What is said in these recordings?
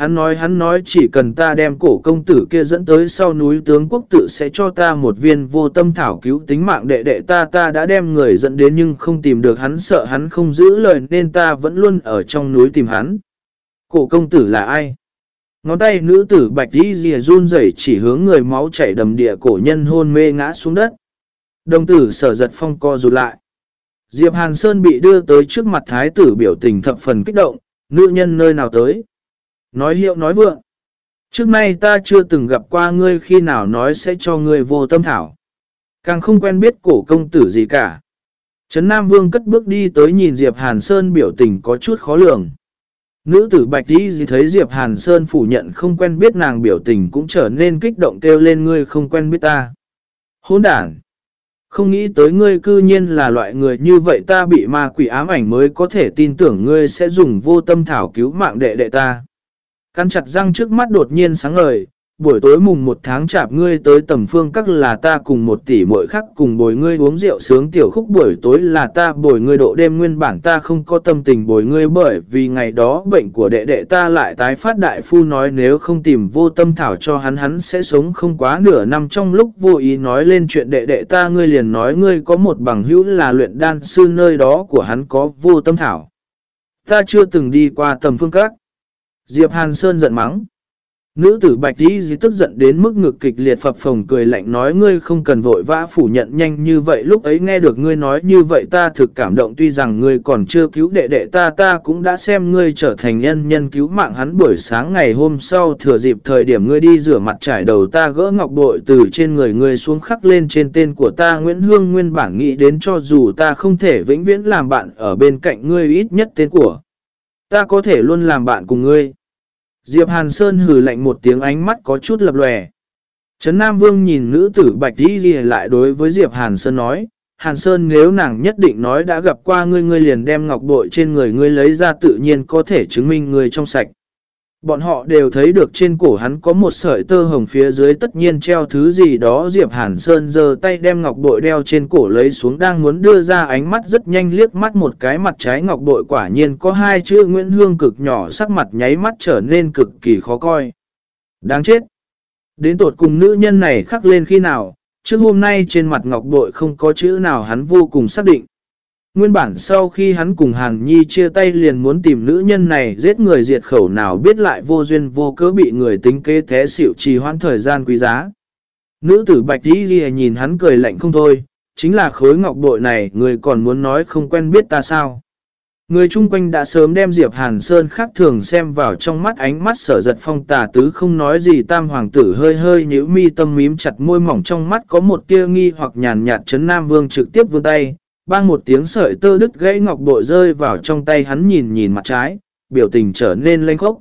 Hắn nói hắn nói chỉ cần ta đem cổ công tử kia dẫn tới sau núi tướng quốc tự sẽ cho ta một viên vô tâm thảo cứu tính mạng đệ đệ ta ta đã đem người dẫn đến nhưng không tìm được hắn sợ hắn không giữ lời nên ta vẫn luôn ở trong núi tìm hắn. Cổ công tử là ai? Ngón tay nữ tử bạch đi rìa run rẩy chỉ hướng người máu chảy đầm địa cổ nhân hôn mê ngã xuống đất. Đồng tử sở giật phong co rụt lại. Diệp Hàn Sơn bị đưa tới trước mặt thái tử biểu tình thập phần kích động, nữ nhân nơi nào tới. Nói hiệu nói vượng. Trước nay ta chưa từng gặp qua ngươi khi nào nói sẽ cho ngươi vô tâm thảo. Càng không quen biết cổ công tử gì cả. Trấn Nam Vương cất bước đi tới nhìn Diệp Hàn Sơn biểu tình có chút khó lường. Nữ tử Bạch Đi gì thấy Diệp Hàn Sơn phủ nhận không quen biết nàng biểu tình cũng trở nên kích động kêu lên ngươi không quen biết ta. Hôn đản! Không nghĩ tới ngươi cư nhiên là loại người như vậy ta bị ma quỷ ám ảnh mới có thể tin tưởng ngươi sẽ dùng vô tâm thảo cứu mạng đệ đệ ta. Căn chặt răng trước mắt đột nhiên sáng ngời, buổi tối mùng một tháng chạp ngươi tới tầm phương các là ta cùng một tỷ mỗi khắc cùng bồi ngươi uống rượu sướng tiểu khúc buổi tối là ta bồi ngươi độ đêm nguyên bản ta không có tâm tình bồi ngươi bởi vì ngày đó bệnh của đệ đệ ta lại tái phát đại phu nói nếu không tìm vô tâm thảo cho hắn hắn sẽ sống không quá nửa năm trong lúc vô ý nói lên chuyện đệ đệ ta ngươi liền nói ngươi có một bằng hữu là luyện đan sư nơi đó của hắn có vô tâm thảo. Ta chưa từng đi qua tầm phương các. Diệp Hàn Sơn giận mắng. Nữ tử bạch đi dí tức giận đến mức ngực kịch liệt phập phồng cười lạnh nói, ngươi không cần vội vã phủ nhận nhanh như vậy, lúc ấy nghe được ngươi nói như vậy ta thực cảm động, tuy rằng ngươi còn chưa cứu đệ đệ ta ta cũng đã xem ngươi trở thành nhân nhân cứu mạng hắn buổi sáng ngày hôm sau, thừa dịp thời điểm ngươi đi rửa mặt trải đầu ta gỡ ngọc bội từ trên người ngươi xuống khắc lên trên tên của ta, Nguyễn Hương nguyên bản nghĩ đến cho dù ta không thể vĩnh viễn làm bạn, ở bên cạnh ngươi ít nhất tên của ta có thể luôn làm bạn cùng ngươi Diệp Hàn Sơn hừ lạnh một tiếng ánh mắt có chút lập lòe. Trấn Nam Vương nhìn nữ tử Bạch Đi Ghi lại đối với Diệp Hàn Sơn nói, Hàn Sơn nếu nàng nhất định nói đã gặp qua ngươi ngươi liền đem ngọc bội trên người ngươi lấy ra tự nhiên có thể chứng minh ngươi trong sạch. Bọn họ đều thấy được trên cổ hắn có một sợi tơ hồng phía dưới tất nhiên treo thứ gì đó Diệp Hàn Sơn giơ tay đem ngọc bội đeo trên cổ lấy xuống đang muốn đưa ra ánh mắt rất nhanh liếc mắt một cái mặt trái ngọc bội quả nhiên có hai chữ Nguyễn Hương cực nhỏ sắc mặt nháy mắt trở nên cực kỳ khó coi. Đáng chết! Đến tột cùng nữ nhân này khắc lên khi nào, trước hôm nay trên mặt ngọc bội không có chữ nào hắn vô cùng xác định. Nguyên bản sau khi hắn cùng Hàn Nhi chia tay liền muốn tìm nữ nhân này giết người diệt khẩu nào biết lại vô duyên vô cớ bị người tính kế thế xỉu trì hoãn thời gian quý giá. Nữ tử Bạch Đi Ghi nhìn hắn cười lạnh không thôi, chính là khối ngọc bội này người còn muốn nói không quen biết ta sao. Người chung quanh đã sớm đem Diệp Hàn Sơn khác thường xem vào trong mắt ánh mắt sở giật phong tà tứ không nói gì tam hoàng tử hơi hơi nhíu mi tâm mím chặt môi mỏng trong mắt có một tia nghi hoặc nhàn nhạt chấn Nam Vương trực tiếp vươn tay, bang một tiếng sợi tơ đứt gãy ngọc bội rơi vào trong tay hắn nhìn nhìn mặt trái, biểu tình trở nên lênh khốc.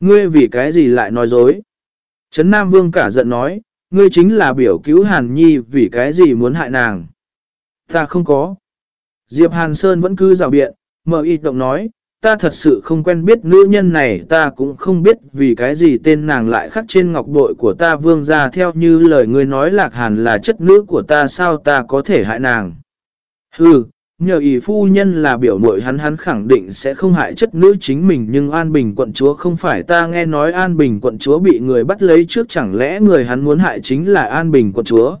Ngươi vì cái gì lại nói dối? Trấn Nam Vương cả giận nói, ngươi chính là biểu cứu Hàn Nhi vì cái gì muốn hại nàng. Ta không có. Diệp Hàn Sơn vẫn cứ rào biện, mở y động nói, ta thật sự không quen biết nữ nhân này ta cũng không biết vì cái gì tên nàng lại khắc trên ngọc bội của ta vương ra theo như lời ngươi nói lạc hàn là chất nữ của ta sao ta có thể hại nàng. Hừ, nhờ ý phu nhân là biểu mội hắn hắn khẳng định sẽ không hại chất nữ chính mình nhưng An Bình quận chúa không phải ta nghe nói An Bình quận chúa bị người bắt lấy trước chẳng lẽ người hắn muốn hại chính là An Bình quận chúa.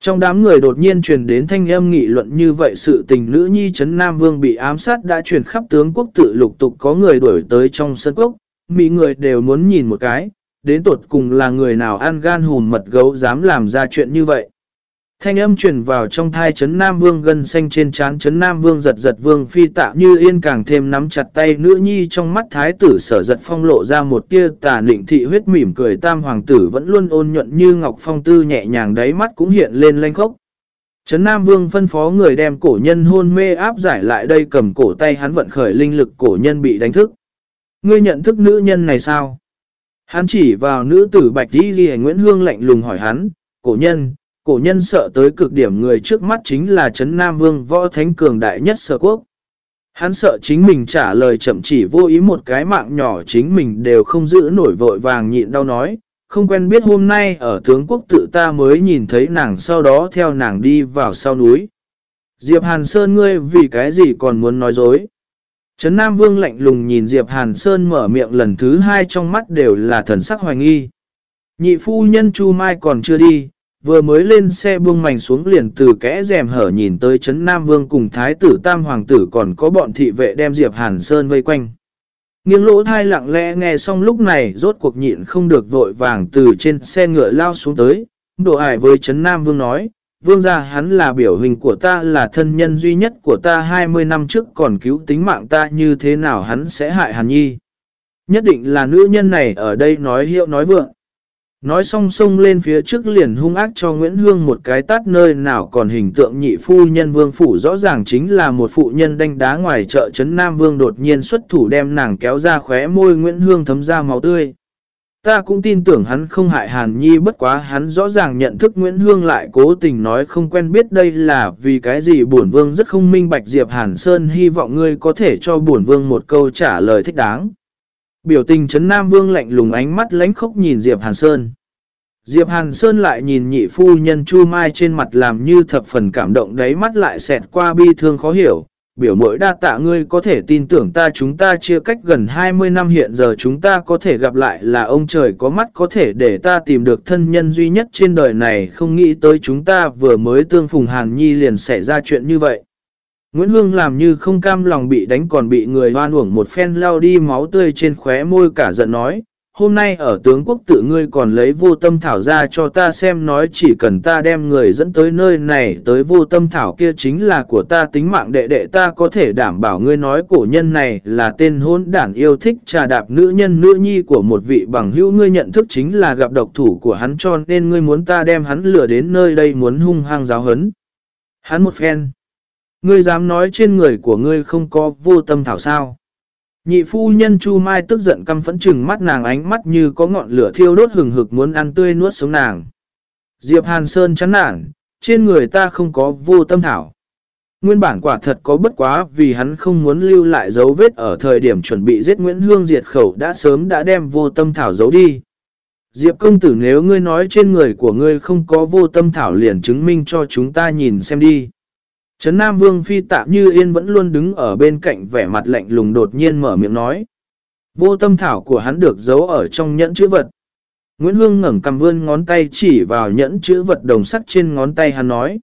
Trong đám người đột nhiên truyền đến thanh âm nghị luận như vậy sự tình nữ nhi chấn Nam Vương bị ám sát đã truyền khắp tướng quốc tự lục tục có người đuổi tới trong sân quốc, mỹ người đều muốn nhìn một cái, đến tột cùng là người nào ăn gan hùn mật gấu dám làm ra chuyện như vậy. Thanh âm truyền vào trong thai chấn Nam Vương gần xanh trên trán chấn Nam Vương giật giật Vương phi tạ như yên càng thêm nắm chặt tay nữ nhi trong mắt thái tử sở giật phong lộ ra một tia tà nịnh thị huyết mỉm cười tam hoàng tử vẫn luôn ôn nhuận như ngọc phong tư nhẹ nhàng đáy mắt cũng hiện lên lanh khốc. Trấn Nam Vương phân phó người đem cổ nhân hôn mê áp giải lại đây cầm cổ tay hắn vận khởi linh lực cổ nhân bị đánh thức. Ngươi nhận thức nữ nhân này sao? Hắn chỉ vào nữ tử Bạch Di Ghi Nguyễn Hương lạnh lùng hỏi hắn, cổ nhân, cổ nhân sợ tới cực điểm người trước mắt chính là Trấn Nam Vương võ thánh cường đại nhất sở quốc. Hắn sợ chính mình trả lời chậm chỉ vô ý một cái mạng nhỏ chính mình đều không giữ nổi vội vàng nhịn đau nói, không quen biết hôm nay ở tướng quốc tự ta mới nhìn thấy nàng sau đó theo nàng đi vào sau núi. Diệp Hàn Sơn ngươi vì cái gì còn muốn nói dối? Trấn Nam Vương lạnh lùng nhìn Diệp Hàn Sơn mở miệng lần thứ hai trong mắt đều là thần sắc hoài nghi. Nhị phu nhân Chu Mai còn chưa đi, vừa mới lên xe buông mảnh xuống liền từ kẽ rèm hở nhìn tới Trấn Nam Vương cùng Thái tử Tam Hoàng tử còn có bọn thị vệ đem Diệp Hàn Sơn vây quanh. Nghiêng lỗ thai lặng lẽ nghe xong lúc này rốt cuộc nhịn không được vội vàng từ trên xe ngựa lao xuống tới, độ ải với Trấn Nam Vương nói, Vương gia hắn là biểu hình của ta là thân nhân duy nhất của ta 20 năm trước còn cứu tính mạng ta như thế nào hắn sẽ hại Hàn Nhi. Nhất định là nữ nhân này ở đây nói hiệu nói vượng. Nói xong song lên phía trước liền hung ác cho Nguyễn Hương một cái tát nơi nào còn hình tượng nhị phu nhân vương phủ rõ ràng chính là một phụ nhân đánh đá ngoài chợ trấn Nam Vương đột nhiên xuất thủ đem nàng kéo ra khóe môi Nguyễn Hương thấm ra máu tươi. Ta cũng tin tưởng hắn không hại Hàn Nhi bất quá hắn rõ ràng nhận thức Nguyễn Hương lại cố tình nói không quen biết đây là vì cái gì bổn vương rất không minh bạch Diệp Hàn Sơn hy vọng ngươi có thể cho bổn vương một câu trả lời thích đáng. Biểu tình Trấn Nam Vương lạnh lùng ánh mắt lánh khốc nhìn Diệp Hàn Sơn. Diệp Hàn Sơn lại nhìn nhị phu nhân Chu Mai trên mặt làm như thập phần cảm động đáy mắt lại xẹt qua bi thương khó hiểu. Biểu mỗi đa tạ ngươi có thể tin tưởng ta chúng ta chia cách gần 20 năm hiện giờ chúng ta có thể gặp lại là ông trời có mắt có thể để ta tìm được thân nhân duy nhất trên đời này không nghĩ tới chúng ta vừa mới tương phùng Hàn Nhi liền xảy ra chuyện như vậy. Nguyễn Hương làm như không cam lòng bị đánh còn bị người hoan uổng một phen lao đi máu tươi trên khóe môi cả giận nói. Hôm nay ở tướng quốc tự ngươi còn lấy vô tâm thảo ra cho ta xem nói chỉ cần ta đem người dẫn tới nơi này tới vô tâm thảo kia chính là của ta tính mạng đệ đệ ta có thể đảm bảo ngươi nói cổ nhân này là tên hôn đản yêu thích trà đạp nữ nhân nữ nhi của một vị bằng hữu ngươi nhận thức chính là gặp độc thủ của hắn cho nên ngươi muốn ta đem hắn lừa đến nơi đây muốn hung hăng giáo hấn. Hắn một phen. Ngươi dám nói trên người của ngươi không có vô tâm thảo sao. Nhị phu nhân Chu Mai tức giận căm phẫn trừng mắt nàng ánh mắt như có ngọn lửa thiêu đốt hừng hực muốn ăn tươi nuốt sống nàng. Diệp Hàn Sơn chán nản, trên người ta không có vô tâm thảo. Nguyên bản quả thật có bất quá vì hắn không muốn lưu lại dấu vết ở thời điểm chuẩn bị giết Nguyễn Hương diệt khẩu đã sớm đã đem vô tâm thảo giấu đi. Diệp công tử nếu ngươi nói trên người của ngươi không có vô tâm thảo liền chứng minh cho chúng ta nhìn xem đi. Trấn Nam Vương Phi tạm như yên vẫn luôn đứng ở bên cạnh vẻ mặt lạnh lùng đột nhiên mở miệng nói. Vô tâm thảo của hắn được giấu ở trong nhẫn chữ vật. Nguyễn Hương ngẩng cầm vươn ngón tay chỉ vào nhẫn chữ vật đồng sắt trên ngón tay hắn nói.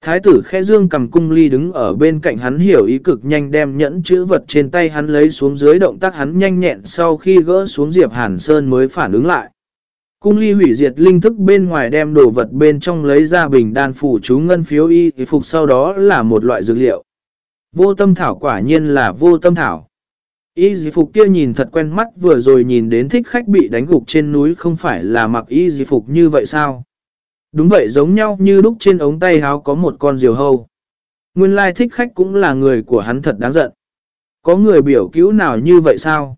Thái tử khe dương cầm cung ly đứng ở bên cạnh hắn hiểu ý cực nhanh đem nhẫn chữ vật trên tay hắn lấy xuống dưới động tác hắn nhanh nhẹn sau khi gỡ xuống Diệp Hàn Sơn mới phản ứng lại. Cung ly hủy diệt linh thức bên ngoài đem đồ vật bên trong lấy ra bình đan phủ chú ngân phiếu y phục sau đó là một loại dược liệu. Vô tâm thảo quả nhiên là vô tâm thảo. Y dì phục kia nhìn thật quen mắt, vừa rồi nhìn đến thích khách bị đánh gục trên núi không phải là mặc y dì phục như vậy sao? Đúng vậy, giống nhau như lúc trên ống tay háo có một con diều hâu. Nguyên lai thích khách cũng là người của hắn thật đáng giận. Có người biểu cứu nào như vậy sao?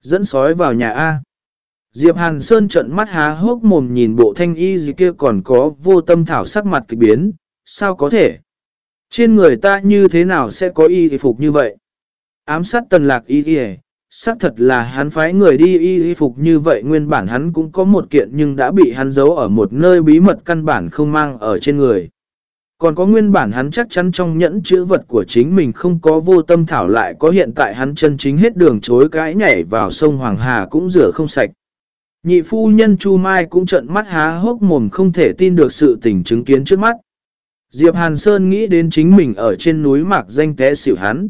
Dẫn sói vào nhà A. Diệp Hàn Sơn trận mắt há hốc mồm nhìn bộ thanh y gì kia còn có vô tâm thảo sắc mặt kỳ biến, sao có thể? Trên người ta như thế nào sẽ có y phục như vậy? Ám sát tần lạc y y xác thật là hắn phái người đi y phục như vậy nguyên bản hắn cũng có một kiện nhưng đã bị hắn giấu ở một nơi bí mật căn bản không mang ở trên người. Còn có nguyên bản hắn chắc chắn trong nhẫn chữ vật của chính mình không có vô tâm thảo lại có hiện tại hắn chân chính hết đường chối cái nhảy vào sông Hoàng Hà cũng rửa không sạch. Nhị phu nhân Chu Mai cũng trận mắt há hốc mồm không thể tin được sự tình chứng kiến trước mắt. Diệp Hàn Sơn nghĩ đến chính mình ở trên núi mạc danh té xỉu hắn.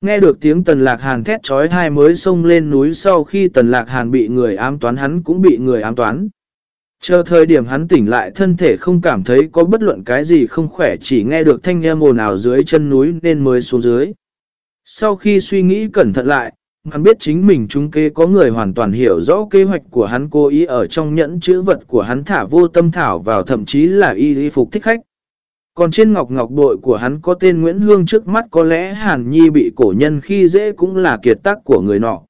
Nghe được tiếng tần lạc hàn thét trói hai mới xông lên núi sau khi tần lạc hàn bị người ám toán hắn cũng bị người ám toán. Chờ thời điểm hắn tỉnh lại thân thể không cảm thấy có bất luận cái gì không khỏe chỉ nghe được thanh âm ồn ào dưới chân núi nên mới xuống dưới. Sau khi suy nghĩ cẩn thận lại, hắn biết chính mình chúng kế có người hoàn toàn hiểu rõ kế hoạch của hắn cố ý ở trong nhẫn chữ vật của hắn thả vô tâm thảo vào thậm chí là y y phục thích khách. Còn trên ngọc ngọc bội của hắn có tên Nguyễn Hương trước mắt có lẽ Hàn Nhi bị cổ nhân khi dễ cũng là kiệt tác của người nọ.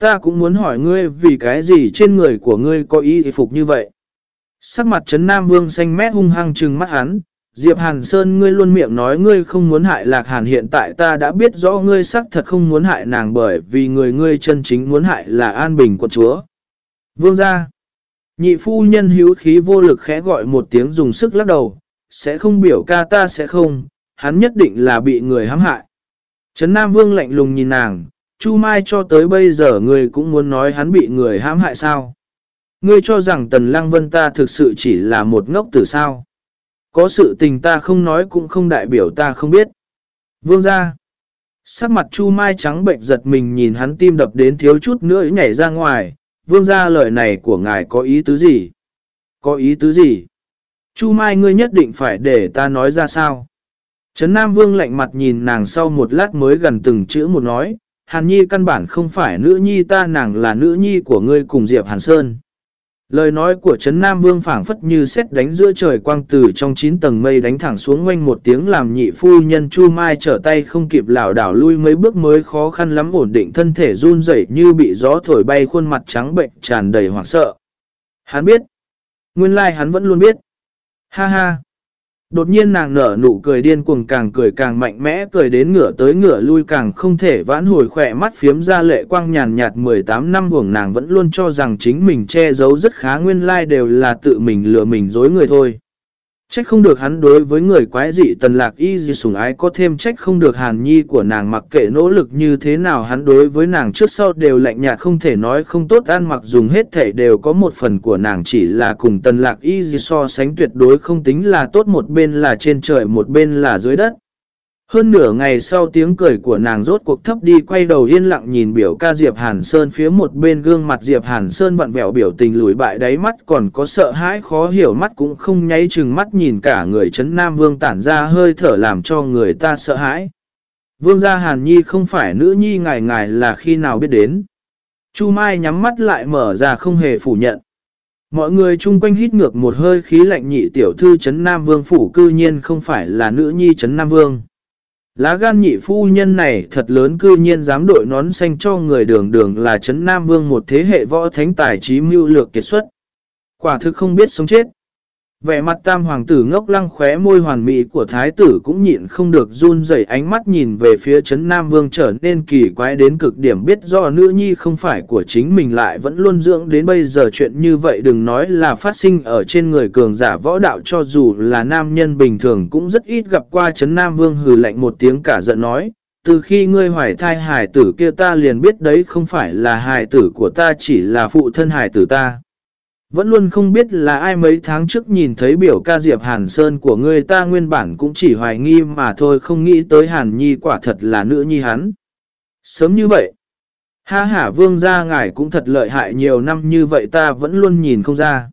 Ta cũng muốn hỏi ngươi vì cái gì trên người của ngươi có y y phục như vậy. Sắc mặt Trấn Nam Vương xanh mét hung hăng trừng mắt hắn, Diệp Hàn Sơn ngươi luôn miệng nói ngươi không muốn hại Lạc Hàn hiện tại ta đã biết rõ ngươi xác thật không muốn hại nàng bởi vì người ngươi chân chính muốn hại là An Bình quận chúa. Vương gia. Nhị phu nhân hữu khí vô lực khẽ gọi một tiếng dùng sức lắc đầu, sẽ không biểu ca ta sẽ không, hắn nhất định là bị người hãm hại. Trấn Nam Vương lạnh lùng nhìn nàng, Chu Mai cho tới bây giờ ngươi cũng muốn nói hắn bị người hãm hại sao. Ngươi cho rằng Tần Lăng Vân ta thực sự chỉ là một ngốc tử sao. Có sự tình ta không nói cũng không đại biểu ta không biết. Vương ra. Sắc mặt Chu Mai trắng bệnh giật mình nhìn hắn tim đập đến thiếu chút nữa nhảy ra ngoài. Vương ra lời này của ngài có ý tứ gì? Có ý tứ gì? Chu Mai ngươi nhất định phải để ta nói ra sao? Trấn Nam Vương lạnh mặt nhìn nàng sau một lát mới gần từng chữ một nói, Hàn Nhi căn bản không phải nữ nhi ta nàng là nữ nhi của ngươi cùng Diệp Hàn Sơn. Lời nói của Trấn Nam Vương phảng phất như xét đánh giữa trời quang từ trong 9 tầng mây đánh thẳng xuống quanh một tiếng làm nhị phu nhân Chu Mai trở tay không kịp lảo đảo lui mấy bước mới khó khăn lắm ổn định thân thể run rẩy như bị gió thổi bay khuôn mặt trắng bệnh tràn đầy hoảng sợ. Hắn biết. Nguyên lai like hắn vẫn luôn biết. Ha ha. Đột nhiên nàng nở nụ cười điên cuồng càng cười càng mạnh mẽ, cười đến ngửa tới ngửa lui càng không thể vãn hồi khỏe mắt phiếm ra lệ quang nhàn nhạt 18 năm buồng nàng vẫn luôn cho rằng chính mình che giấu rất khá nguyên lai like đều là tự mình lừa mình dối người thôi. Trách không được hắn đối với người quái dị tần lạc y gì sủng ái có thêm trách không được hàn nhi của nàng mặc kệ nỗ lực như thế nào hắn đối với nàng trước sau đều lạnh nhạt không thể nói không tốt ăn mặc dùng hết thể đều có một phần của nàng chỉ là cùng tần lạc y gì so sánh tuyệt đối không tính là tốt một bên là trên trời một bên là dưới đất. Hơn nửa ngày sau tiếng cười của nàng rốt cuộc thấp đi, quay đầu yên lặng nhìn biểu ca Diệp Hàn Sơn phía một bên gương mặt Diệp Hàn Sơn vặn vẹo biểu tình lùi bại đáy mắt, còn có sợ hãi khó hiểu mắt cũng không nháy chừng mắt nhìn cả người chấn Nam Vương tản ra hơi thở làm cho người ta sợ hãi. Vương gia Hàn Nhi không phải nữ nhi ngài ngài là khi nào biết đến. Chu Mai nhắm mắt lại mở ra không hề phủ nhận. Mọi người chung quanh hít ngược một hơi, khí lạnh nhị tiểu thư chấn Nam Vương phủ cư nhiên không phải là nữ nhi chấn Nam Vương. Lá gan nhị phu nhân này thật lớn cư nhiên dám đội nón xanh cho người đường đường là chấn Nam Vương một thế hệ võ thánh tài trí mưu lược kiệt xuất. Quả thực không biết sống chết. Vẻ mặt tam hoàng tử ngốc lăng khóe môi hoàn mỹ của thái tử cũng nhịn không được run rẩy ánh mắt nhìn về phía chấn Nam Vương trở nên kỳ quái đến cực điểm biết do nữ nhi không phải của chính mình lại vẫn luôn dưỡng đến bây giờ, chuyện như vậy đừng nói là phát sinh ở trên người cường giả võ đạo, cho dù là nam nhân bình thường cũng rất ít gặp qua chấn Nam Vương hừ lạnh một tiếng cả giận nói, từ khi ngươi hoài thai hài tử kia ta liền biết đấy không phải là hài tử của ta, chỉ là phụ thân hài tử ta. Vẫn luôn không biết là ai mấy tháng trước nhìn thấy biểu ca Diệp Hàn Sơn của người ta nguyên bản cũng chỉ hoài nghi mà thôi không nghĩ tới Hàn Nhi quả thật là nữ nhi hắn. Sớm như vậy, ha hả vương gia ngài cũng thật lợi hại nhiều năm như vậy ta vẫn luôn nhìn không ra.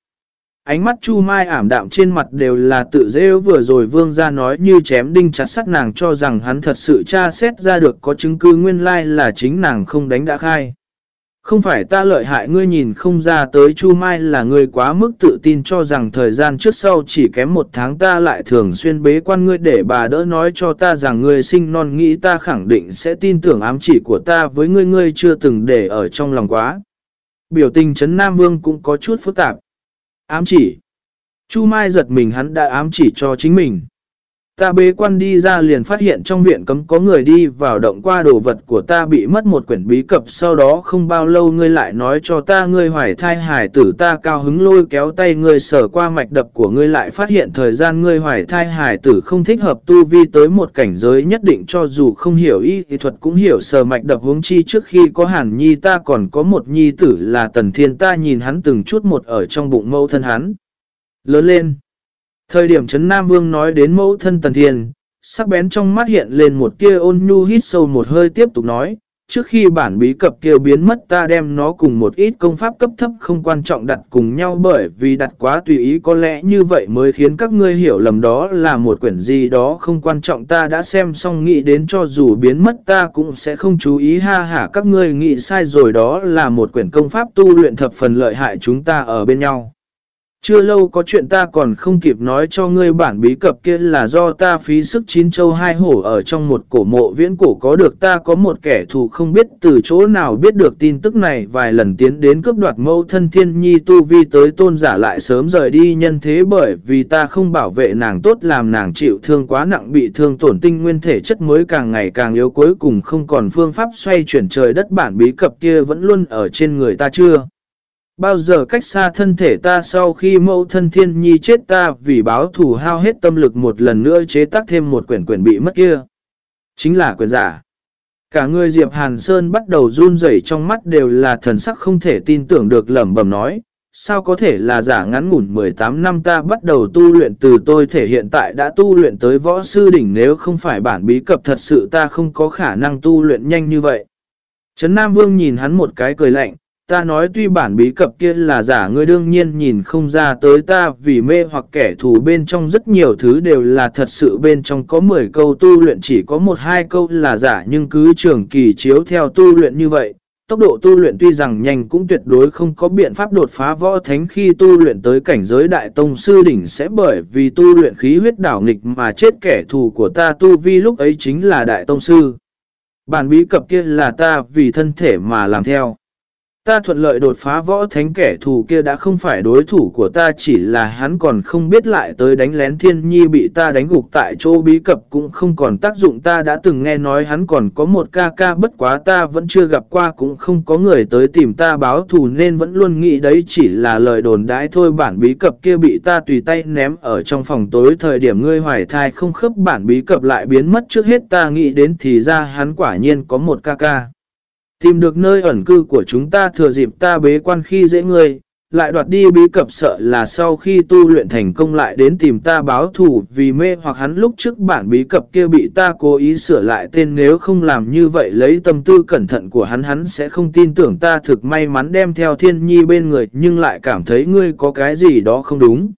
Ánh mắt Chu Mai ảm đạm trên mặt đều là tự dễ vừa rồi vương gia nói như chém đinh chặt sắt nàng cho rằng hắn thật sự tra xét ra được có chứng cứ nguyên lai là chính nàng không đánh đã khai. Không phải ta lợi hại, ngươi nhìn không ra tới Chu Mai là ngươi quá mức tự tin cho rằng thời gian trước sau chỉ kém một tháng ta lại thường xuyên bế quan ngươi để bà đỡ nói cho ta rằng ngươi sinh non nghĩ ta khẳng định sẽ tin tưởng ám chỉ của ta với ngươi ngươi chưa từng để ở trong lòng quá. Biểu tình Trấn Nam Vương cũng có chút phức tạp. Ám chỉ. Chu Mai giật mình, hắn đã ám chỉ cho chính mình. Ta bế quan đi ra liền phát hiện trong viện cấm có người đi vào động qua đồ vật của ta bị mất một quyển bí cập, sau đó không bao lâu ngươi lại nói cho ta ngươi hoài thai hải tử ta cao hứng lôi kéo tay ngươi sở qua mạch đập của ngươi lại phát hiện thời gian ngươi hoài thai hải tử không thích hợp tu vi tới một cảnh giới nhất định, cho dù không hiểu y thì thuật cũng hiểu sở mạch đập hướng chi trước khi có hàn nhi, ta còn có một nhi tử là tần thiên, ta nhìn hắn từng chút một ở trong bụng mâu thân hắn. Lớn lên. Thời điểm Trấn Nam Vương nói đến mẫu thân Tần Thiên, sắc bén trong mắt hiện lên một tia ôn nhu hít sâu một hơi tiếp tục nói, trước khi bản bí cập kia biến mất ta đem nó cùng một ít công pháp cấp thấp không quan trọng đặt cùng nhau bởi vì đặt quá tùy ý có lẽ như vậy mới khiến các ngươi hiểu lầm đó là một quyển gì đó không quan trọng ta đã xem xong nghĩ đến cho dù biến mất ta cũng sẽ không chú ý ha hả các ngươi nghĩ sai rồi đó là một quyển công pháp tu luyện thập phần lợi hại chúng ta ở bên nhau. Chưa lâu có chuyện ta còn không kịp nói cho ngươi bản bí cập kia là do ta phí sức chín châu hai hổ ở trong một cổ mộ viễn cổ có được. Ta có một kẻ thù không biết từ chỗ nào biết được tin tức này. Vài lần tiến đến cướp đoạt mâu thân thiên nhi tu vi tới tôn giả lại sớm rời đi nhân thế bởi vì ta không bảo vệ nàng tốt, làm nàng chịu thương quá nặng bị thương tổn tinh nguyên thể chất mới càng ngày càng yếu cuối cùng không còn phương pháp xoay chuyển trời đất. Bản bí cập kia vẫn luôn ở trên người ta chưa. Bao giờ cách xa thân thể ta sau khi mẫu thân thiên nhi chết ta vì báo thù hao hết tâm lực một lần nữa chế tác thêm một quyển quyển bị mất kia. Chính là quyển giả. Cả người Diệp Hàn Sơn bắt đầu run rẩy trong mắt đều là thần sắc không thể tin tưởng được lẩm bẩm nói, sao có thể là giả ngắn ngủn 18 năm ta bắt đầu tu luyện từ tôi thể hiện tại đã tu luyện tới võ sư đỉnh nếu không phải bản bí cập thật sự ta không có khả năng tu luyện nhanh như vậy. Trấn Nam Vương nhìn hắn một cái cười lạnh, ta nói tuy bản bí cập kia là giả, ngươi đương nhiên nhìn không ra tới ta vì mê hoặc kẻ thù bên trong rất nhiều thứ đều là thật sự bên trong có 10 câu tu luyện, chỉ có một hai câu là giả, nhưng cứ trường kỳ chiếu theo tu luyện như vậy. Tốc độ tu luyện tuy rằng nhanh cũng tuyệt đối không có biện pháp đột phá võ thánh khi tu luyện tới cảnh giới đại tông sư đỉnh sẽ bởi vì tu luyện khí huyết đảo nghịch mà chết kẻ thù của ta tu vi lúc ấy chính là đại tông sư. Bản bí cập kia là ta vì thân thể mà làm theo. Ta thuận lợi đột phá võ thánh kẻ thù kia đã không phải đối thủ của ta, chỉ là hắn còn không biết lại tới đánh lén thiên nhi bị ta đánh gục tại chỗ bí cập cũng không còn tác dụng. Ta đã từng nghe nói hắn còn có một ca ca, bất quá ta vẫn chưa gặp qua, cũng không có người tới tìm ta báo thù, nên vẫn luôn nghĩ đấy chỉ là lời đồn đãi thôi. Bản bí cập kia bị ta tùy tay ném ở trong phòng tối, thời điểm ngươi hoài thai không khớp, bản bí cập lại biến mất trước hết. Ta nghĩ đến thì ra hắn quả nhiên có một ca ca. Tìm được nơi ẩn cư của chúng ta thừa dịp ta bế quan khi dễ ngươi, lại đoạt đi bí cập sợ là sau khi tu luyện thành công lại đến tìm ta báo thủ vì mê hoặc hắn lúc trước bản bí cập kia bị ta cố ý sửa lại tên nếu không làm như vậy lấy tâm tư cẩn thận của hắn hắn sẽ không tin tưởng ta thực may mắn đem theo thiên nhi bên người nhưng lại cảm thấy ngươi có cái gì đó không đúng.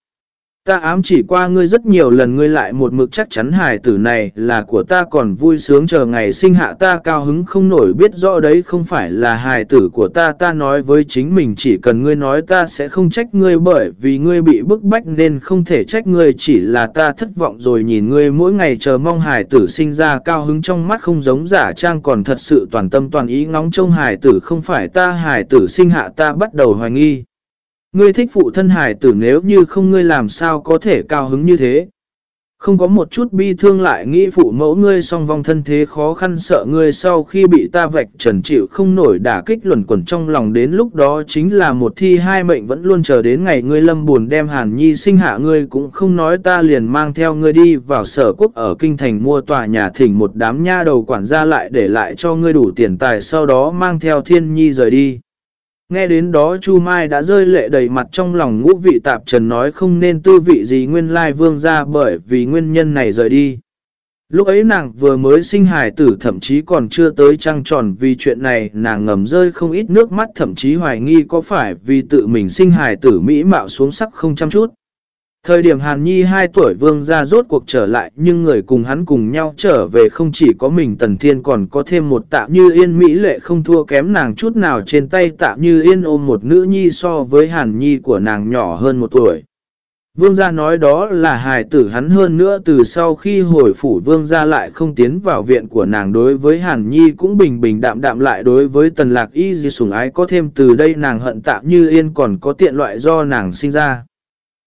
Ta ám chỉ qua ngươi rất nhiều lần, ngươi lại một mực chắc chắn hài tử này là của ta, còn vui sướng chờ ngày sinh hạ ta, cao hứng không nổi, biết rõ đấy không phải là hài tử của ta ta nói với chính mình, chỉ cần ngươi nói ta sẽ không trách ngươi, bởi vì ngươi bị bức bách nên không thể trách ngươi, chỉ là ta thất vọng rồi, nhìn ngươi mỗi ngày chờ mong hài tử sinh ra, cao hứng trong mắt không giống giả trang, còn thật sự toàn tâm toàn ý ngóng trông hài tử, không phải ta, hài tử sinh hạ ta, bắt đầu hoài nghi. Ngươi thích phụ thân hải tử nếu như không ngươi làm sao có thể cao hứng như thế. Không có một chút bi thương lại nghĩ phụ mẫu ngươi song vong thân thế khó khăn sợ ngươi sau khi bị ta vạch trần chịu không nổi đả kích luẩn quẩn trong lòng đến lúc đó chính là một thi hai mệnh vẫn luôn chờ đến ngày ngươi lâm buồn đem hàn nhi sinh hạ ngươi cũng không nói ta liền mang theo ngươi đi vào sở quốc ở kinh thành mua tòa nhà thỉnh một đám nha đầu quản gia lại để lại cho ngươi đủ tiền tài sau đó mang theo thiên nhi rời đi. Nghe đến đó Chu Mai đã rơi lệ đầy mặt trong lòng ngũ vị tạp trần nói không nên tư vị gì nguyên lai vương ra bởi vì nguyên nhân này rời đi. Lúc ấy nàng vừa mới sinh hài tử thậm chí còn chưa tới trăng tròn vì chuyện này nàng ngầm rơi không ít nước mắt thậm chí hoài nghi có phải vì tự mình sinh hài tử mỹ mạo xuống sắc không chăm chút. Thời điểm Hàn Nhi 2 tuổi vương ra rốt cuộc trở lại nhưng người cùng hắn cùng nhau trở về không chỉ có mình Tần Thiên còn có thêm một tạm như yên mỹ lệ không thua kém nàng chút nào trên tay tạm như yên ôm một nữ nhi so với Hàn Nhi của nàng nhỏ hơn một tuổi. Vương gia nói đó là hài tử hắn hơn nữa từ sau khi hồi phủ vương gia lại không tiến vào viện của nàng đối với Hàn Nhi cũng bình bình đạm đạm lại đối với tần lạc y di sủng ái có thêm từ đây nàng hận tạm như yên còn có tiện loại do nàng sinh ra.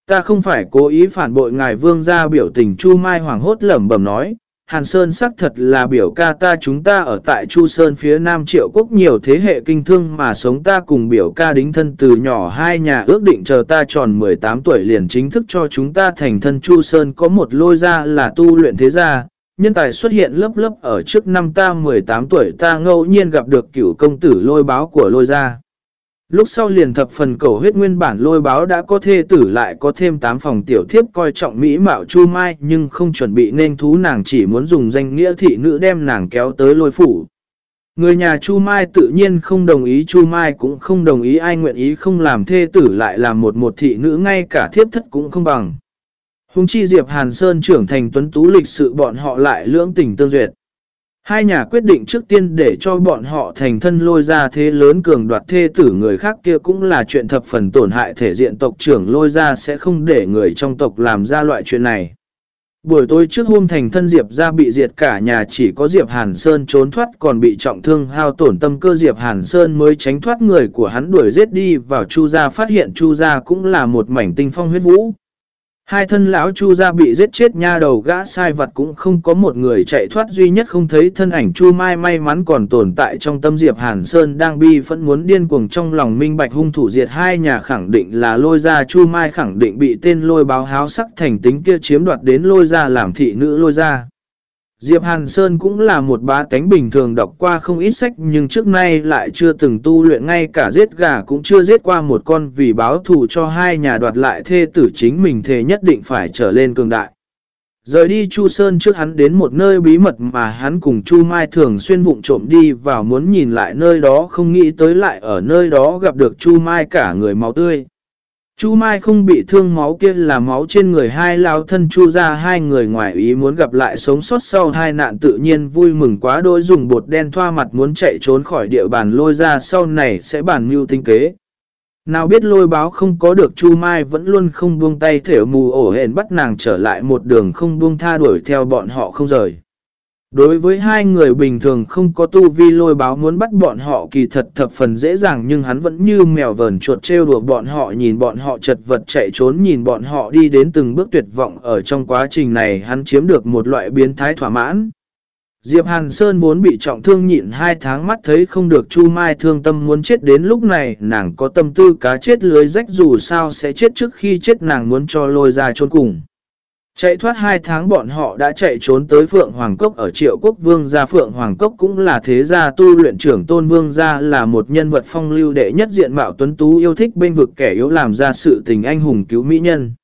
Ta không phải cố ý phản bội ngài vương gia biểu tình Chu Mai Hoàng hốt lẩm bẩm nói, Hàn Sơn xác thật là biểu ca ta chúng ta ở tại Chu Sơn phía Nam triệu quốc nhiều thế hệ kinh thương mà sống ta cùng biểu ca đính thân từ nhỏ hai nhà ước định chờ ta tròn 18 tuổi liền chính thức cho chúng ta thành thân Chu Sơn có một lôi ra là tu luyện thế gia. Nhân tài xuất hiện lớp lớp ở trước năm ta 18 tuổi ta ngẫu nhiên gặp được cửu công tử lôi báo của lôi gia. Lúc sau liền thập phần cầu huyết nguyên bản lôi báo đã có thê tử lại có thêm 8 phòng tiểu thiếp coi trọng Mỹ mạo Chu Mai, nhưng không chuẩn bị nên thú nàng chỉ muốn dùng danh nghĩa thị nữ đem nàng kéo tới lôi phủ. Người nhà Chu Mai tự nhiên không đồng ý, Chu Mai cũng không đồng ý, ai nguyện ý không làm thê tử lại làm một một thị nữ, ngay cả thiếp thất cũng không bằng. Hùng chi Diệp Hàn Sơn trưởng thành tuấn tú lịch sự, bọn họ lại lưỡng tình tương duyệt. Hai nhà quyết định trước tiên để cho bọn họ thành thân lôi ra thế lớn cường đoạt thê tử người khác kia cũng là chuyện thập phần tổn hại thể diện tộc trưởng lôi ra sẽ không để người trong tộc làm ra loại chuyện này. Buổi tối trước hôm thành thân Diệp ra bị diệt cả nhà chỉ có Diệp Hàn Sơn trốn thoát, còn bị trọng thương hao tổn tâm cơ Diệp Hàn Sơn mới tránh thoát người của hắn đuổi giết đi vào Chu gia phát hiện Chu gia cũng là một mảnh tinh phong huyết vũ. Hai thân lão Chu gia bị giết chết nha đầu gã sai vật cũng không có một người chạy thoát, duy nhất không thấy thân ảnh Chu Mai may mắn còn tồn tại trong tâm Diệp Hàn Sơn đang bi phẫn muốn điên cuồng trong lòng minh bạch hung thủ diệt hai nhà khẳng định là lôi ra Chu Mai khẳng định bị tên lôi báo háo sắc thành tính kia chiếm đoạt đến lôi ra làm thị nữ lôi ra. Diệp Hàn Sơn cũng là một bá tánh bình thường đọc qua không ít sách nhưng trước nay lại chưa từng tu luyện, ngay cả giết gà cũng chưa giết qua một con vì báo thù cho hai nhà đoạt lại thê tử chính mình thề nhất định phải trở lên cường đại. Rời đi Chu Sơn trước hắn đến một nơi bí mật mà hắn cùng Chu Mai thường xuyên vụng trộm đi vào muốn nhìn lại nơi đó, không nghĩ tới lại ở nơi đó gặp được Chu Mai cả người máu tươi. Chu Mai không bị thương máu kia là máu trên người hai lao thân Chu ra hai người ngoài ý muốn gặp lại sống sót sau, hai nạn tự nhiên vui mừng quá đôi dùng bột đen thoa mặt muốn chạy trốn khỏi địa bàn lôi ra, sau này sẽ bàn mưu tinh kế. Nào biết lôi báo không có được, Chu Mai vẫn luôn không buông tay, thểu mù ổ hền bắt nàng trở lại một đường không buông tha đuổi theo bọn họ không rời. Đối với hai người bình thường không có tu vi lôi báo muốn bắt bọn họ kỳ thật thập phần dễ dàng nhưng hắn vẫn như mèo vờn chuột trêu đùa bọn họ, nhìn bọn họ chật vật chạy trốn, nhìn bọn họ đi đến từng bước tuyệt vọng ở trong quá trình này hắn chiếm được một loại biến thái thỏa mãn. Diệp Hàn Sơn vốn bị trọng thương nhịn hai tháng mắt thấy không được Chu Mai thương tâm muốn chết đến lúc này, nàng có tâm tư cá chết lưới rách dù sao sẽ chết trước khi chết, nàng muốn cho lôi ra trốn cùng. Chạy thoát hai tháng bọn họ đã chạy trốn tới Phượng Hoàng Cốc ở Triệu Quốc Vương gia Phượng Hoàng Cốc cũng là thế gia tu luyện trưởng Tôn Vương gia, là một nhân vật phong lưu đệ nhất diện mạo tuấn tú, yêu thích bên vực kẻ yếu làm ra sự tình anh hùng cứu mỹ nhân.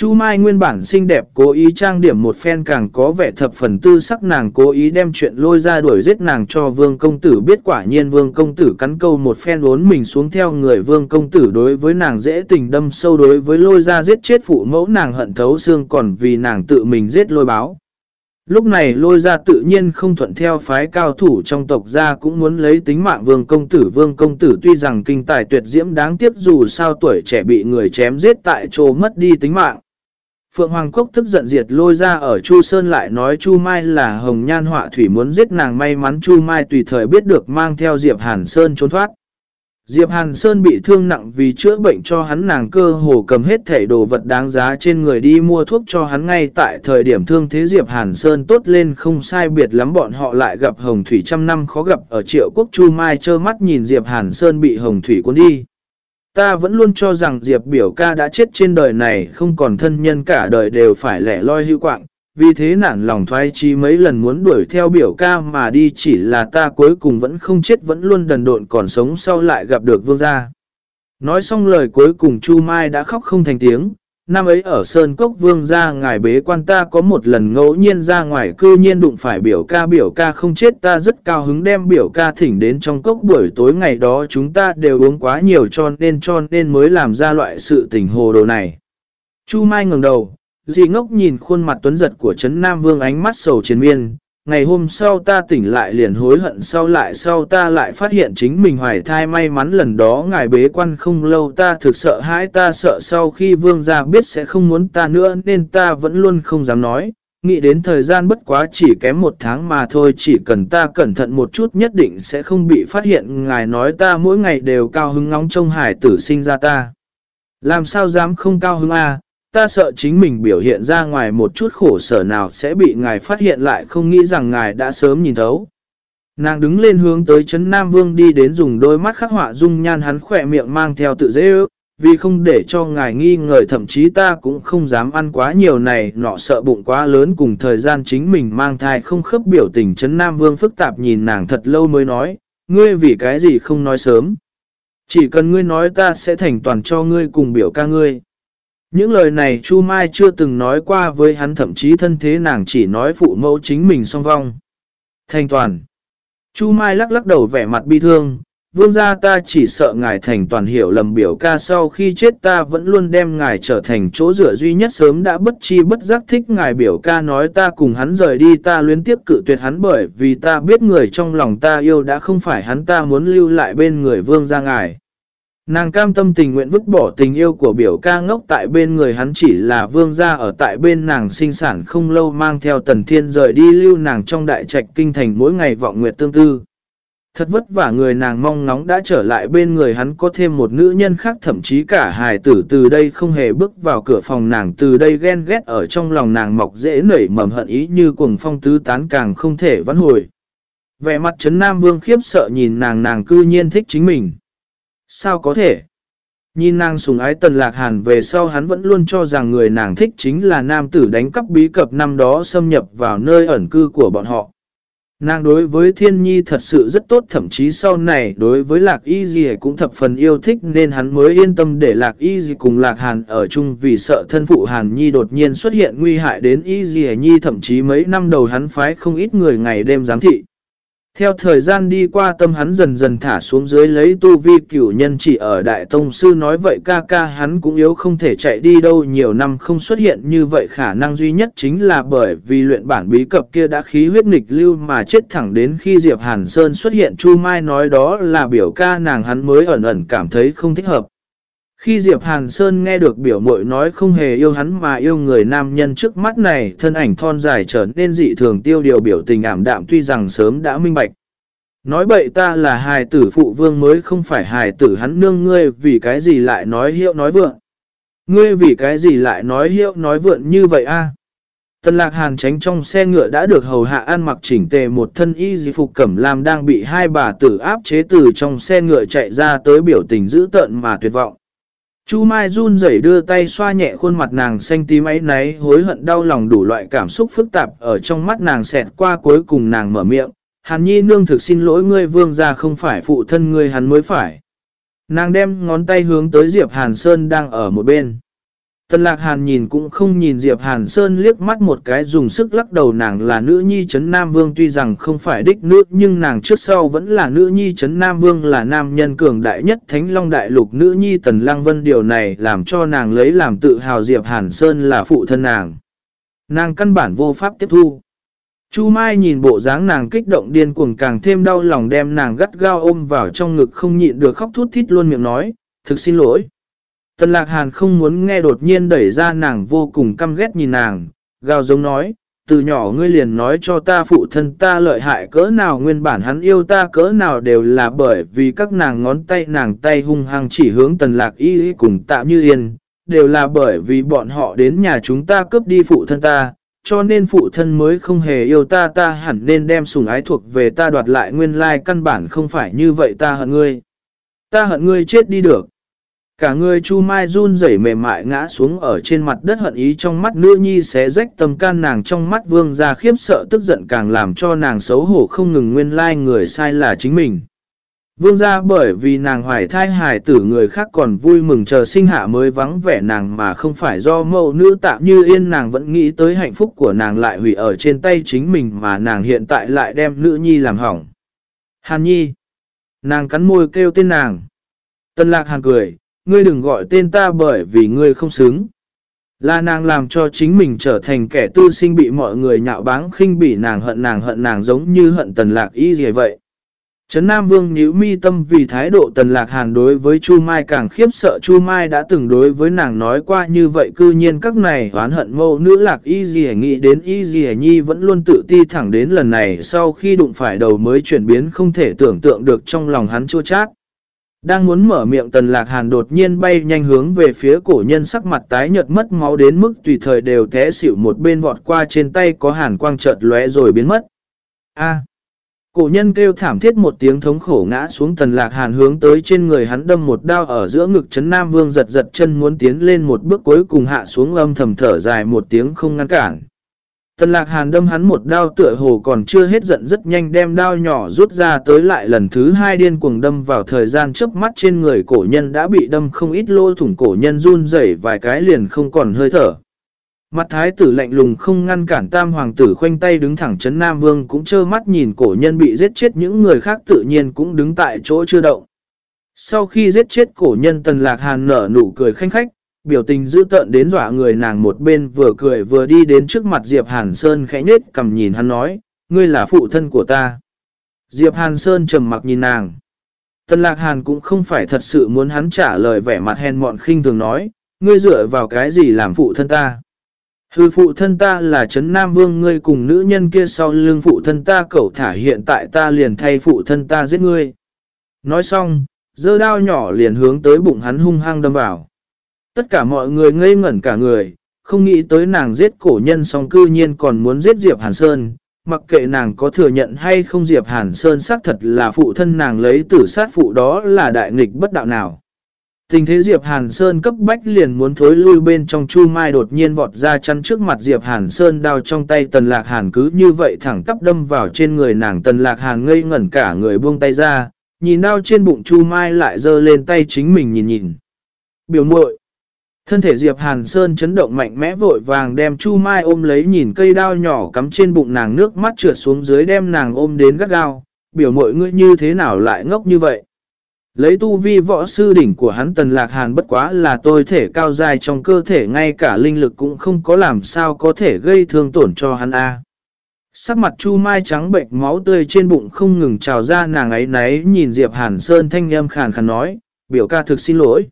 Chu Mai nguyên bản xinh đẹp cố ý trang điểm một phen càng có vẻ thập phần tư sắc nàng cố ý đem chuyện lôi ra đuổi giết nàng cho vương công tử biết quả nhiên vương công tử cắn câu một phen uốn mình xuống theo người vương công tử đối với nàng dễ tình đâm sâu, đối với lôi ra giết chết phụ mẫu nàng hận thấu xương còn vì nàng tự mình giết lôi báo. Lúc này lôi ra tự nhiên không thuận theo phái cao thủ trong tộc ra cũng muốn lấy tính mạng vương công tử. Vương công tử tuy rằng kinh tài tuyệt diễm đáng tiếc dù sao tuổi trẻ bị người chém giết tại chỗ mất đi tính mạng. Phượng Hoàng Cốc tức giận diệt lôi ra ở Chu Sơn lại nói Chu Mai là hồng nhan họa thủy muốn giết nàng may mắn Chu Mai tùy thời biết được mang theo Diệp Hàn Sơn trốn thoát. Diệp Hàn Sơn bị thương nặng vì chữa bệnh cho hắn nàng cơ hồ cầm hết thể đồ vật đáng giá trên người đi mua thuốc cho hắn ngay tại thời điểm thương thế Diệp Hàn Sơn tốt lên không sai biệt lắm bọn họ lại gặp Hồng Thủy trăm năm khó gặp ở triệu quốc Chu Mai trơ mắt nhìn Diệp Hàn Sơn bị Hồng Thủy cuốn đi. Ta vẫn luôn cho rằng Diệp biểu ca đã chết trên đời này không còn thân nhân cả đời đều phải lẻ loi hưu quạng. Vì thế nản lòng thoái chí mấy lần muốn đuổi theo biểu ca mà đi chỉ là ta cuối cùng vẫn không chết vẫn luôn đần độn còn sống sau lại gặp được vương gia. Nói xong lời cuối cùng Chu Mai đã khóc không thành tiếng, Năm ấy ở Sơn Cốc Vương ra ngài bế quan ta có một lần ngẫu nhiên ra ngoài cư nhiên đụng phải biểu ca biểu ca không chết ta rất cao hứng đem biểu ca thỉnh đến trong cốc buổi tối ngày đó chúng ta đều uống quá nhiều cho nên cho nên mới làm ra loại sự tình hồ đồ này. Chu Mai ngừng đầu, dì ngốc nhìn khuôn mặt tuấn giật của Trấn Nam Vương ánh mắt sầu chiến miên, ngày hôm sau ta tỉnh lại liền hối hận sau lại sau ta lại phát hiện chính mình hoài thai may mắn lần đó ngài bế quan không lâu ta thực sợ hãi ta sợ sau khi vương gia biết sẽ không muốn ta nữa nên ta vẫn luôn không dám nói. Nghĩ đến thời gian bất quá chỉ kém một tháng mà thôi chỉ cần ta cẩn thận một chút nhất định sẽ không bị phát hiện ngài nói ta mỗi ngày đều cao hứng ngóng trông hải tử sinh ra ta. Làm sao dám không cao hứng à, ta sợ chính mình biểu hiện ra ngoài một chút khổ sở nào sẽ bị ngài phát hiện lại không nghĩ rằng ngài đã sớm nhìn thấu. Nàng đứng lên hướng tới Trấn Nam Vương đi đến dùng đôi mắt khắc họa dung nhan hắn khỏe miệng mang theo tự dễ ước, vì không để cho ngài nghi ngờ thậm chí ta cũng không dám ăn quá nhiều này nọ sợ bụng quá lớn cùng thời gian chính mình mang thai không khớp biểu tình Trấn Nam Vương phức tạp nhìn nàng thật lâu mới nói, ngươi vì cái gì không nói sớm. Chỉ cần ngươi nói ta sẽ thành toàn cho ngươi cùng biểu ca ngươi. Những lời này Chu Mai chưa từng nói qua với hắn, thậm chí thân thế nàng chỉ nói phụ mẫu chính mình song vong. Thành toàn. Chu Mai lắc lắc đầu vẻ mặt bi thương. Vương gia ta chỉ sợ ngài thành toàn hiểu lầm biểu ca sau khi chết ta vẫn luôn đem ngài trở thành chỗ rửa duy nhất sớm đã bất chi bất giác thích ngài biểu ca nói ta cùng hắn rời đi, ta luyến tiếp cự tuyệt hắn bởi vì ta biết người trong lòng ta yêu đã không phải hắn, ta muốn lưu lại bên người vương gia ngài. Nàng cam tâm tình nguyện vứt bỏ tình yêu của biểu ca ngốc tại bên người hắn chỉ là vương gia ở tại bên nàng sinh sản không lâu mang theo tần thiên rời đi lưu nàng trong đại trạch kinh thành mỗi ngày vọng nguyệt tương tư. Thật vất vả người nàng mong nóng đã trở lại bên người hắn có thêm một nữ nhân khác thậm chí cả hài tử từ đây không hề bước vào cửa phòng nàng từ đây ghen ghét ở trong lòng nàng mọc dễ nảy mầm hận ý như cuồng phong tứ tán càng không thể vãn hồi. Vẻ mặt chấn Nam Vương khiếp sợ nhìn nàng nàng cư nhiên thích chính mình. Sao có thể? Nhìn nàng sùng ái tần lạc hàn về sau hắn vẫn luôn cho rằng người nàng thích chính là nam tử đánh cắp bí cập năm đó xâm nhập vào nơi ẩn cư của bọn họ. Nàng đối với thiên nhi thật sự rất tốt, thậm chí sau này đối với lạc y gì cũng thập phần yêu thích nên hắn mới yên tâm để lạc y gì cùng lạc hàn ở chung vì sợ thân phụ hàn nhi đột nhiên xuất hiện nguy hại đến y gì nhi, thậm chí mấy năm đầu hắn phái không ít người ngày đêm giám thị. Theo thời gian đi qua tâm hắn dần dần thả xuống dưới lấy tu vi cửu nhân chỉ ở Đại Tông Sư nói vậy ca ca hắn cũng yếu không thể chạy đi đâu, nhiều năm không xuất hiện như vậy khả năng duy nhất chính là bởi vì luyện bản bí cập kia đã khí huyết nghịch lưu mà chết thẳng đến khi Diệp Hàn Sơn xuất hiện, Chu Mai nói đó là biểu ca nàng hắn mới ẩn ẩn cảm thấy không thích hợp. Khi Diệp Hàn Sơn nghe được biểu mội nói không hề yêu hắn mà yêu người nam nhân trước mắt này, thân ảnh thon dài trở nên dị thường tiêu điều biểu tình ảm đạm tuy rằng sớm đã minh bạch. Nói bậy ta là hài tử phụ vương mới không phải hài tử hắn nương ngươi vì cái gì lại nói hiệu nói vượng. Ngươi vì cái gì lại nói hiệu nói vượng như vậy a? Tần lạc hàn tránh trong xe ngựa đã được hầu hạ ăn mặc chỉnh tề một thân y di phục cẩm làm đang bị hai bà tử áp chế từ trong xe ngựa chạy ra tới biểu tình dữ tợn mà tuyệt vọng. Chu Mai run rẩy đưa tay xoa nhẹ khuôn mặt nàng xanh tím ấy náy, hối hận đau lòng đủ loại cảm xúc phức tạp ở trong mắt nàng xẹt qua cuối cùng nàng mở miệng. Hàn Nhi nương thực xin lỗi ngươi, vương ra không phải phụ thân ngươi hắn mới phải. Nàng đem ngón tay hướng tới Diệp Hàn Sơn đang ở một bên. Tần lạc hàn nhìn cũng không nhìn Diệp Hàn Sơn liếc mắt một cái dùng sức lắc đầu nàng là nữ nhi chấn Nam Vương tuy rằng không phải đích nữ nhưng nàng trước sau vẫn là nữ nhi chấn Nam Vương là nam nhân cường đại nhất Thánh Long Đại Lục nữ nhi Tần Lăng Vân điều này làm cho nàng lấy làm tự hào Diệp Hàn Sơn là phụ thân nàng. Nàng căn bản vô pháp tiếp thu. Chu Mai nhìn bộ dáng nàng kích động điên cuồng càng thêm đau lòng đem nàng gắt gao ôm vào trong ngực không nhịn được khóc thút thít luôn miệng nói, thực xin lỗi. Tần lạc hàn không muốn nghe đột nhiên đẩy ra nàng vô cùng căm ghét nhìn nàng, gào giống nói, từ nhỏ ngươi liền nói cho ta phụ thân ta lợi hại cỡ nào nguyên bản hắn yêu ta cỡ nào đều là bởi vì các nàng ngón tay nàng tay hung hăng chỉ hướng tần lạc y cùng tạ như yên, đều là bởi vì bọn họ đến nhà chúng ta cướp đi phụ thân ta, cho nên phụ thân mới không hề yêu ta ta hẳn nên đem sùng ái thuộc về ta đoạt lại nguyên lai căn bản không phải như vậy ta hận ngươi. Ta hận ngươi chết đi được. Cả người Chu Mai run rẩy mềm mại ngã xuống ở trên mặt đất hận ý trong mắt nữ nhi xé rách tâm can nàng trong mắt vương ra khiếp sợ tức giận càng làm cho nàng xấu hổ không ngừng nguyên lai like người sai là chính mình. Vương ra bởi vì nàng hoài thai hài tử người khác còn vui mừng chờ sinh hạ mới vắng vẻ nàng mà không phải do mẫu nữ tạm như yên nàng vẫn nghĩ tới hạnh phúc của nàng lại hủy ở trên tay chính mình mà nàng hiện tại lại đem nữ nhi làm hỏng. Hàn nhi. Nàng cắn môi kêu tên nàng. Tân lạc hàn cười, ngươi đừng gọi tên ta bởi vì ngươi không xứng. Là nàng làm cho chính mình trở thành kẻ tư sinh bị mọi người nhạo báng khinh bỉ nàng hận nàng hận nàng giống như hận tần lạc y gì vậy. Trấn Nam Vương nhíu mi tâm vì thái độ tần lạc hàn đối với Chu Mai càng khiếp sợ Chu Mai đã từng đối với nàng nói qua như vậy, cư nhiên các này oán hận mâu nữ lạc y gì nghĩ đến y gì nhi vẫn luôn tự ti thẳng đến lần này, sau khi đụng phải đầu mới chuyển biến không thể tưởng tượng được trong lòng hắn chua chát. Đang muốn mở miệng tần lạc hàn đột nhiên bay nhanh hướng về phía cổ nhân sắc mặt tái nhợt mất máu đến mức tùy thời đều té xỉu một bên vọt qua trên tay có hàn quang chợt lóe rồi biến mất. A. À. cổ nhân kêu thảm thiết một tiếng thống khổ ngã xuống tần lạc hàn hướng tới trên người hắn đâm một đao ở giữa ngực chấn nam vương giật giật chân muốn tiến lên một bước cuối cùng hạ xuống âm thầm thở dài một tiếng không ngăn cản. Tần lạc hàn đâm hắn một đao tựa hồ còn chưa hết giận rất nhanh đem đao nhỏ rút ra tới lại lần thứ hai điên cuồng đâm vào thời gian trước mắt trên người cổ nhân đã bị đâm không ít lô thủng cổ nhân run rẩy vài cái liền không còn hơi thở. Mặt thái tử lạnh lùng không ngăn cản tam hoàng tử khoanh tay đứng thẳng chấn Nam Vương cũng trơ mắt nhìn cổ nhân bị giết chết những người khác tự nhiên cũng đứng tại chỗ chưa động. Sau khi giết chết cổ nhân tần lạc hàn nở nụ cười khanh khách, biểu tình dữ tợn đến dọa người nàng một bên vừa cười vừa đi đến trước mặt Diệp Hàn Sơn khẽ nết cầm nhìn hắn nói, ngươi là phụ thân của ta. Diệp Hàn Sơn trầm mặc nhìn nàng. Tân Lạc Hàn cũng không phải thật sự muốn hắn trả lời vẻ mặt hèn mọn khinh thường nói, ngươi dựa vào cái gì làm phụ thân ta. Hư phụ thân ta là Trấn Nam Vương ngươi cùng nữ nhân kia sau lưng phụ thân ta cẩu thả hiện tại ta liền thay phụ thân ta giết ngươi. Nói xong, dơ đao nhỏ liền hướng tới bụng hắn hung hăng đâm vào. Tất cả mọi người ngây ngẩn cả người, không nghĩ tới nàng giết cổ nhân song cư nhiên còn muốn giết Diệp Hàn Sơn. Mặc kệ nàng có thừa nhận hay không Diệp Hàn Sơn xác thật là phụ thân nàng lấy tử sát phụ đó là đại nghịch bất đạo nào. Tình thế Diệp Hàn Sơn cấp bách liền muốn thối lui bên trong Chu Mai đột nhiên vọt ra chắn trước mặt Diệp Hàn Sơn đao trong tay Tần Lạc Hàn cứ như vậy thẳng tắp đâm vào trên người nàng Tần Lạc Hàn ngây ngẩn cả người buông tay ra, nhìn đao trên bụng Chu Mai lại dơ lên tay chính mình nhìn nhìn. Biểu muội Thân thể Diệp Hàn Sơn chấn động mạnh mẽ vội vàng đem Chu Mai ôm lấy nhìn cây đao nhỏ cắm trên bụng nàng nước mắt trượt xuống dưới đem nàng ôm đến gắt gao. Biểu mội ngươi như thế nào lại ngốc như vậy? Lấy tu vi võ sư đỉnh của hắn Tần Lạc Hàn bất quá là tôi thể cao dài trong cơ thể ngay cả linh lực cũng không có làm sao có thể gây thương tổn cho hắn a. Sắc mặt Chu Mai trắng bệnh máu tươi trên bụng không ngừng trào ra nàng ấy náy nhìn Diệp Hàn Sơn thanh âm khàn khàn nói, biểu ca thực xin lỗi.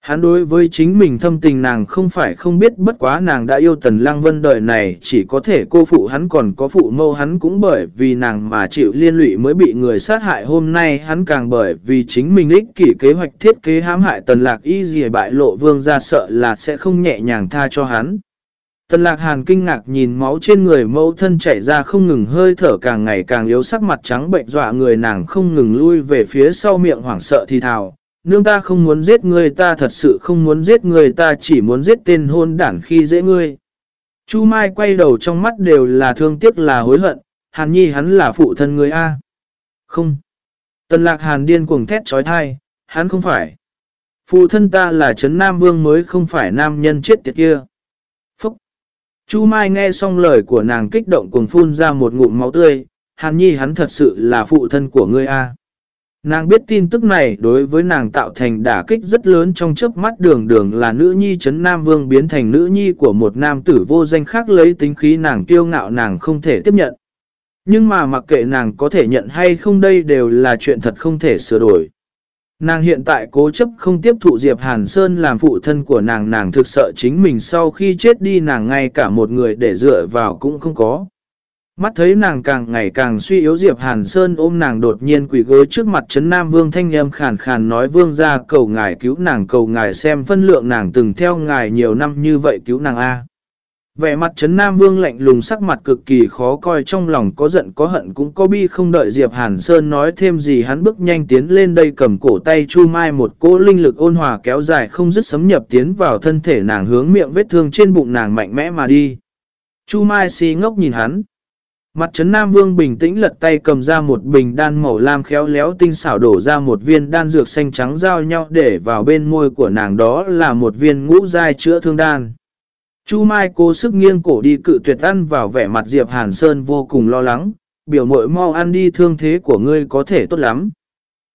Hắn đối với chính mình thâm tình nàng không phải không biết bất quá nàng đã yêu tần lăng vân đời này, chỉ có thể cô phụ hắn còn có phụ mâu hắn cũng bởi vì nàng mà chịu liên lụy mới bị người sát hại hôm nay hắn càng bởi vì chính mình ích kỷ kế hoạch thiết kế hãm hại tần lạc y gì bại lộ vương ra sợ là sẽ không nhẹ nhàng tha cho hắn. Tần lạc hàn kinh ngạc nhìn máu trên người mẫu thân chảy ra không ngừng hơi thở càng ngày càng yếu, sắc mặt trắng bệnh dọa người nàng không ngừng lui về phía sau miệng hoảng sợ thì thào nương ta không muốn giết ngươi ta thật sự không muốn giết ngươi ta chỉ muốn giết tên hôn đảng khi dễ ngươi. Chu Mai quay đầu trong mắt đều là thương tiếc là hối hận, Hàn Nhi hắn là phụ thân ngươi A. Không. Tần lạc Hàn điên cuồng thét trói thai, hắn không phải. Phụ thân ta là Trấn Nam Vương mới không phải nam nhân chết tiệt kia. Phúc. Chu Mai nghe xong lời của nàng kích động cuồng phun ra một ngụm máu tươi, Hàn Nhi hắn thật sự là phụ thân của ngươi A. Nàng biết tin tức này đối với nàng tạo thành đả kích rất lớn trong chớp mắt đường đường là nữ nhi chấn Nam Vương biến thành nữ nhi của một nam tử vô danh khác lấy tính khí nàng kiêu ngạo nàng không thể tiếp nhận. Nhưng mà mặc kệ nàng có thể nhận hay không đây đều là chuyện thật không thể sửa đổi. Nàng hiện tại cố chấp không tiếp thụ Diệp Hàn Sơn làm phụ thân của nàng nàng thực sợ chính mình sau khi chết đi nàng ngay cả một người để dựa vào cũng không có. Mắt thấy nàng càng ngày càng suy yếu, Diệp Hàn Sơn ôm nàng đột nhiên quỷ gối trước mặt Trấn Nam Vương Thanh Nhâm khàn khàn nói, vương ra cầu ngài cứu nàng, cầu ngài xem phân lượng nàng từng theo ngài nhiều năm như vậy cứu nàng A. Vẻ mặt Trấn Nam Vương lạnh lùng, sắc mặt cực kỳ khó coi, trong lòng có giận có hận cũng có bi, không đợi Diệp Hàn Sơn nói thêm gì, hắn bước nhanh tiến lên đây cầm cổ tay Chu Mai một cỗ linh lực ôn hòa kéo dài, không dứt sấm nhập tiến vào thân thể nàng, hướng miệng vết thương trên bụng nàng mạnh mẽ mà đi. Chu Mai si ngốc nhìn hắn. Mặt trấn Nam Vương bình tĩnh lật tay cầm ra một bình đan màu lam khéo léo tinh xảo đổ ra một viên đan dược xanh trắng giao nhau để vào bên môi của nàng đó là một viên ngũ dai chữa thương đan. Chu Mai cố sức nghiêng cổ đi cự tuyệt ăn vào vẻ mặt Diệp Hàn Sơn vô cùng lo lắng, biểu mội mau ăn đi thương thế của ngươi có thể tốt lắm.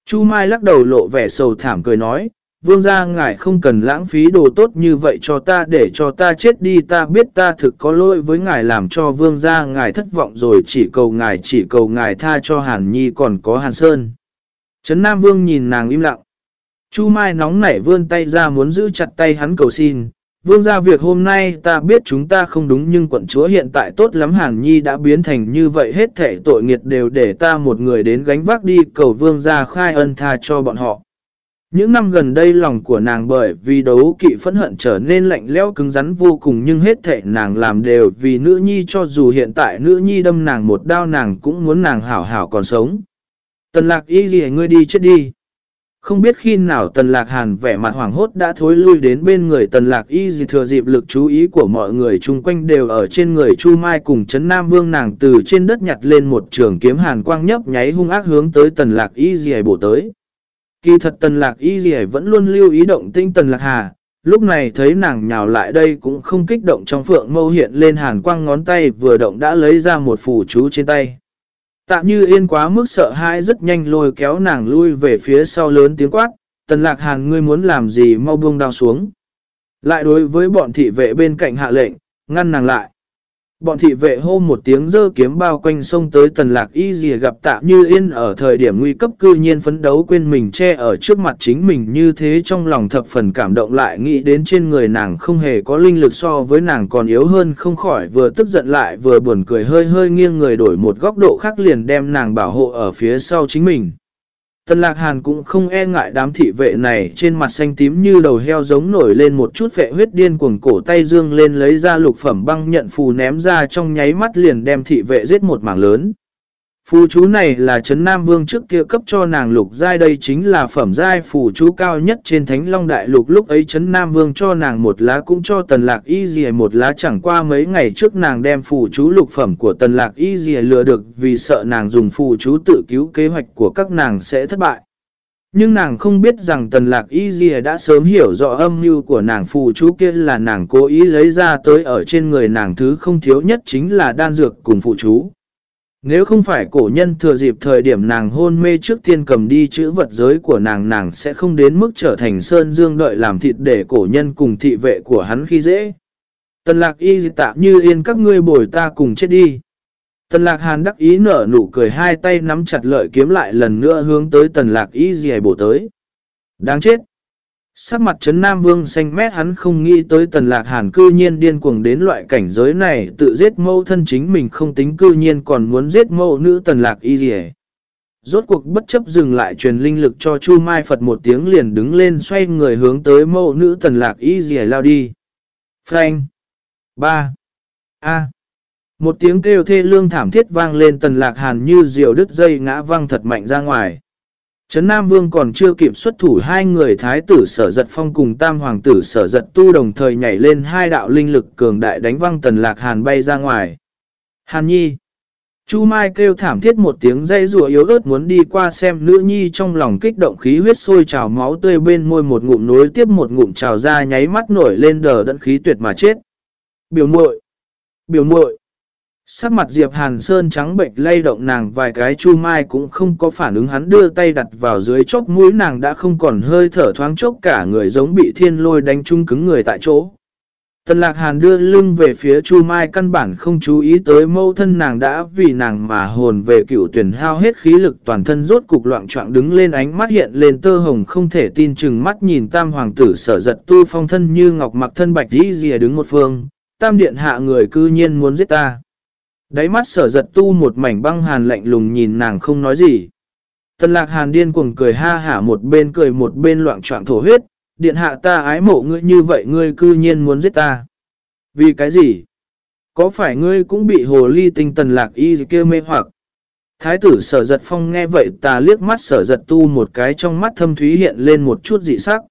Chu Mai lắc đầu lộ vẻ sầu thảm cười nói, vương gia ngài không cần lãng phí đồ tốt như vậy cho ta để cho ta chết đi, ta biết ta thực có lỗi với ngài làm cho vương gia ngài thất vọng rồi, chỉ cầu ngài, chỉ cầu ngài tha cho Hàn Nhi còn có Hàn Sơn. Trấn Nam Vương nhìn nàng im lặng. Chu Mai nóng nảy vươn tay ra muốn giữ chặt tay hắn cầu xin. Vương gia việc hôm nay ta biết chúng ta không đúng nhưng quận chúa hiện tại tốt lắm, Hàn Nhi đã biến thành như vậy, hết thể tội nghiệt đều để ta một người đến gánh vác đi, cầu vương gia khai ân tha cho bọn họ. Những năm gần đây lòng của nàng bởi vì đấu kỵ phẫn hận trở nên lạnh lẽo cứng rắn vô cùng, nhưng hết thể nàng làm đều vì nữ nhi, cho dù hiện tại nữ nhi đâm nàng một đao, nàng cũng muốn nàng hảo hảo còn sống. Tần lạc y gì ngươi đi chết đi. Không biết khi nào tần lạc hàn vẻ mặt hoảng hốt đã thối lui đến bên người tần lạc y gì thừa dịp lực chú ý của mọi người chung quanh đều ở trên người Chu Mai cùng Trấn Nam Vương nàng từ trên đất nhặt lên một trường kiếm hàn quang nhấp nháy hung ác hướng tới tần lạc y gì bổ tới. Kỳ thật tần lạc y gì vẫn luôn lưu ý động tinh tần lạc hà, lúc này thấy nàng nhào lại đây cũng không kích động trong phượng mâu hiện lên hàn quang ngón tay vừa động đã lấy ra một phù chú trên tay. Tạm như yên quá mức sợ hãi rất nhanh lôi kéo nàng lui về phía sau lớn tiếng quát, tần lạc hàn ngươi muốn làm gì mau buông đao xuống. Lại đối với bọn thị vệ bên cạnh hạ lệnh, ngăn nàng lại. Bọn thị vệ hô một tiếng dơ kiếm bao quanh sông tới tần lạc y gì gặp tạ như yên ở thời điểm nguy cấp cư nhiên phấn đấu quên mình che ở trước mặt chính mình như thế trong lòng thập phần cảm động lại nghĩ đến trên người nàng không hề có linh lực so với nàng còn yếu hơn không khỏi vừa tức giận lại vừa buồn cười hơi hơi nghiêng người đổi một góc độ khác liền đem nàng bảo hộ ở phía sau chính mình. Tần lạc hàn cũng không e ngại đám thị vệ này trên mặt xanh tím như đầu heo giống nổi lên một chút vệ huyết điên cuồng cổ tay dương lên lấy ra lục phẩm băng nhận phù ném ra trong nháy mắt liền đem thị vệ giết một mảng lớn. Phù chú này là Trấn Nam Vương trước kia cấp cho nàng lục giai, đây chính là phẩm giai phù chú cao nhất trên Thánh Long Đại Lục lúc ấy Trấn Nam Vương cho nàng một lá cũng cho Tần Lạc Y Dì một lá chẳng qua mấy ngày trước nàng đem phù chú lục phẩm của Tần Lạc Y Dì lừa được vì sợ nàng dùng phù chú tự cứu kế hoạch của các nàng sẽ thất bại. Nhưng nàng không biết rằng Tần Lạc Y Dì đã sớm hiểu rõ âm mưu của nàng phù chú kia là nàng cố ý lấy ra tới ở trên người nàng thứ không thiếu nhất chính là đan dược cùng phù chú. Nếu không phải cổ nhân thừa dịp thời điểm nàng hôn mê trước tiên cầm đi chữ vật giới của nàng nàng sẽ không đến mức trở thành sơn dương đợi làm thịt để cổ nhân cùng thị vệ của hắn khi dễ. Tần lạc y tạm như yên các ngươi bồi ta cùng chết đi. Tần lạc hàn đắc ý nở nụ cười hai tay nắm chặt lợi kiếm lại lần nữa hướng tới tần lạc y dị bổ tới. Đáng chết. Sắc mặt chấn Nam Vương xanh mét, hắn không nghĩ tới tần lạc hàn cư nhiên điên cuồng đến loại cảnh giới này, tự giết mâu thân chính mình không tính cư nhiên còn muốn giết mâu nữ tần lạc y gì Rốt cuộc bất chấp dừng lại truyền linh lực cho Chu Mai Phật một tiếng liền đứng lên xoay người hướng tới mâu nữ tần lạc y gì lao đi. Frank 3. A. Một tiếng kêu thê lương thảm thiết vang lên tần lạc hàn như diều đứt dây ngã văng thật mạnh ra ngoài. Trấn Nam Vương còn chưa kịp xuất thủ, hai người thái tử sở giật phong cùng tam hoàng tử sở giật tu đồng thời nhảy lên hai đạo linh lực cường đại đánh văng tần lạc hàn bay ra ngoài. Hàn nhi. Chu Mai kêu thảm thiết một tiếng dây rùa yếu ớt muốn đi qua xem nữ nhi trong lòng kích động khí huyết sôi trào máu tươi bên môi một ngụm nối tiếp một ngụm trào ra nháy mắt nổi lên đờ đẫn khí tuyệt mà chết. Biểu muội Biểu muội Sắc mặt Diệp Hàn Sơn trắng bệnh lay động nàng vài cái chu mai cũng không có phản ứng hắn đưa tay đặt vào dưới chốc mũi nàng đã không còn hơi thở thoáng chốc cả người giống bị thiên lôi đánh trung cứng người tại chỗ. Tần lạc hàn đưa lưng về phía chu mai căn bản không chú ý tới mâu thân nàng đã vì nàng mà hồn về cựu tuyển hao hết khí lực toàn thân rốt cục loạn trọng đứng lên ánh mắt hiện lên tơ hồng không thể tin chừng mắt nhìn tam hoàng tử sở giật tu phong thân như ngọc mặc thân bạch dĩ dìa đứng một phương, tam điện hạ người cư nhiên muốn giết ta. Đáy mắt sở giật tu một mảnh băng hàn lạnh lùng nhìn nàng không nói gì. Tần lạc hàn điên cuồng cười ha hả một bên cười một bên loạn trọng thổ huyết, điện hạ ta ái mộ ngươi như vậy ngươi cư nhiên muốn giết ta. Vì cái gì? Có phải ngươi cũng bị hồ ly tinh tần lạc y kêu mê hoặc? Thái tử sở giật phong nghe vậy ta liếc mắt sở giật tu một cái trong mắt thâm thúy hiện lên một chút dị sắc.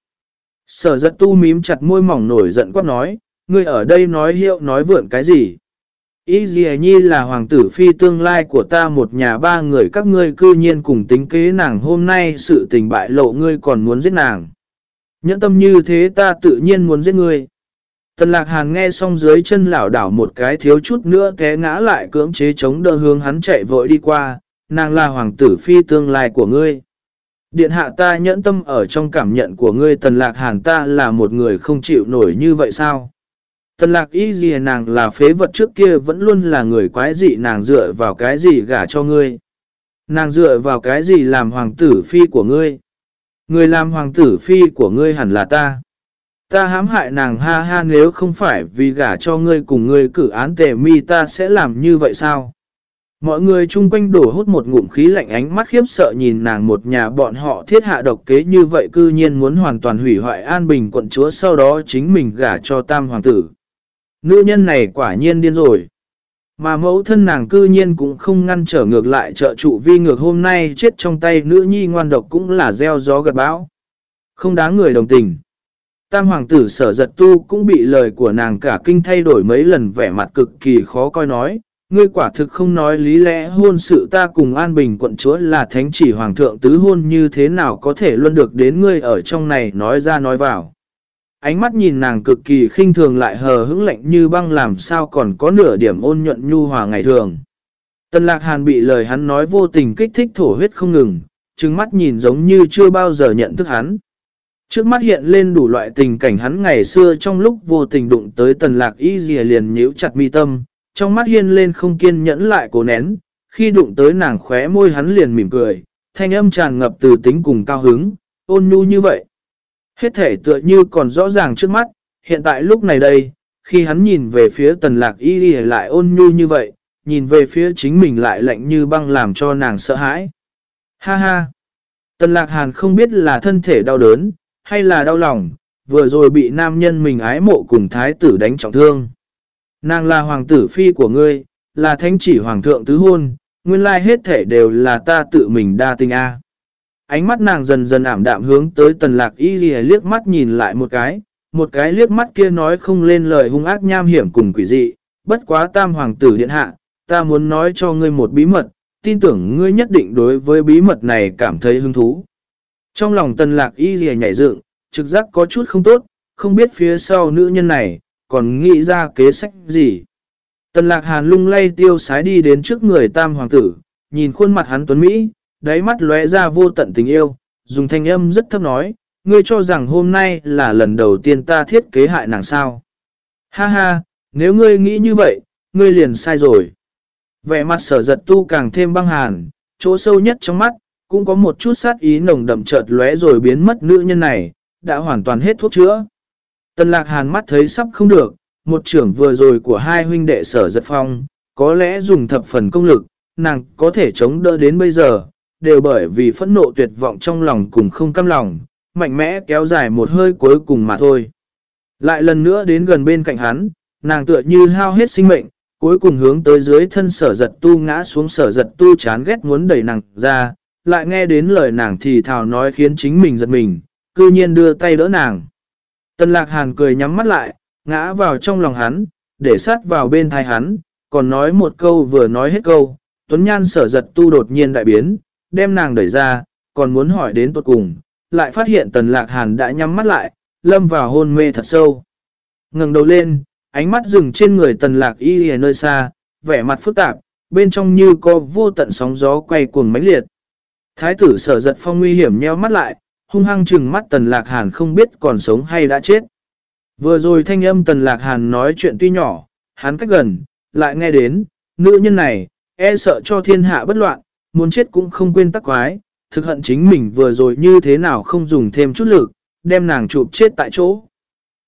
Sở giật tu mím chặt môi mỏng nổi giận quát nói, ngươi ở đây nói hiệu nói vượn cái gì? Ý gì à, nhi là hoàng tử phi tương lai của ta một nhà ba người các ngươi cư nhiên cùng tính kế nàng hôm nay sự tình bại lộ ngươi còn muốn giết nàng. Nhẫn tâm như thế ta tự nhiên muốn giết ngươi. Tần lạc hàn nghe xong dưới chân lảo đảo một cái thiếu chút nữa té ngã lại cưỡng chế chống đỡ hướng hắn chạy vội đi qua, nàng là hoàng tử phi tương lai của ngươi. Điện hạ ta nhẫn tâm ở trong cảm nhận của ngươi tần lạc hàn ta là một người không chịu nổi như vậy sao? Tần lạc y gì nàng là phế vật trước kia vẫn luôn là người quái dị, nàng dựa vào cái gì gả cho ngươi. Nàng dựa vào cái gì làm hoàng tử phi của ngươi. Người làm hoàng tử phi của ngươi hẳn là ta. Ta hãm hại nàng, ha ha, nếu không phải vì gả cho ngươi cùng ngươi cử án tề mi, ta sẽ làm như vậy sao? Mọi người chung quanh đổ hút một ngụm khí lạnh, ánh mắt khiếp sợ nhìn nàng một nhà, bọn họ thiết hạ độc kế như vậy, cư nhiên muốn hoàn toàn hủy hoại an bình quận chúa, sau đó chính mình gả cho tam hoàng tử. Nữ nhân này quả nhiên điên rồi. Mà mẫu thân nàng cư nhiên cũng không ngăn trở ngược lại trợ trụ vi ngược hôm nay chết trong tay nữ nhi ngoan độc cũng là gieo gió gật bão. Không đáng người đồng tình. Tam hoàng tử sở giật tu cũng bị lời của nàng cả kinh thay đổi mấy lần vẻ mặt cực kỳ khó coi nói. Ngươi quả thực không nói lý lẽ, hôn sự ta cùng An Bình quận chúa là thánh chỉ hoàng thượng tứ hôn như thế nào có thể luôn được đến ngươi ở trong này nói ra nói vào. Ánh mắt nhìn nàng cực kỳ khinh thường lại hờ hững lạnh như băng làm sao còn có nửa điểm ôn nhuận nhu hòa ngày thường. Tần lạc hàn bị lời hắn nói vô tình kích thích thổ huyết không ngừng, trừng mắt nhìn giống như chưa bao giờ nhận thức hắn. Trước mắt hiện lên đủ loại tình cảnh hắn ngày xưa trong lúc vô tình đụng tới tần lạc y dìa liền nhíu chặt mi tâm, trong mắt hiên lên không kiên nhẫn lại cố nén, khi đụng tới nàng khóe môi hắn liền mỉm cười, thanh âm tràn ngập từ tính cùng cao hứng, ôn nhu như vậy. Hết thể tựa như còn rõ ràng trước mắt, hiện tại lúc này đây, khi hắn nhìn về phía tần lạc y đi lại ôn nhu như vậy, nhìn về phía chính mình lại lạnh như băng làm cho nàng sợ hãi. Ha ha! Tần lạc hàn không biết là thân thể đau đớn, hay là đau lòng, vừa rồi bị nam nhân mình ái mộ cùng thái tử đánh trọng thương. Nàng là hoàng tử phi của ngươi, là thánh chỉ hoàng thượng tứ hôn, nguyên lai hết thể đều là ta tự mình đa tình a. Ánh mắt nàng dần dần ảm đạm hướng tới tần lạc y ghi liếc mắt nhìn lại một cái, một cái liếc mắt kia nói không lên lời hung ác nham hiểm cùng quỷ dị, bất quá tam hoàng tử điện hạ, ta muốn nói cho ngươi một bí mật, tin tưởng ngươi nhất định đối với bí mật này cảm thấy hứng thú. Trong lòng tần lạc y ghi nhảy dựng, trực giác có chút không tốt, không biết phía sau nữ nhân này, còn nghĩ ra kế sách gì. Tần lạc hàn lung lay tiêu sái đi đến trước người tam hoàng tử, nhìn khuôn mặt hắn tuấn Mỹ, đáy mắt lóe ra vô tận tình yêu, dùng thanh âm rất thấp nói, ngươi cho rằng hôm nay là lần đầu tiên ta thiết kế hại nàng sao. Ha ha, nếu ngươi nghĩ như vậy, ngươi liền sai rồi. Vẻ mặt sở giật tu càng thêm băng hàn, chỗ sâu nhất trong mắt, cũng có một chút sát ý nồng đậm chợt lóe rồi biến mất nữ nhân này, đã hoàn toàn hết thuốc chữa. Tần lạc hàn mắt thấy sắp không được, một trưởng vừa rồi của hai huynh đệ sở giật phong, có lẽ dùng thập phần công lực, nàng có thể chống đỡ đến bây giờ, đều bởi vì phẫn nộ tuyệt vọng trong lòng cùng không căm lòng, mạnh mẽ kéo dài một hơi cuối cùng mà thôi. Lại lần nữa đến gần bên cạnh hắn, nàng tựa như hao hết sinh mệnh, cuối cùng hướng tới dưới thân sở giật tu ngã xuống sở giật tu chán ghét muốn đẩy nàng ra, lại nghe đến lời nàng thì thào nói khiến chính mình giật mình, cư nhiên đưa tay đỡ nàng. Tần lạc hàn cười nhắm mắt lại, ngã vào trong lòng hắn, để sát vào bên thai hắn, còn nói một câu vừa nói hết câu, Tuấn Nhan sở giật tu đột nhiên đại biến, đem nàng đẩy ra, còn muốn hỏi đến tuột cùng, lại phát hiện tần lạc hàn đã nhắm mắt lại, lâm vào hôn mê thật sâu. Ngừng đầu lên, ánh mắt dừng trên người tần lạc y ở nơi xa, vẻ mặt phức tạp, bên trong như có vô tận sóng gió quay cuồng mãnh liệt. Thái tử sở giật phong nguy hiểm nheo mắt lại, hung hăng trừng mắt tần lạc hàn không biết còn sống hay đã chết. Vừa rồi thanh âm tần lạc hàn nói chuyện tuy nhỏ, hắn cách gần, lại nghe đến, nữ nhân này, e sợ cho thiên hạ bất loạn, muốn chết cũng không quên tắc quái, thực hận chính mình vừa rồi như thế nào không dùng thêm chút lực, đem nàng chụp chết tại chỗ.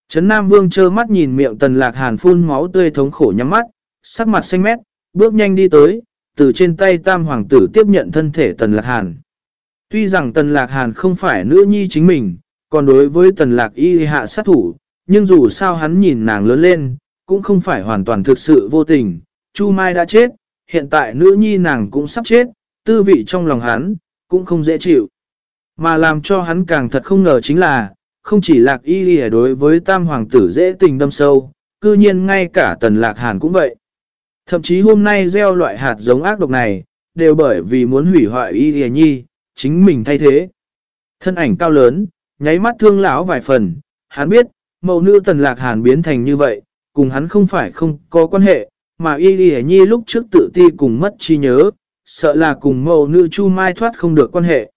Trấn Nam Vương trơ mắt nhìn miệng tần lạc hàn phun máu tươi thống khổ nhắm mắt, sắc mặt xanh mét, bước nhanh đi tới, từ trên tay tam hoàng tử tiếp nhận thân thể tần lạc hàn. Tuy rằng tần lạc hàn không phải nữ nhi chính mình, còn đối với tần lạc y hạ sát thủ, nhưng dù sao hắn nhìn nàng lớn lên, cũng không phải hoàn toàn thực sự vô tình. Chu Mai đã chết, hiện tại nữ nhi nàng cũng sắp chết, tư vị trong lòng hắn, cũng không dễ chịu. Mà làm cho hắn càng thật không ngờ chính là, không chỉ lạc y lìa đối với tam hoàng tử dễ tình đâm sâu, cư nhiên ngay cả tần lạc hàn cũng vậy. Thậm chí hôm nay gieo loại hạt giống ác độc này, đều bởi vì muốn hủy hoại y lìa nhi, chính mình thay thế. Thân ảnh cao lớn, nháy mắt thương lão vài phần, hắn biết, mẫu nữ tần lạc hàn biến thành như vậy, cùng hắn không phải không có quan hệ, mà y lìa nhi lúc trước tự ti cùng mất trí nhớ, sợ là cùng mẫu nữ Chu Mai thoát không được quan hệ.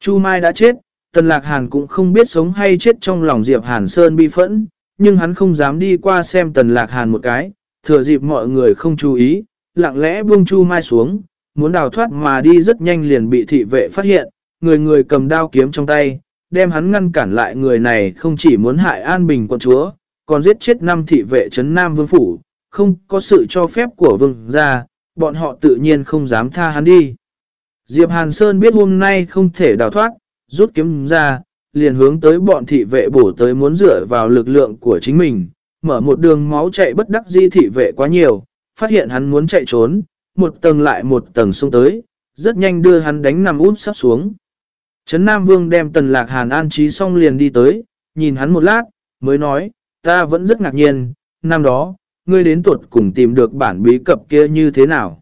Chu Mai đã chết, tần lạc hàn cũng không biết sống hay chết trong lòng Diệp Hàn Sơn bi phẫn, nhưng hắn không dám đi qua xem tần lạc hàn một cái, thừa dịp mọi người không chú ý, lặng lẽ buông Chu Mai xuống, muốn đào thoát mà đi rất nhanh liền bị thị vệ phát hiện, người người cầm đao kiếm trong tay, đem hắn ngăn cản lại người này không chỉ muốn hại An Bình quận chúa, còn giết chết năm thị vệ trấn Nam Vương Phủ, không có sự cho phép của vương gia, bọn họ tự nhiên không dám tha hắn đi. Diệp Hàn Sơn biết hôm nay không thể đào thoát, rút kiếm ra, liền hướng tới bọn thị vệ bổ tới muốn dựa vào lực lượng của chính mình, mở một đường máu chạy bất đắc di thị vệ quá nhiều, phát hiện hắn muốn chạy trốn, một tầng lại một tầng xuống tới, rất nhanh đưa hắn đánh nằm út sắp xuống. Trấn Nam Vương đem tần lạc hàn an trí xong liền đi tới, nhìn hắn một lát, mới nói, ta vẫn rất ngạc nhiên, năm đó, ngươi đến tuột cùng tìm được bản bí cập kia như thế nào.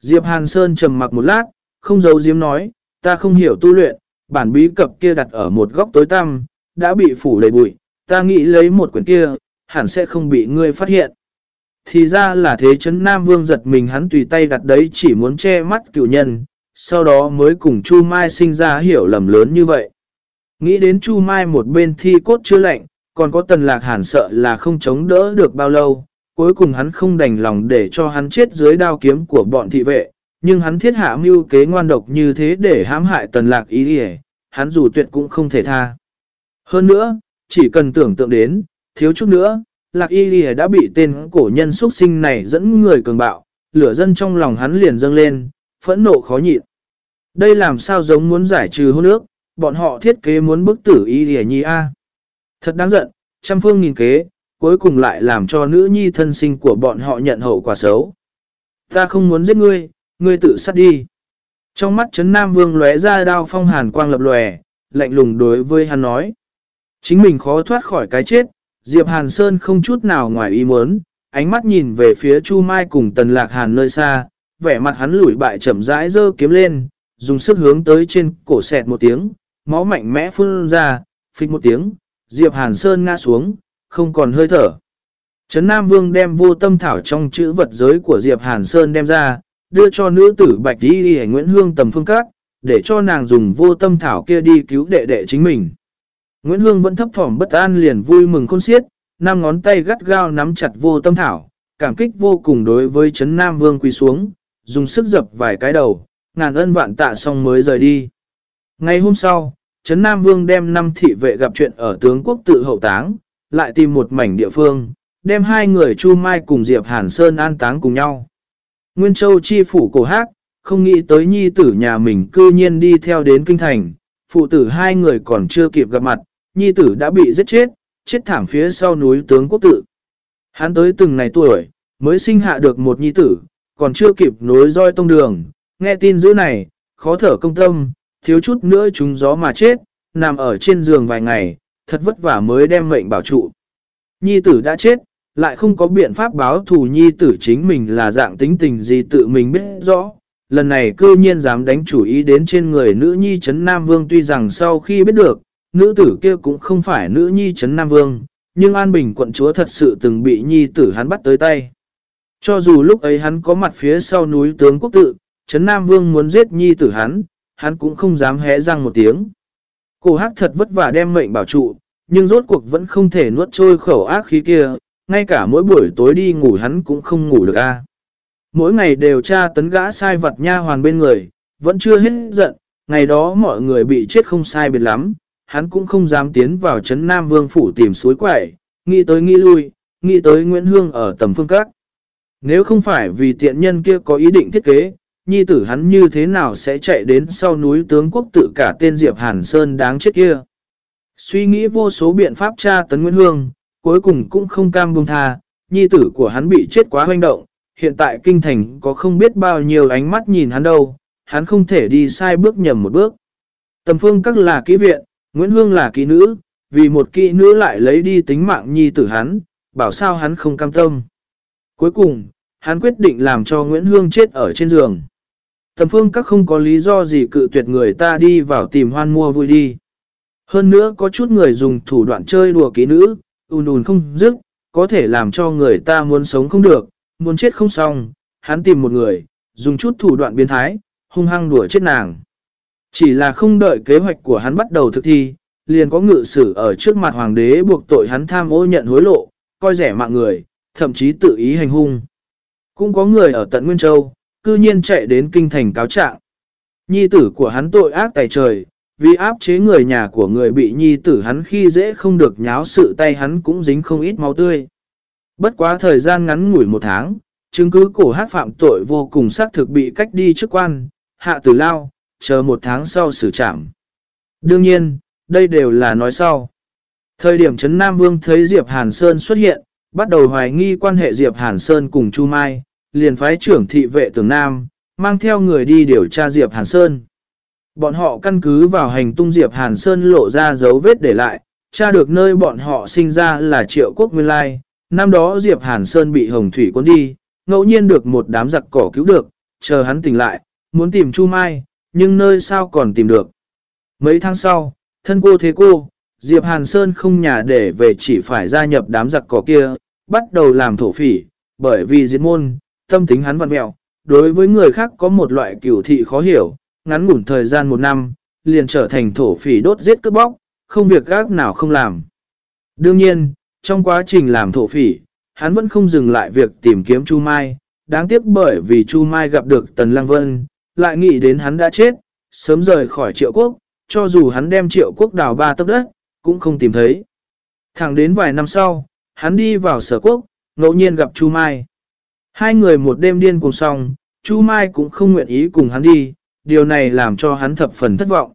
Diệp Hàn Sơn trầm mặc một lát, không giấu diếm nói, ta không hiểu tu luyện, bản bí cập kia đặt ở một góc tối tăm, đã bị phủ đầy bụi, ta nghĩ lấy một quyển kia, hẳn sẽ không bị ngươi phát hiện. Thì ra là thế chấn Nam Vương giật mình hắn tùy tay đặt đấy chỉ muốn che mắt cựu nhân, sau đó mới cùng Chu Mai sinh ra hiểu lầm lớn như vậy. Nghĩ đến Chu Mai một bên thi cốt chưa lạnh, còn có tần lạc hàn sợ là không chống đỡ được bao lâu, cuối cùng hắn không đành lòng để cho hắn chết dưới đao kiếm của bọn thị vệ, nhưng hắn thiết hạ mưu kế ngoan độc như thế để hãm hại tần lạc ý hề, hắn dù tuyệt cũng không thể tha. Hơn nữa, chỉ cần tưởng tượng đến, thiếu chút nữa, lạc y lìa đã bị tên cổ nhân xuất sinh này dẫn người cường bạo, lửa dân trong lòng hắn liền dâng lên, phẫn nộ khó nhịn. Đây làm sao giống muốn giải trừ hôn ước, bọn họ thiết kế muốn bức tử y lìa nhi A. Thật đáng giận, trăm phương nghìn kế, cuối cùng lại làm cho nữ nhi thân sinh của bọn họ nhận hậu quả xấu. Ta không muốn giết ngươi, ngươi tự sát đi. Trong mắt Trấn Nam Vương lóe ra đao phong hàn quang lập lòe, lạnh lùng đối với hắn nói. Chính mình khó thoát khỏi cái chết, Diệp Hàn Sơn không chút nào ngoài ý muốn, ánh mắt nhìn về phía Chu Mai cùng Tần Lạc Hàn nơi xa, vẻ mặt hắn lủi bại chậm rãi dơ kiếm lên, dùng sức hướng tới trên cổ sẹt một tiếng, máu mạnh mẽ phun ra, phích một tiếng, Diệp Hàn Sơn ngã xuống, không còn hơi thở. Trấn Nam Vương đem vô tâm thảo trong chữ vật giới của Diệp Hàn Sơn đem ra, đưa cho nữ tử Bạch Đi Đi Nguyễn Hương tầm phương các, để cho nàng dùng vô tâm thảo kia đi cứu đệ đệ chính mình. Nguyễn Hương vẫn thấp thỏm bất an liền vui mừng khôn xiết, năm ngón tay gắt gao nắm chặt vô tâm thảo, cảm kích vô cùng đối với Trấn Nam Vương quỳ xuống, dùng sức dập vài cái đầu, ngàn ân vạn tạ xong mới rời đi. Ngày hôm sau, Trấn Nam Vương đem năm thị vệ gặp chuyện ở tướng quốc tự hậu táng, lại tìm một mảnh địa phương, đem hai người Chu Mai cùng Diệp Hàn Sơn an táng cùng nhau. Nguyên Châu chi phủ cổ hát, không nghĩ tới nhi tử nhà mình cư nhiên đi theo đến kinh thành, phụ tử hai người còn chưa kịp gặp mặt, nhi tử đã bị giết chết, chết thảm phía sau núi tướng quốc tự. Hắn tới từng ngày tuổi, mới sinh hạ được một nhi tử, còn chưa kịp nối roi tông đường, nghe tin dữ này, khó thở công tâm, thiếu chút nữa chúng gió mà chết, nằm ở trên giường vài ngày, thật vất vả mới đem mệnh bảo trụ. Nhi tử đã chết, lại không có biện pháp báo thù nhi tử chính mình là dạng tính tình gì tự mình biết rõ. Lần này cư nhiên dám đánh chủ ý đến trên người nữ nhi Trấn Nam Vương tuy rằng sau khi biết được, nữ tử kia cũng không phải nữ nhi Trấn Nam Vương, nhưng An Bình quận chúa thật sự từng bị nhi tử hắn bắt tới tay. Cho dù lúc ấy hắn có mặt phía sau núi tướng quốc tự, Trấn Nam Vương muốn giết nhi tử hắn, hắn cũng không dám hé răng một tiếng. Cô hắc thật vất vả đem mệnh bảo trụ, nhưng rốt cuộc vẫn không thể nuốt trôi khẩu ác khí kia, ngay cả mỗi buổi tối đi ngủ hắn cũng không ngủ được a. Mỗi ngày đều tra tấn gã sai vật nha hoàn bên người, vẫn chưa hết giận, ngày đó mọi người bị chết không sai biệt lắm, hắn cũng không dám tiến vào trấn Nam Vương Phủ tìm suối quẩy, nghĩ tới nghĩ lui, nghĩ tới Nguyễn Hương ở tầm phương các. Nếu không phải vì tiện nhân kia có ý định thiết kế, nhi tử hắn như thế nào sẽ chạy đến sau núi tướng quốc tự cả tên Diệp Hàn Sơn đáng chết kia. Suy nghĩ vô số biện pháp tra tấn Nguyễn Hương, cuối cùng cũng không cam buông tha, nhi tử của hắn bị chết quá hoành động, hiện tại kinh thành có không biết bao nhiêu ánh mắt nhìn hắn đâu, hắn không thể đi sai bước nhầm một bước. Tầm phương các là kỹ viện, Nguyễn Hương là kỹ nữ, vì một kỹ nữ lại lấy đi tính mạng nhi tử hắn, bảo sao hắn không cam tâm. Cuối cùng, hắn quyết định làm cho Nguyễn Hương chết ở trên giường. Tầm phương các không có lý do gì cự tuyệt người ta đi vào tìm hoan mua vui đi. Hơn nữa có chút người dùng thủ đoạn chơi đùa ký nữ, ùn ùn không dứt, có thể làm cho người ta muốn sống không được, muốn chết không xong. Hắn tìm một người, dùng chút thủ đoạn biến thái, hung hăng đùa chết nàng. Chỉ là không đợi kế hoạch của hắn bắt đầu thực thi, liền có ngự sử ở trước mặt hoàng đế buộc tội hắn tham ô nhận hối lộ, coi rẻ mạng người, thậm chí tự ý hành hung. Cũng có người ở tận Nguyên Châu, cư nhiên chạy đến kinh thành cáo trạng. Nhi tử của hắn tội ác tài trời, vì áp chế người nhà của người bị nhi tử hắn khi dễ không được nháo sự tay hắn cũng dính không ít máu tươi. Bất quá thời gian ngắn ngủi một tháng, chứng cứ cổ hát phạm tội vô cùng xác thực bị cách đi chức quan, hạ tử lao, chờ một tháng sau xử trảm. Đương nhiên, đây đều là nói sau. Thời điểm Trấn Nam Vương thấy Diệp Hàn Sơn xuất hiện, bắt đầu hoài nghi quan hệ Diệp Hàn Sơn cùng Chu Mai, liền phái trưởng thị vệ tường Nam, mang theo người đi điều tra Diệp Hàn Sơn. Bọn họ căn cứ vào hành tung Diệp Hàn Sơn lộ ra dấu vết để lại, tra được nơi bọn họ sinh ra là triệu quốc nguyên lai. Năm đó Diệp Hàn Sơn bị hồng thủy cuốn đi, ngẫu nhiên được một đám giặc cỏ cứu được, chờ hắn tỉnh lại, muốn tìm Chu Mai, nhưng nơi sao còn tìm được. Mấy tháng sau, thân cô thế cô, Diệp Hàn Sơn không nhà để về chỉ phải gia nhập đám giặc cỏ kia, bắt đầu làm thổ phỉ, bởi vì diệt môn, tâm tính hắn văn mẹo, đối với người khác có một loại cửu thị khó hiểu, ngắn ngủn thời gian một năm, liền trở thành thổ phỉ đốt giết cướp bóc, không việc gác nào không làm. Đương nhiên, trong quá trình làm thổ phỉ, hắn vẫn không dừng lại việc tìm kiếm Chu Mai, đáng tiếc bởi vì Chu Mai gặp được Tần Lăng Vân, lại nghĩ đến hắn đã chết, sớm rời khỏi triệu quốc, cho dù hắn đem triệu quốc đào ba tấc đất, cũng không tìm thấy. Thẳng đến vài năm sau, hắn đi vào sở quốc, ngẫu nhiên gặp Chu Mai. Hai người một đêm điên cùng xong, Chu Mai cũng không nguyện ý cùng hắn đi, điều này làm cho hắn thập phần thất vọng.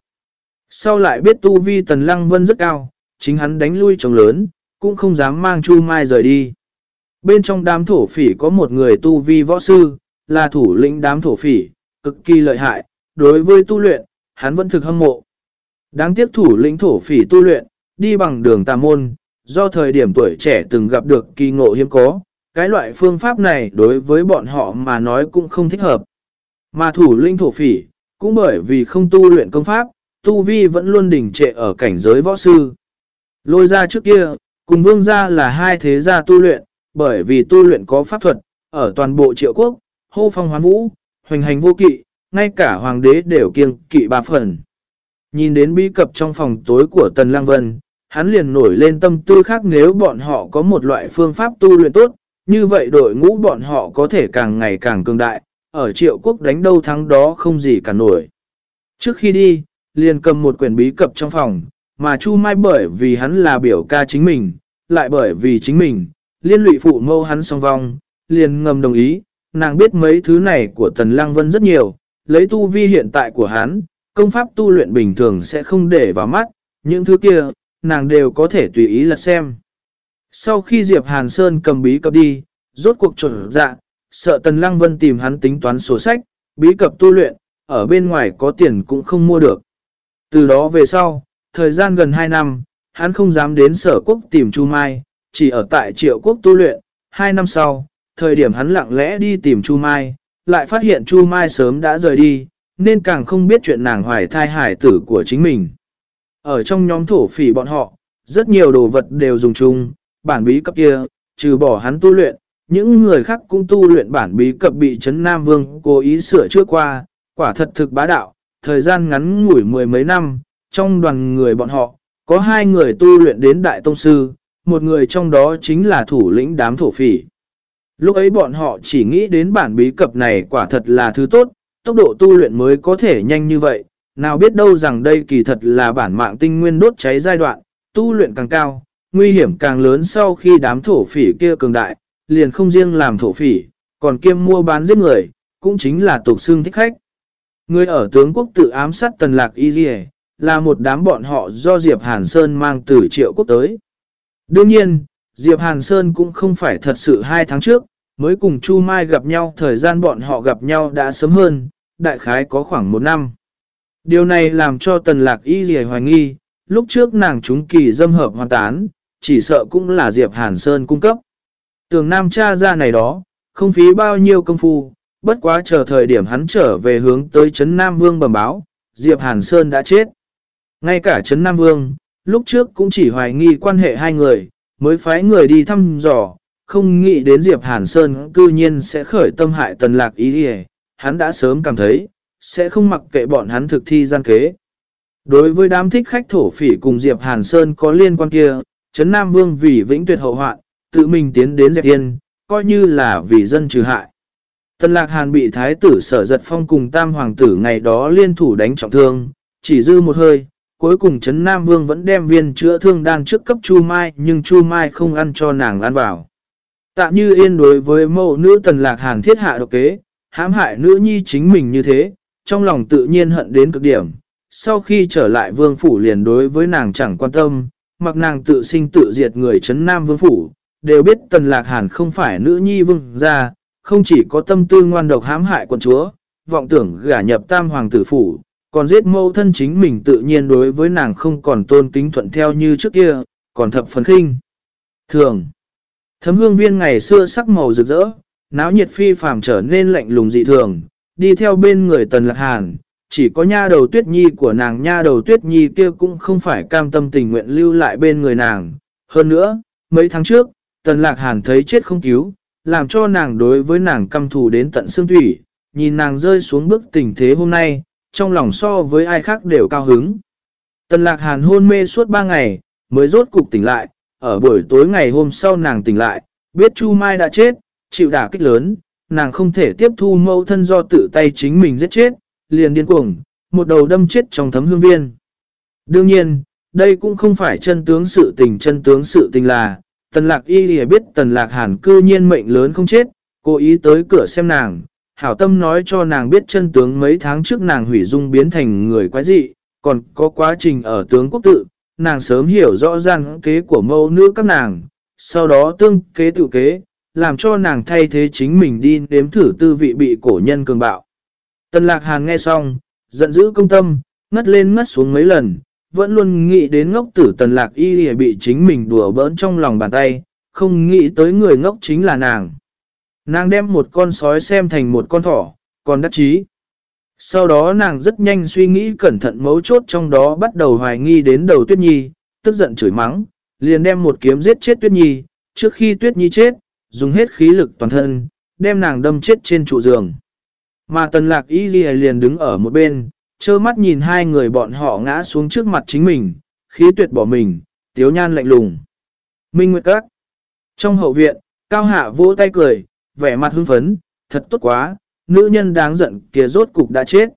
Sau lại biết tu vi tần lăng vân rất cao, chính hắn đánh lui chồng lớn, cũng không dám mang Chu Mai rời đi. Bên trong đám thổ phỉ có một người tu vi võ sư, là thủ lĩnh đám thổ phỉ, cực kỳ lợi hại, đối với tu luyện, hắn vẫn thực hâm mộ. Đáng tiếc thủ lĩnh thổ phỉ tu luyện, đi bằng đường tà môn, do thời điểm tuổi trẻ từng gặp được kỳ ngộ hiếm có, cái loại phương pháp này đối với bọn họ mà nói cũng không thích hợp. Mà thủ linh thổ phỉ, cũng bởi vì không tu luyện công pháp, tu vi vẫn luôn đỉnh trệ ở cảnh giới võ sư. Lôi ra trước kia, cùng vương gia là hai thế gia tu luyện, bởi vì tu luyện có pháp thuật, ở toàn bộ triệu quốc, hô phong hoán vũ, hoành hành vô kỵ, ngay cả hoàng đế đều kiêng kỵ ba phần. Nhìn đến bí cập trong phòng tối của Tần Lang Vân, hắn liền nổi lên tâm tư khác nếu bọn họ có một loại phương pháp tu luyện tốt, như vậy đội ngũ bọn họ có thể càng ngày càng cường đại, ở triệu quốc đánh đâu thắng đó không gì cả nổi. Trước khi đi, liền cầm một quyển bí cập trong phòng, mà Chu Mai bởi vì hắn là biểu ca chính mình, lại bởi vì chính mình, liên lụy phụ mâu hắn song vong, liền ngầm đồng ý, nàng biết mấy thứ này của Tần Lăng Vân rất nhiều, lấy tu vi hiện tại của hắn, công pháp tu luyện bình thường sẽ không để vào mắt, những thứ kia, nàng đều có thể tùy ý lật xem. Sau khi Diệp Hàn Sơn cầm bí cập đi, rốt cuộc trở dạ, sợ Tần Lăng Vân tìm hắn tính toán sổ sách, bí cập tu luyện, ở bên ngoài có tiền cũng không mua được. Từ đó về sau, thời gian gần 2 năm, hắn không dám đến sở quốc tìm Chu Mai, chỉ ở tại triệu quốc tu luyện. 2 năm sau, thời điểm hắn lặng lẽ đi tìm Chu Mai, lại phát hiện Chu Mai sớm đã rời đi, nên càng không biết chuyện nàng hoài thai hải tử của chính mình. Ở trong nhóm thổ phỉ bọn họ, rất nhiều đồ vật đều dùng chung, bản bí cấp kia, trừ bỏ hắn tu luyện, những người khác cũng tu luyện bản bí cập bị Trấn Nam Vương cố ý sửa trước qua, quả thật thực bá đạo, thời gian ngắn ngủi mười mấy năm, trong đoàn người bọn họ, có hai người tu luyện đến Đại Tông Sư, một người trong đó chính là thủ lĩnh đám thổ phỉ. Lúc ấy bọn họ chỉ nghĩ đến bản bí cập này quả thật là thứ tốt, tốc độ tu luyện mới có thể nhanh như vậy, nào biết đâu rằng đây kỳ thật là bản mạng tinh nguyên đốt cháy giai đoạn, tu luyện càng cao, nguy hiểm càng lớn sau khi đám thổ phỉ kia cường đại, liền không riêng làm thổ phỉ, còn kiêm mua bán giết người, cũng chính là tục xương thích khách. Người ở tướng quốc tự ám sát tần lạc y dì là một đám bọn họ do Diệp Hàn Sơn mang từ triệu quốc tới. Đương nhiên, Diệp Hàn Sơn cũng không phải thật sự hai tháng trước, mới cùng Chu Mai gặp nhau thời gian bọn họ gặp nhau đã sớm hơn, đại khái có khoảng một năm. Điều này làm cho tần lạc y dì hoài nghi, lúc trước nàng chúng kỳ dâm hợp hoàn tán, chỉ sợ cũng là Diệp Hàn Sơn cung cấp. Tường Nam cha ra này đó, không phí bao nhiêu công phu, bất quá chờ thời điểm hắn trở về hướng tới Trấn Nam Vương bẩm báo, Diệp Hàn Sơn đã chết. Ngay cả Trấn Nam Vương, lúc trước cũng chỉ hoài nghi quan hệ hai người, mới phái người đi thăm dò, không nghĩ đến Diệp Hàn Sơn cư nhiên sẽ khởi tâm hại tần lạc ý đi hắn đã sớm cảm thấy, sẽ không mặc kệ bọn hắn thực thi gian kế. Đối với đám thích khách thổ phỉ cùng Diệp Hàn Sơn có liên quan kia, Trấn Nam Vương vì vĩnh tuyệt hậu hoạn, tự mình tiến đến dẹp yên coi như là vì dân trừ hại. Tần Lạc Hàn bị thái tử sở giật phong cùng tam hoàng tử ngày đó liên thủ đánh trọng thương, chỉ dư một hơi, cuối cùng Trấn Nam Vương vẫn đem viên chữa thương đan trước cấp Chu Mai nhưng Chu Mai không ăn cho nàng ăn vào. Tạm như yên đối với mẫu nữ Tần Lạc Hàn thiết hạ độc kế, hãm hại nữ nhi chính mình như thế, trong lòng tự nhiên hận đến cực điểm. Sau khi trở lại vương phủ liền đối với nàng chẳng quan tâm, mặc nàng tự sinh tự diệt người Trấn Nam Vương phủ, đều biết Tần Lạc Hàn không phải nữ nhi vương gia, không chỉ có tâm tư ngoan độc hãm hại quần chúa, vọng tưởng gả nhập tam hoàng tử phủ, còn giết mâu thân chính mình tự nhiên đối với nàng không còn tôn kính thuận theo như trước kia, còn thập phần khinh. Thường, thấm hương viên ngày xưa sắc màu rực rỡ, náo nhiệt phi phàm trở nên lạnh lùng dị thường, đi theo bên người Tần Lạc Hàn, chỉ có nha đầu tuyết nhi của nàng nha đầu tuyết nhi kia cũng không phải cam tâm tình nguyện lưu lại bên người nàng. Hơn nữa, mấy tháng trước, Tần Lạc Hàn thấy chết không cứu, làm cho nàng đối với nàng căm thù đến tận xương thủy, nhìn nàng rơi xuống bước tình thế hôm nay, trong lòng so với ai khác đều cao hứng. Tần Lạc Hàn hôn mê suốt 3 ngày, mới rốt cục tỉnh lại, ở buổi tối ngày hôm sau nàng tỉnh lại, biết Chu Mai đã chết, chịu đả kích lớn, nàng không thể tiếp thu mâu thân do tự tay chính mình giết chết, liền điên cuồng, một đầu đâm chết trong thấm hương viên. Đương nhiên, đây cũng không phải chân tướng sự tình chân tướng sự tình là, Tần lạc y lìa biết tần lạc hàn cư nhiên mệnh lớn không chết, cố ý tới cửa xem nàng, hảo tâm nói cho nàng biết chân tướng mấy tháng trước nàng hủy dung biến thành người quái dị, còn có quá trình ở tướng quốc tự, nàng sớm hiểu rõ ràng kế của mâu nữ các nàng, sau đó tương kế tự kế, làm cho nàng thay thế chính mình đi đếm thử tư vị bị cổ nhân cường bạo. Tần lạc hàn nghe xong, giận dữ công tâm, ngất lên ngất xuống mấy lần, vẫn luôn nghĩ đến ngốc tử tần lạc y bị chính mình đùa bỡn trong lòng bàn tay, không nghĩ tới người ngốc chính là nàng. Nàng đem một con sói xem thành một con thỏ, còn đắc chí. Sau đó nàng rất nhanh suy nghĩ cẩn thận mấu chốt trong đó bắt đầu hoài nghi đến đầu Tuyết Nhi, tức giận chửi mắng, liền đem một kiếm giết chết Tuyết Nhi, trước khi Tuyết Nhi chết, dùng hết khí lực toàn thân, đem nàng đâm chết trên trụ giường. Mà tần lạc y ghi liền đứng ở một bên, trơ mắt nhìn hai người bọn họ ngã xuống trước mặt chính mình, khí tuyệt bỏ mình, tiếu nhan lạnh lùng. Minh Nguyệt Các Trong hậu viện, Cao Hạ vỗ tay cười, vẻ mặt hưng phấn, thật tốt quá, nữ nhân đáng giận kia rốt cục đã chết.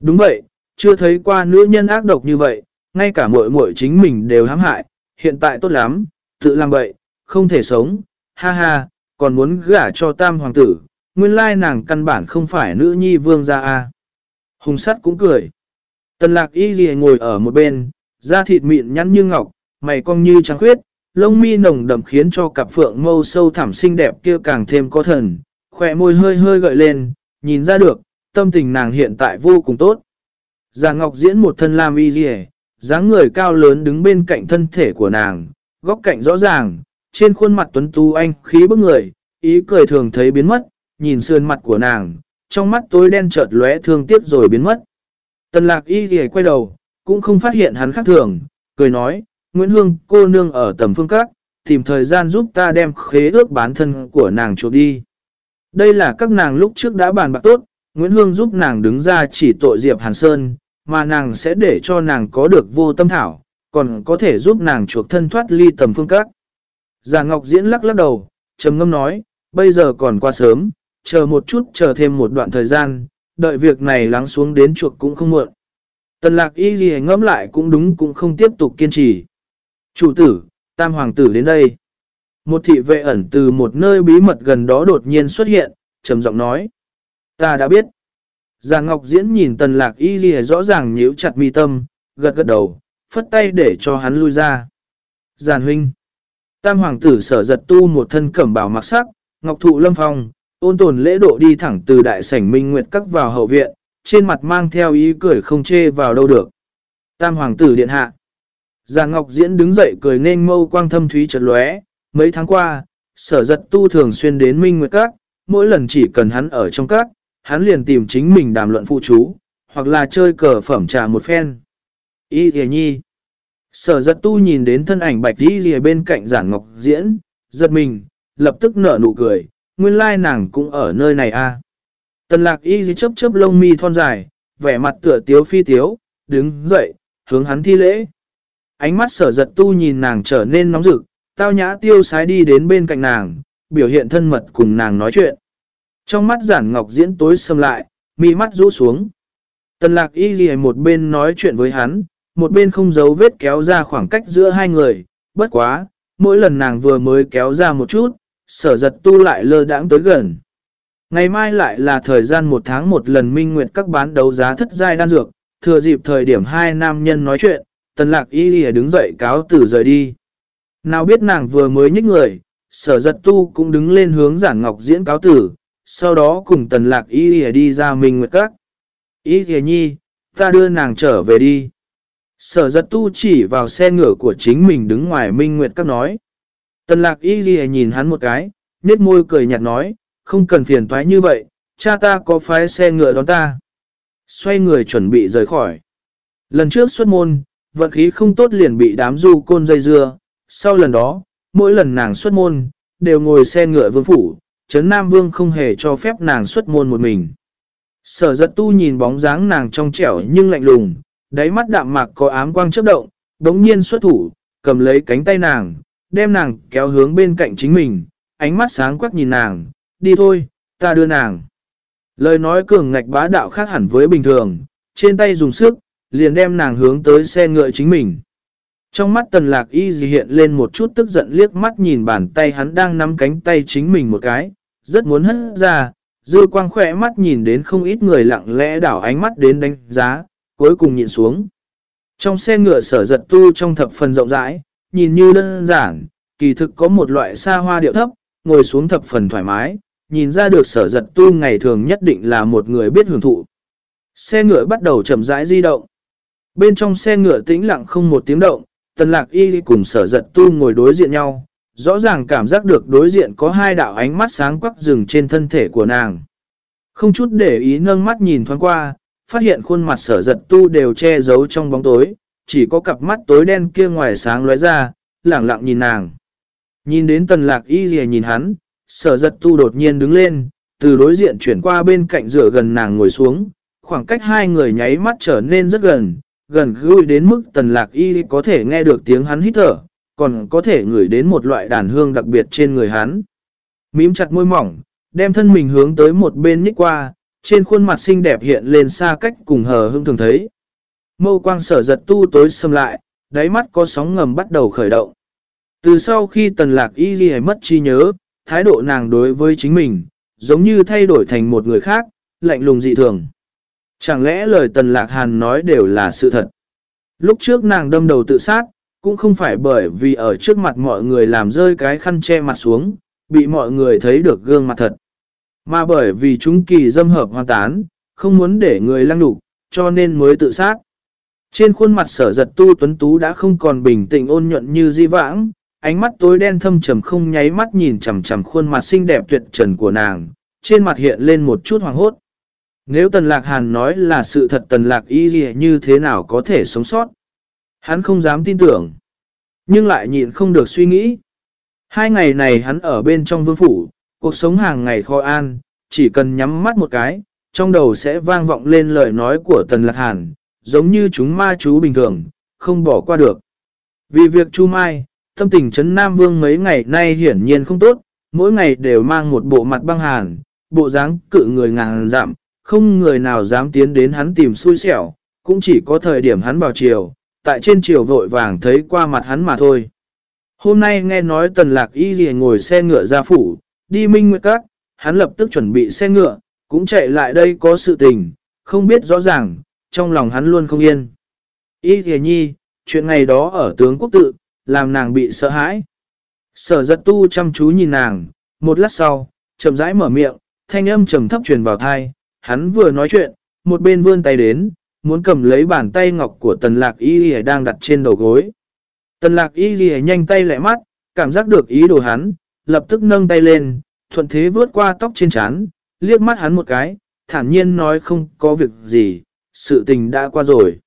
Đúng vậy, chưa thấy qua nữ nhân ác độc như vậy, ngay cả muội muội chính mình đều hãm hại, hiện tại tốt lắm, tự làm vậy, không thể sống, ha ha, còn muốn gả cho tam hoàng tử, nguyên lai nàng căn bản không phải nữ nhi vương gia a. Hùng sắt cũng cười. Tần lạc y gì ngồi ở một bên, da thịt mịn nhắn như ngọc, mày cong như trắng khuyết, lông mi nồng đậm khiến cho cặp phượng mâu sâu thẳm xinh đẹp kia càng thêm có thần, khỏe môi hơi hơi gợi lên, nhìn ra được, tâm tình nàng hiện tại vô cùng tốt. Già Ngọc diễn một thân lam y dì dáng người cao lớn đứng bên cạnh thân thể của nàng, góc cạnh rõ ràng, trên khuôn mặt tuấn tú anh khí bức người, ý cười thường thấy biến mất, nhìn sườn mặt của nàng, trong mắt tối đen chợt lóe thương tiếc rồi biến mất. Tần lạc y thì quay đầu, cũng không phát hiện hắn khác thường, cười nói, Nguyễn Hương cô nương ở tầm phương các, tìm thời gian giúp ta đem khế ước bán thân của nàng chuộc đi. Đây là các nàng lúc trước đã bàn bạc tốt, Nguyễn Hương giúp nàng đứng ra chỉ tội Diệp Hàn Sơn, mà nàng sẽ để cho nàng có được vô tâm thảo, còn có thể giúp nàng chuộc thân thoát ly tầm phương các. Già Ngọc Diễn lắc lắc đầu, trầm ngâm nói, bây giờ còn qua sớm, chờ một chút chờ thêm một đoạn thời gian, đợi việc này lắng xuống đến chuộc cũng không muộn. Tần lạc y gì ngẫm lại cũng đúng cũng không tiếp tục kiên trì. Chủ tử, tam hoàng tử đến đây. Một thị vệ ẩn từ một nơi bí mật gần đó đột nhiên xuất hiện, trầm giọng nói. Ta đã biết. Già Ngọc Diễn nhìn tần lạc y gì rõ ràng nhíu chặt mi tâm, gật gật đầu, phất tay để cho hắn lui ra. Giàn huynh. Tam hoàng tử sở giật tu một thân cẩm bảo mặc sắc, ngọc thụ lâm phong, ôn tồn lễ độ đi thẳng từ đại sảnh minh nguyệt cắt vào hậu viện, trên mặt mang theo ý cười không chê vào đâu được. Tam hoàng tử điện hạ. Già Ngọc Diễn đứng dậy cười nên mâu quang thâm thúy chợt lóe. Mấy tháng qua, sở giật tu thường xuyên đến Minh Nguyệt Các, mỗi lần chỉ cần hắn ở trong các, hắn liền tìm chính mình đàm luận phụ chú, hoặc là chơi cờ phẩm trà một phen. Y thề nhi. Sở giật tu nhìn đến thân ảnh bạch đi rìa bên cạnh giản ngọc diễn, giật mình, lập tức nở nụ cười, nguyên lai nàng cũng ở nơi này a à. Tần lạc y dì chấp chấp lông mi thon dài, vẻ mặt tựa tiếu phi tiếu, đứng dậy, hướng hắn thi lễ. Ánh mắt sở giật tu nhìn nàng trở nên nóng rực, tao nhã tiêu sái đi đến bên cạnh nàng, biểu hiện thân mật cùng nàng nói chuyện. Trong mắt giản ngọc diễn tối xâm lại, mi mắt rũ xuống. Tần lạc y dì một bên nói chuyện với hắn, một bên không giấu vết kéo ra khoảng cách giữa hai người, bất quá, mỗi lần nàng vừa mới kéo ra một chút, sở giật tu lại lơ đãng tới gần. Ngày mai lại là thời gian một tháng một lần minh nguyệt các bán đấu giá thất giai đan dược, thừa dịp thời điểm hai nam nhân nói chuyện, tần lạc y lìa đứng dậy cáo tử rời đi. Nào biết nàng vừa mới nhích người, sở giật tu cũng đứng lên hướng giản ngọc diễn cáo tử, sau đó cùng tần lạc y lìa đi ra minh nguyệt các. Y lìa nhi, ta đưa nàng trở về đi. Sở giật tu chỉ vào xe ngựa của chính mình đứng ngoài minh nguyệt các nói. Tần lạc y lìa nhìn hắn một cái, nết môi cười nhạt nói, không cần phiền toái như vậy, cha ta có phái xe ngựa đón ta. Xoay người chuẩn bị rời khỏi. Lần trước xuất môn, vận khí không tốt liền bị đám du côn dây dưa. Sau lần đó, mỗi lần nàng xuất môn, đều ngồi xe ngựa vương phủ, Trấn Nam Vương không hề cho phép nàng xuất môn một mình. Sở giật tu nhìn bóng dáng nàng trong trẻo nhưng lạnh lùng, đáy mắt đạm mạc có ám quang chấp động, đống nhiên xuất thủ, cầm lấy cánh tay nàng, đem nàng kéo hướng bên cạnh chính mình, ánh mắt sáng quắc nhìn nàng, đi thôi, ta đưa nàng. Lời nói cường ngạch bá đạo khác hẳn với bình thường, trên tay dùng sức, liền đem nàng hướng tới xe ngựa chính mình. Trong mắt tần lạc y gì hiện lên một chút tức giận liếc mắt nhìn bàn tay hắn đang nắm cánh tay chính mình một cái, rất muốn hất ra, dư quang khỏe mắt nhìn đến không ít người lặng lẽ đảo ánh mắt đến đánh giá, cuối cùng nhìn xuống. Trong xe ngựa sở giật tu trong thập phần rộng rãi, nhìn như đơn giản, kỳ thực có một loại xa hoa điệu thấp, ngồi xuống thập phần thoải mái, nhìn ra được sở giật tu ngày thường nhất định là một người biết hưởng thụ. Xe ngựa bắt đầu chậm rãi di động. Bên trong xe ngựa tĩnh lặng không một tiếng động, tần lạc y cùng sở giật tu ngồi đối diện nhau, rõ ràng cảm giác được đối diện có hai đạo ánh mắt sáng quắc rừng trên thân thể của nàng. Không chút để ý nâng mắt nhìn thoáng qua, phát hiện khuôn mặt sở giật tu đều che giấu trong bóng tối, chỉ có cặp mắt tối đen kia ngoài sáng lóe ra, lẳng lặng nhìn nàng. Nhìn đến tần lạc y gì nhìn hắn, sở giật tu đột nhiên đứng lên, từ đối diện chuyển qua bên cạnh rửa gần nàng ngồi xuống, khoảng cách hai người nháy mắt trở nên rất gần, gần gũi đến mức tần lạc y có thể nghe được tiếng hắn hít thở, còn có thể ngửi đến một loại đàn hương đặc biệt trên người hắn. Mím chặt môi mỏng, đem thân mình hướng tới một bên nhích qua, trên khuôn mặt xinh đẹp hiện lên xa cách cùng hờ hương thường thấy. Mâu quang sở giật tu tối xâm lại, đáy mắt có sóng ngầm bắt đầu khởi động. Từ sau khi tần lạc y ghi mất trí nhớ, thái độ nàng đối với chính mình, giống như thay đổi thành một người khác, lạnh lùng dị thường. Chẳng lẽ lời tần lạc hàn nói đều là sự thật? Lúc trước nàng đâm đầu tự sát, cũng không phải bởi vì ở trước mặt mọi người làm rơi cái khăn che mặt xuống, bị mọi người thấy được gương mặt thật. Mà bởi vì chúng kỳ dâm hợp hoàn tán, không muốn để người lăng đục, cho nên mới tự sát. Trên khuôn mặt sở giật tu tuấn tú đã không còn bình tĩnh ôn nhuận như di vãng, ánh mắt tối đen thâm trầm không nháy mắt nhìn chằm chằm khuôn mặt xinh đẹp tuyệt trần của nàng, trên mặt hiện lên một chút hoàng hốt. Nếu Tần Lạc Hàn nói là sự thật Tần Lạc y gì như thế nào có thể sống sót? Hắn không dám tin tưởng, nhưng lại nhịn không được suy nghĩ. Hai ngày này hắn ở bên trong vương phủ, cuộc sống hàng ngày khó an, chỉ cần nhắm mắt một cái, trong đầu sẽ vang vọng lên lời nói của Tần Lạc Hàn, giống như chúng ma chú bình thường, không bỏ qua được. Vì việc Chu Mai, tâm tình Trấn Nam Vương mấy ngày nay hiển nhiên không tốt, mỗi ngày đều mang một bộ mặt băng hàn, bộ dáng cự người ngàn dặm, không người nào dám tiến đến hắn tìm xui xẻo, cũng chỉ có thời điểm hắn vào chiều, tại trên chiều vội vàng thấy qua mặt hắn mà thôi. Hôm nay nghe nói tần lạc y gì ngồi xe ngựa ra phủ, đi minh nguyệt các, hắn lập tức chuẩn bị xe ngựa, cũng chạy lại đây có sự tình, không biết rõ ràng, trong lòng hắn luôn không yên. Y thề nhi, chuyện ngày đó ở tướng quốc tự, làm nàng bị sợ hãi. Sở giật tu chăm chú nhìn nàng, một lát sau, chậm rãi mở miệng, thanh âm trầm thấp truyền vào thai, hắn vừa nói chuyện, một bên vươn tay đến, muốn cầm lấy bàn tay ngọc của tần lạc y y đang đặt trên đầu gối. Tần lạc y y nhanh tay lẹ mắt, cảm giác được ý đồ hắn, lập tức nâng tay lên, thuận thế vướt qua tóc trên trán, liếc mắt hắn một cái, thản nhiên nói không có việc gì, sự tình đã qua rồi.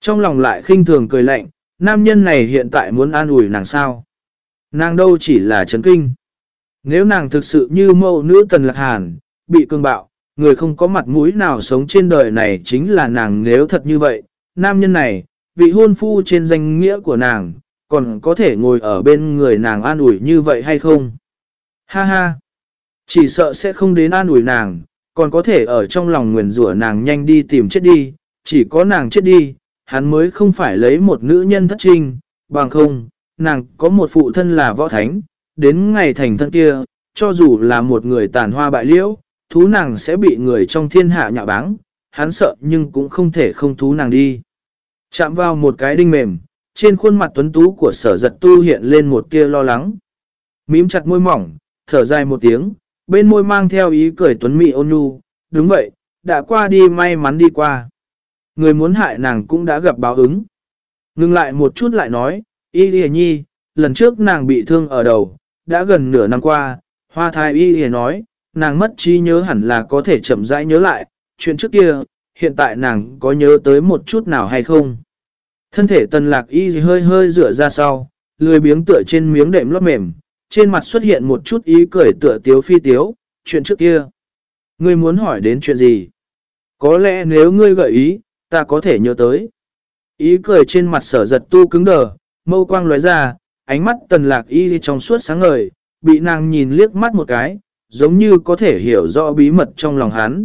Trong lòng lại khinh thường cười lạnh, nam nhân này hiện tại muốn an ủi nàng sao. Nàng đâu chỉ là chấn kinh. Nếu nàng thực sự như mẫu nữ tần lạc hàn, bị cương bạo, người không có mặt mũi nào sống trên đời này chính là nàng nếu thật như vậy. Nam nhân này, vị hôn phu trên danh nghĩa của nàng, còn có thể ngồi ở bên người nàng an ủi như vậy hay không? Ha ha! Chỉ sợ sẽ không đến an ủi nàng, còn có thể ở trong lòng nguyền rủa nàng nhanh đi tìm chết đi, chỉ có nàng chết đi, hắn mới không phải lấy một nữ nhân thất trinh, bằng không, nàng có một phụ thân là võ thánh, đến ngày thành thân kia, cho dù là một người tàn hoa bại liễu, thú nàng sẽ bị người trong thiên hạ nhạ báng, hắn sợ nhưng cũng không thể không thú nàng đi. Chạm vào một cái đinh mềm, trên khuôn mặt tuấn tú của sở giật tu hiện lên một tia lo lắng. Mím chặt môi mỏng, thở dài một tiếng, bên môi mang theo ý cười tuấn mị ôn nhu, đúng vậy, đã qua đi may mắn đi qua. Người muốn hại nàng cũng đã gặp báo ứng. Ngưng lại một chút lại nói, y lìa nhi, lần trước nàng bị thương ở đầu, đã gần nửa năm qua, hoa thai y lìa nói, nàng mất trí nhớ hẳn là có thể chậm rãi nhớ lại, chuyện trước kia, hiện tại nàng có nhớ tới một chút nào hay không. Thân thể tần lạc y hơi hơi rửa ra sau, lười biếng tựa trên miếng đệm lót mềm, trên mặt xuất hiện một chút ý cười tựa tiếu phi tiếu, chuyện trước kia. Ngươi muốn hỏi đến chuyện gì? Có lẽ nếu ngươi gợi ý, ta có thể nhớ tới. Ý cười trên mặt sở giật tu cứng đờ, mâu quang lóe ra, ánh mắt tần lạc y trong suốt sáng ngời, bị nàng nhìn liếc mắt một cái, giống như có thể hiểu rõ bí mật trong lòng hắn.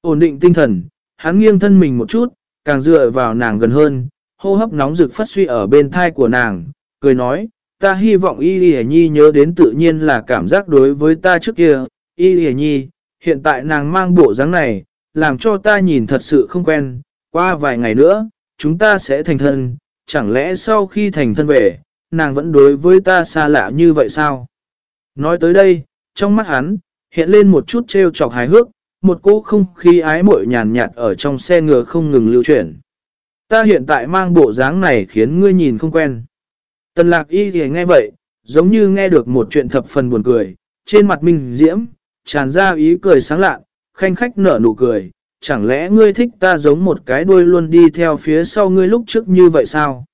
Ổn định tinh thần, hắn nghiêng thân mình một chút, càng dựa vào nàng gần hơn, hô hấp nóng rực phát suy ở bên thai của nàng, cười nói, ta hy vọng Y Lì Nhi nhớ đến tự nhiên là cảm giác đối với ta trước kia, Y Lì Nhi, hiện tại nàng mang bộ dáng này, làm cho ta nhìn thật sự không quen, qua vài ngày nữa, chúng ta sẽ thành thân, chẳng lẽ sau khi thành thân về, nàng vẫn đối với ta xa lạ như vậy sao? Nói tới đây, trong mắt hắn, hiện lên một chút trêu chọc hài hước, một cỗ không khí ái mội nhàn nhạt ở trong xe ngựa không ngừng lưu chuyển. Ta hiện tại mang bộ dáng này khiến ngươi nhìn không quen. Tần lạc y thì nghe vậy, giống như nghe được một chuyện thập phần buồn cười, trên mặt mình diễm, tràn ra ý cười sáng lạ, khanh khách nở nụ cười, chẳng lẽ ngươi thích ta giống một cái đuôi luôn đi theo phía sau ngươi lúc trước như vậy sao?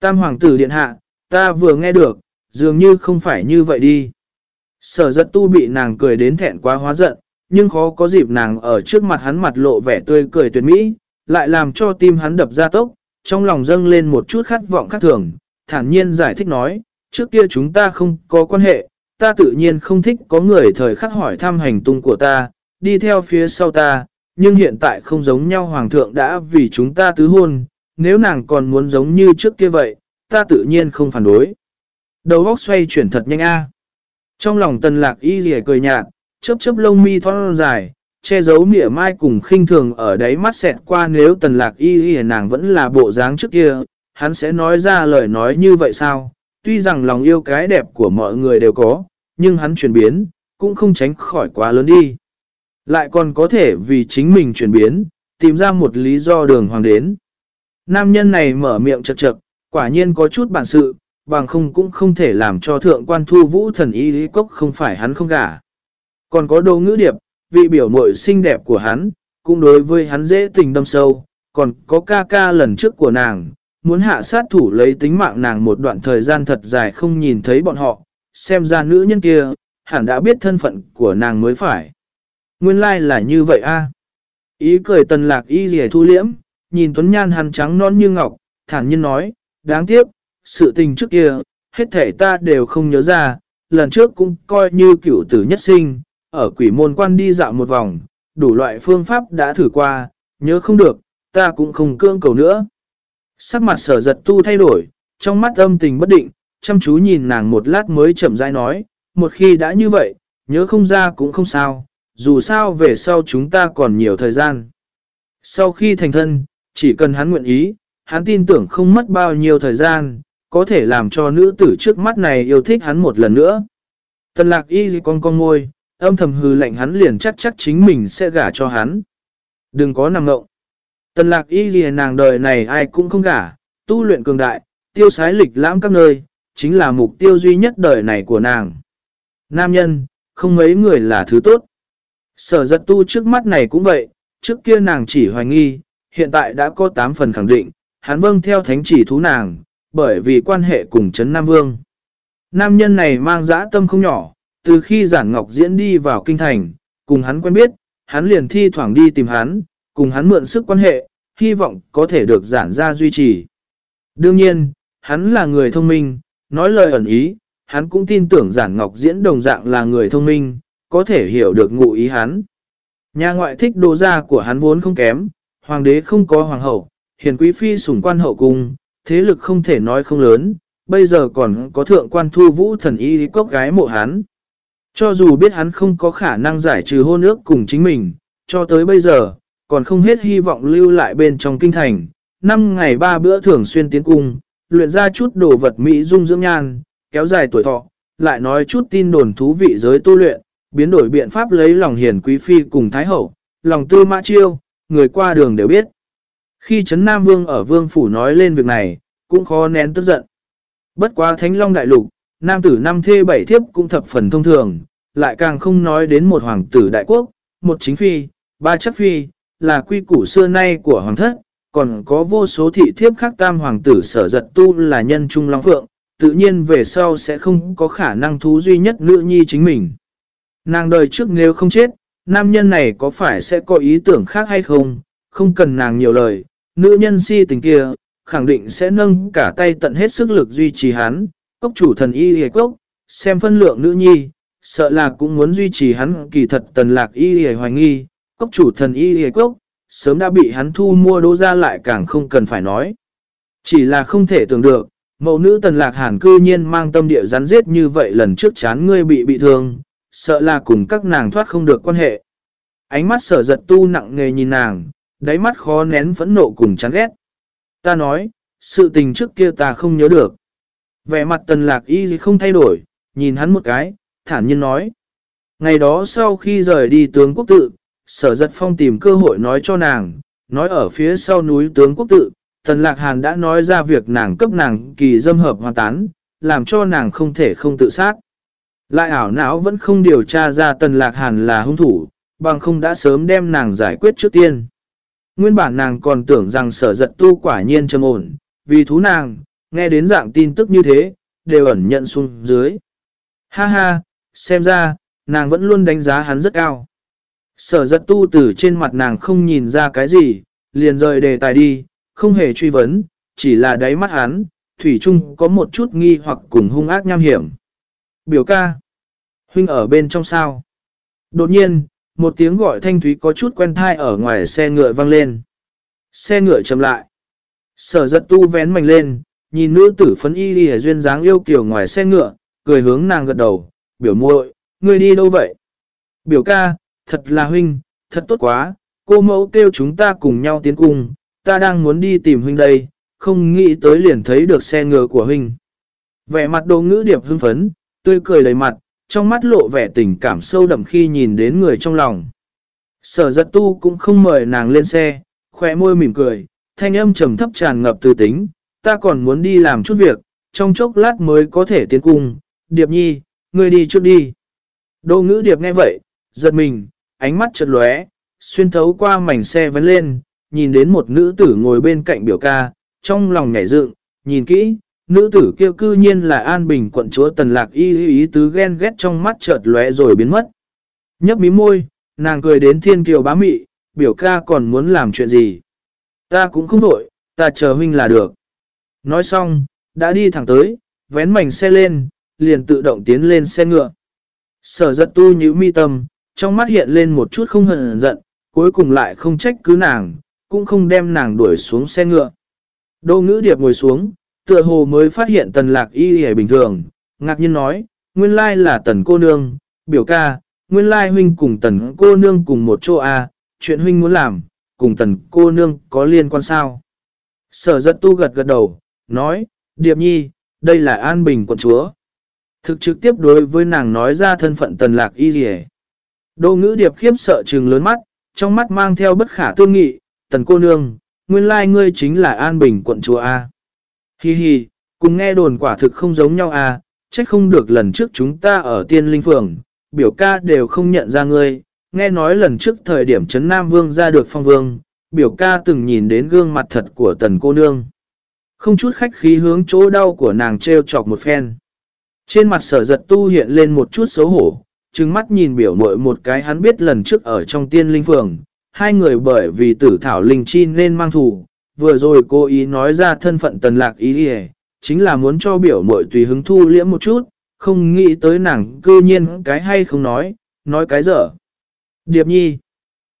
Tam hoàng tử điện hạ, ta vừa nghe được, dường như không phải như vậy đi. Sở giật tu bị nàng cười đến thẹn quá hóa giận, nhưng khó có dịp nàng ở trước mặt hắn mặt lộ vẻ tươi cười tuyệt mỹ, lại làm cho tim hắn đập ra tốc, trong lòng dâng lên một chút khát vọng khác thường, thản nhiên giải thích nói, trước kia chúng ta không có quan hệ, ta tự nhiên không thích có người thời khắc hỏi thăm hành tung của ta, đi theo phía sau ta, nhưng hiện tại không giống nhau hoàng thượng đã vì chúng ta tứ hôn, nếu nàng còn muốn giống như trước kia vậy, ta tự nhiên không phản đối. Đầu óc xoay chuyển thật nhanh a. Trong lòng tần lạc y rìa cười nhạt, chớp chớp lông mi thon dài, che giấu mỉa mai cùng khinh thường ở đấy mắt xẹt qua nếu tần lạc y rìa nàng vẫn là bộ dáng trước kia, hắn sẽ nói ra lời nói như vậy sao? Tuy rằng lòng yêu cái đẹp của mọi người đều có, nhưng hắn chuyển biến, cũng không tránh khỏi quá lớn đi. Lại còn có thể vì chính mình chuyển biến, tìm ra một lý do đường hoàng đến. Nam nhân này mở miệng chật chật, quả nhiên có chút bản sự, bằng không cũng không thể làm cho thượng quan thu vũ thần y lý cốc không phải hắn không gả. Còn có đồ ngữ điệp, vị biểu mội xinh đẹp của hắn, cũng đối với hắn dễ tình đâm sâu, còn có ca ca lần trước của nàng, muốn hạ sát thủ lấy tính mạng nàng một đoạn thời gian thật dài không nhìn thấy bọn họ, xem ra nữ nhân kia, hẳn đã biết thân phận của nàng mới phải. Nguyên lai like là như vậy a Ý cười tần lạc y rìa thu liễm, nhìn Tuấn Nhan hắn trắng non như ngọc, thản nhiên nói, đáng tiếc, sự tình trước kia, hết thể ta đều không nhớ ra, lần trước cũng coi như cửu tử nhất sinh, ở quỷ môn quan đi dạo một vòng, đủ loại phương pháp đã thử qua, nhớ không được, ta cũng không cương cầu nữa. Sắc mặt sở giật tu thay đổi, trong mắt âm tình bất định, chăm chú nhìn nàng một lát mới chậm rãi nói, một khi đã như vậy, nhớ không ra cũng không sao, dù sao về sau chúng ta còn nhiều thời gian. Sau khi thành thân, chỉ cần hắn nguyện ý, hắn tin tưởng không mất bao nhiêu thời gian, có thể làm cho nữ tử trước mắt này yêu thích hắn một lần nữa. Tần lạc y gì con con ngôi, âm thầm hư lệnh hắn liền chắc chắc chính mình sẽ gả cho hắn. Đừng có nằm ngộng. Tần lạc y ghi nàng đời này ai cũng không gả, tu luyện cường đại, tiêu sái lịch lãm các nơi, chính là mục tiêu duy nhất đời này của nàng. Nam nhân, không mấy người là thứ tốt. Sở giật tu trước mắt này cũng vậy, trước kia nàng chỉ hoài nghi, hiện tại đã có 8 phần khẳng định, hắn vâng theo thánh chỉ thú nàng, bởi vì quan hệ cùng Trấn Nam Vương. Nam nhân này mang dã tâm không nhỏ, từ khi giản ngọc diễn đi vào kinh thành, cùng hắn quen biết, hắn liền thi thoảng đi tìm hắn, cùng hắn mượn sức quan hệ, hy vọng có thể được giản ra duy trì. Đương nhiên, hắn là người thông minh, nói lời ẩn ý, hắn cũng tin tưởng giản ngọc diễn đồng dạng là người thông minh, có thể hiểu được ngụ ý hắn. Nhà ngoại thích đồ gia của hắn vốn không kém, hoàng đế không có hoàng hậu, hiền quý phi sủng quan hậu cung, thế lực không thể nói không lớn, bây giờ còn có thượng quan thu vũ thần y cốc gái mộ hắn. Cho dù biết hắn không có khả năng giải trừ hôn ước cùng chính mình, cho tới bây giờ, còn không hết hy vọng lưu lại bên trong kinh thành. Năm ngày ba bữa thường xuyên tiến cung, luyện ra chút đồ vật mỹ dung dưỡng nhan, kéo dài tuổi thọ, lại nói chút tin đồn thú vị giới tu luyện, biến đổi biện pháp lấy lòng hiền quý phi cùng thái hậu, lòng tư mã chiêu, người qua đường đều biết. Khi Trấn Nam Vương ở Vương Phủ nói lên việc này, cũng khó nén tức giận. Bất quá Thánh Long Đại Lục, Nam tử năm thê bảy thiếp cũng thập phần thông thường, lại càng không nói đến một hoàng tử đại quốc, một chính phi, ba chắc phi, là quy củ xưa nay của hoàng thất, còn có vô số thị thiếp khác tam hoàng tử sở giật tu là nhân trung long phượng, tự nhiên về sau sẽ không có khả năng thú duy nhất nữ nhi chính mình. Nàng đời trước nếu không chết, nam nhân này có phải sẽ có ý tưởng khác hay không, không cần nàng nhiều lời, nữ nhân si tình kia, khẳng định sẽ nâng cả tay tận hết sức lực duy trì hắn, cốc chủ thần y hề cốc, xem phân lượng nữ nhi, sợ là cũng muốn duy trì hắn kỳ thật tần lạc y hề hoài nghi, cốc chủ thần y hề cốc, sớm đã bị hắn thu mua đô ra lại càng không cần phải nói. Chỉ là không thể tưởng được, mẫu nữ tần lạc hàn cư nhiên mang tâm địa rắn giết như vậy lần trước chán ngươi bị bị thương, sợ là cùng các nàng thoát không được quan hệ. Ánh mắt sở giật tu nặng nghề nhìn nàng, đáy mắt khó nén phẫn nộ cùng chán ghét. Ta nói, sự tình trước kia ta không nhớ được. Vẻ mặt tần lạc y không thay đổi, nhìn hắn một cái, thản nhiên nói. Ngày đó sau khi rời đi tướng quốc tự, sở giật phong tìm cơ hội nói cho nàng, nói ở phía sau núi tướng quốc tự, Tần Lạc Hàn đã nói ra việc nàng cấp nàng kỳ dâm hợp hoàn tán, làm cho nàng không thể không tự sát. Lại ảo não vẫn không điều tra ra Tần Lạc Hàn là hung thủ, bằng không đã sớm đem nàng giải quyết trước tiên. Nguyên bản nàng còn tưởng rằng sở giật tu quả nhiên trầm ổn, vì thú nàng, nghe đến dạng tin tức như thế, đều ẩn nhận xuống dưới. Ha ha, xem ra, nàng vẫn luôn đánh giá hắn rất cao. Sở giật tu từ trên mặt nàng không nhìn ra cái gì, liền rời đề tài đi, không hề truy vấn, chỉ là đáy mắt hắn, Thủy Trung có một chút nghi hoặc cùng hung ác nham hiểm. Biểu ca, huynh ở bên trong sao? Đột nhiên, một tiếng gọi thanh thúy có chút quen thai ở ngoài xe ngựa vang lên. Xe ngựa chậm lại. Sở giật tu vén mạnh lên, nhìn nữ tử phấn y đi duyên dáng yêu kiểu ngoài xe ngựa, cười hướng nàng gật đầu, biểu muội, ngươi đi đâu vậy? Biểu ca, thật là huynh, thật tốt quá, cô mẫu kêu chúng ta cùng nhau tiến cung, ta đang muốn đi tìm huynh đây, không nghĩ tới liền thấy được xe ngựa của huynh. Vẻ mặt đồ ngữ điệp hưng phấn, tươi cười đầy mặt, trong mắt lộ vẻ tình cảm sâu đậm khi nhìn đến người trong lòng. Sở giật tu cũng không mời nàng lên xe, khỏe môi mỉm cười, thanh âm trầm thấp tràn ngập từ tính, ta còn muốn đi làm chút việc, trong chốc lát mới có thể tiến cung, điệp nhi, ngươi đi trước đi. Đô ngữ điệp nghe vậy, giật mình, ánh mắt chợt lóe, xuyên thấu qua mảnh xe vấn lên, nhìn đến một nữ tử ngồi bên cạnh biểu ca, trong lòng nhảy dựng, nhìn kỹ, nữ tử kêu cư nhiên là An Bình quận chúa Tần Lạc y ý tứ ghen ghét trong mắt chợt lóe rồi biến mất. Nhấp mí môi, nàng cười đến thiên kiều bá mị, biểu ca còn muốn làm chuyện gì. Ta cũng không đổi, ta chờ huynh là được. Nói xong, đã đi thẳng tới, vén mảnh xe lên, liền tự động tiến lên xe ngựa. Sở giật tu nhíu mi tâm, trong mắt hiện lên một chút không hận giận, cuối cùng lại không trách cứ nàng, cũng không đem nàng đuổi xuống xe ngựa. Đô ngữ điệp ngồi xuống, tựa hồ mới phát hiện tần lạc y hề bình thường, ngạc nhiên nói, nguyên lai là tần cô nương, biểu ca, nguyên lai huynh cùng tần cô nương cùng một chỗ A, chuyện huynh muốn làm, cùng tần cô nương có liên quan sao? Sở giật tu gật gật đầu, nói, điệp nhi, đây là an bình quận chúa. Thực trực tiếp đối với nàng nói ra thân phận tần lạc y hề. Đô ngữ điệp khiếp sợ trừng lớn mắt, trong mắt mang theo bất khả tương nghị, tần cô nương, nguyên lai ngươi chính là An Bình quận chúa A. Hi hi, cùng nghe đồn quả thực không giống nhau A, trách không được lần trước chúng ta ở tiên linh phường, biểu ca đều không nhận ra ngươi, nghe nói lần trước thời điểm Trấn Nam Vương ra được phong vương, biểu ca từng nhìn đến gương mặt thật của tần cô nương. Không chút khách khí hướng chỗ đau của nàng treo chọc một phen. Trên mặt sở giật tu hiện lên một chút xấu hổ, trừng mắt nhìn biểu mội một cái hắn biết lần trước ở trong tiên linh phường, hai người bởi vì tử thảo linh chi nên mang thù, vừa rồi cô ý nói ra thân phận tần lạc ý đi chính là muốn cho biểu mội tùy hứng thu liễm một chút, không nghĩ tới nàng cư nhiên cái hay không nói, nói cái dở. Điệp nhi,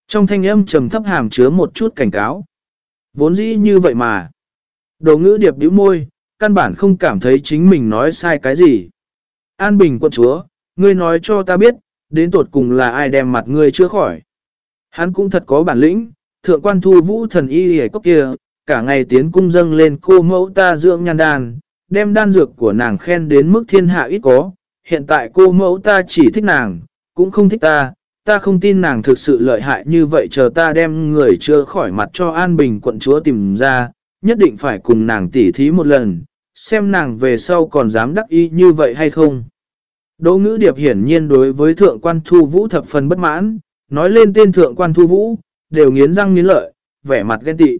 trong thanh âm trầm thấp hàm chứa một chút cảnh cáo. Vốn dĩ như vậy mà. Đồ ngữ điệp bĩu môi, căn bản không cảm thấy chính mình nói sai cái gì. An Bình quận chúa, ngươi nói cho ta biết, đến tột cùng là ai đem mặt ngươi chưa khỏi. Hắn cũng thật có bản lĩnh, thượng quan thu vũ thần y hề cốc kia, cả ngày tiến cung dâng lên cô mẫu ta dưỡng nhan đàn, đem đan dược của nàng khen đến mức thiên hạ ít có. Hiện tại cô mẫu ta chỉ thích nàng, cũng không thích ta, ta không tin nàng thực sự lợi hại như vậy chờ ta đem người chưa khỏi mặt cho An Bình quận chúa tìm ra, nhất định phải cùng nàng tỉ thí một lần, xem nàng về sau còn dám đắc ý như vậy hay không. Đỗ ngữ điệp hiển nhiên đối với thượng quan thu vũ thập phần bất mãn, nói lên tên thượng quan thu vũ, đều nghiến răng nghiến lợi, vẻ mặt ghen tị.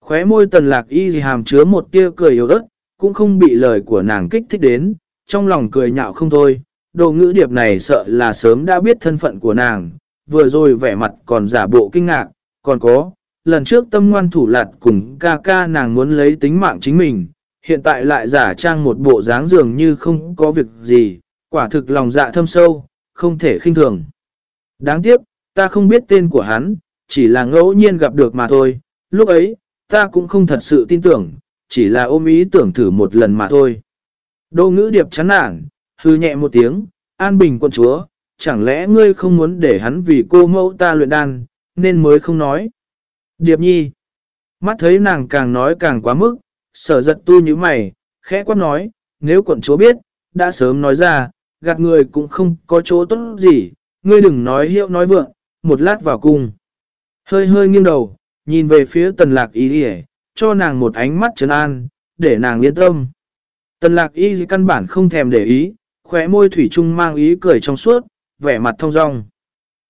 Khóe môi tần lạc y gì hàm chứa một tia cười yếu ớt, cũng không bị lời của nàng kích thích đến, trong lòng cười nhạo không thôi. Đồ ngữ điệp này sợ là sớm đã biết thân phận của nàng, vừa rồi vẻ mặt còn giả bộ kinh ngạc, còn có, lần trước tâm ngoan thủ lạt cùng ca ca nàng muốn lấy tính mạng chính mình, hiện tại lại giả trang một bộ dáng dường như không có việc gì, quả thực lòng dạ thâm sâu, không thể khinh thường. Đáng tiếc, ta không biết tên của hắn, chỉ là ngẫu nhiên gặp được mà thôi, lúc ấy, ta cũng không thật sự tin tưởng, chỉ là ôm ý tưởng thử một lần mà thôi. Đô ngữ điệp chán nản, hư nhẹ một tiếng, an bình quân chúa, chẳng lẽ ngươi không muốn để hắn vì cô mẫu ta luyện đan, nên mới không nói. Điệp nhi, mắt thấy nàng càng nói càng quá mức, sở giật tu như mày, khẽ quát nói, nếu quận chúa biết, đã sớm nói ra, gạt người cũng không có chỗ tốt gì, ngươi đừng nói hiệu nói vượng, một lát vào cung. Hơi hơi nghiêng đầu, nhìn về phía tần lạc y đi cho nàng một ánh mắt trấn an, để nàng yên tâm. Tần lạc y căn bản không thèm để ý, khóe môi thủy chung mang ý cười trong suốt, vẻ mặt thông rong.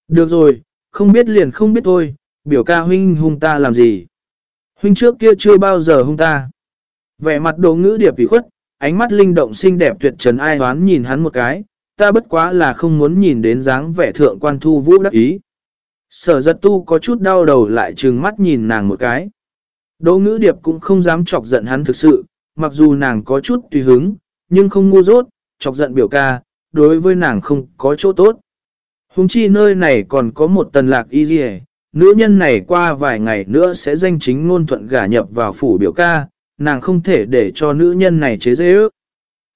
Được rồi, không biết liền không biết thôi, biểu ca huynh hung ta làm gì. Huynh trước kia chưa bao giờ hung ta. Vẻ mặt đồ ngữ điệp ủy khuất, ánh mắt linh động xinh đẹp tuyệt trần ai đoán nhìn hắn một cái, ta bất quá là không muốn nhìn đến dáng vẻ thượng quan thu vũ đắc ý. Sở giật tu có chút đau đầu lại trừng mắt nhìn nàng một cái. Đỗ ngữ điệp cũng không dám chọc giận hắn thực sự, mặc dù nàng có chút tùy hứng, nhưng không ngu dốt, chọc giận biểu ca, đối với nàng không có chỗ tốt. Hùng chi nơi này còn có một tần lạc y dì nữ nhân này qua vài ngày nữa sẽ danh chính ngôn thuận gả nhập vào phủ biểu ca, nàng không thể để cho nữ nhân này chế dễ ước.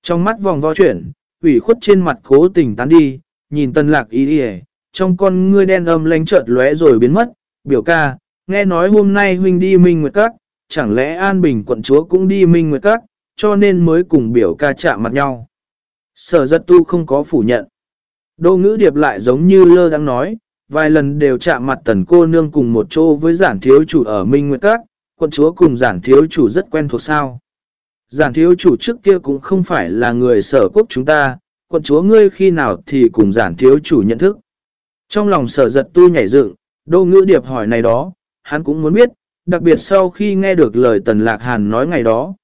Trong mắt vòng vo chuyển, ủy khuất trên mặt cố tình tán đi, nhìn tần lạc ý đi trong con ngươi đen âm lánh chợt lóe rồi biến mất, biểu ca, nghe nói hôm nay huynh đi Minh Nguyệt Các, chẳng lẽ An Bình quận chúa cũng đi Minh Nguyệt Các, cho nên mới cùng biểu ca chạm mặt nhau. Sở giật tu không có phủ nhận. Đô ngữ điệp lại giống như lơ đang nói, vài lần đều chạm mặt tần cô nương cùng một chỗ với giản thiếu chủ ở Minh Nguyệt Các, quận chúa cùng giản thiếu chủ rất quen thuộc sao. Giản thiếu chủ trước kia cũng không phải là người sở quốc chúng ta, quận chúa ngươi khi nào thì cùng giản thiếu chủ nhận thức. Trong lòng sở giật tu nhảy dựng, đô ngữ điệp hỏi này đó, hắn cũng muốn biết, đặc biệt sau khi nghe được lời tần lạc hàn nói ngày đó.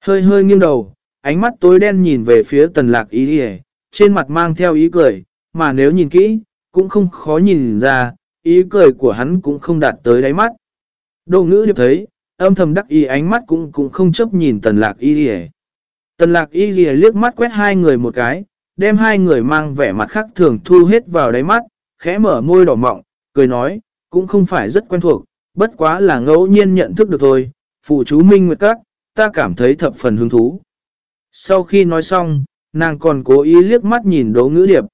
Hơi hơi nghiêng đầu, ánh mắt tối đen nhìn về phía tần lạc ý hề, trên mặt mang theo ý cười, mà nếu nhìn kỹ, cũng không khó nhìn ra, ý cười của hắn cũng không đạt tới đáy mắt đồ ngữ điệp thấy, âm thầm đắc ý ánh mắt cũng cũng không chấp nhìn tần lạc y rìa Tần lạc y rìa liếc mắt quét hai người một cái, đem hai người mang vẻ mặt khác thường thu hết vào đáy mắt, khẽ mở môi đỏ mọng, cười nói, cũng không phải rất quen thuộc, bất quá là ngẫu nhiên nhận thức được thôi, phụ chú Minh Nguyệt Các, ta cảm thấy thập phần hứng thú. Sau khi nói xong, nàng còn cố ý liếc mắt nhìn đố ngữ điệp.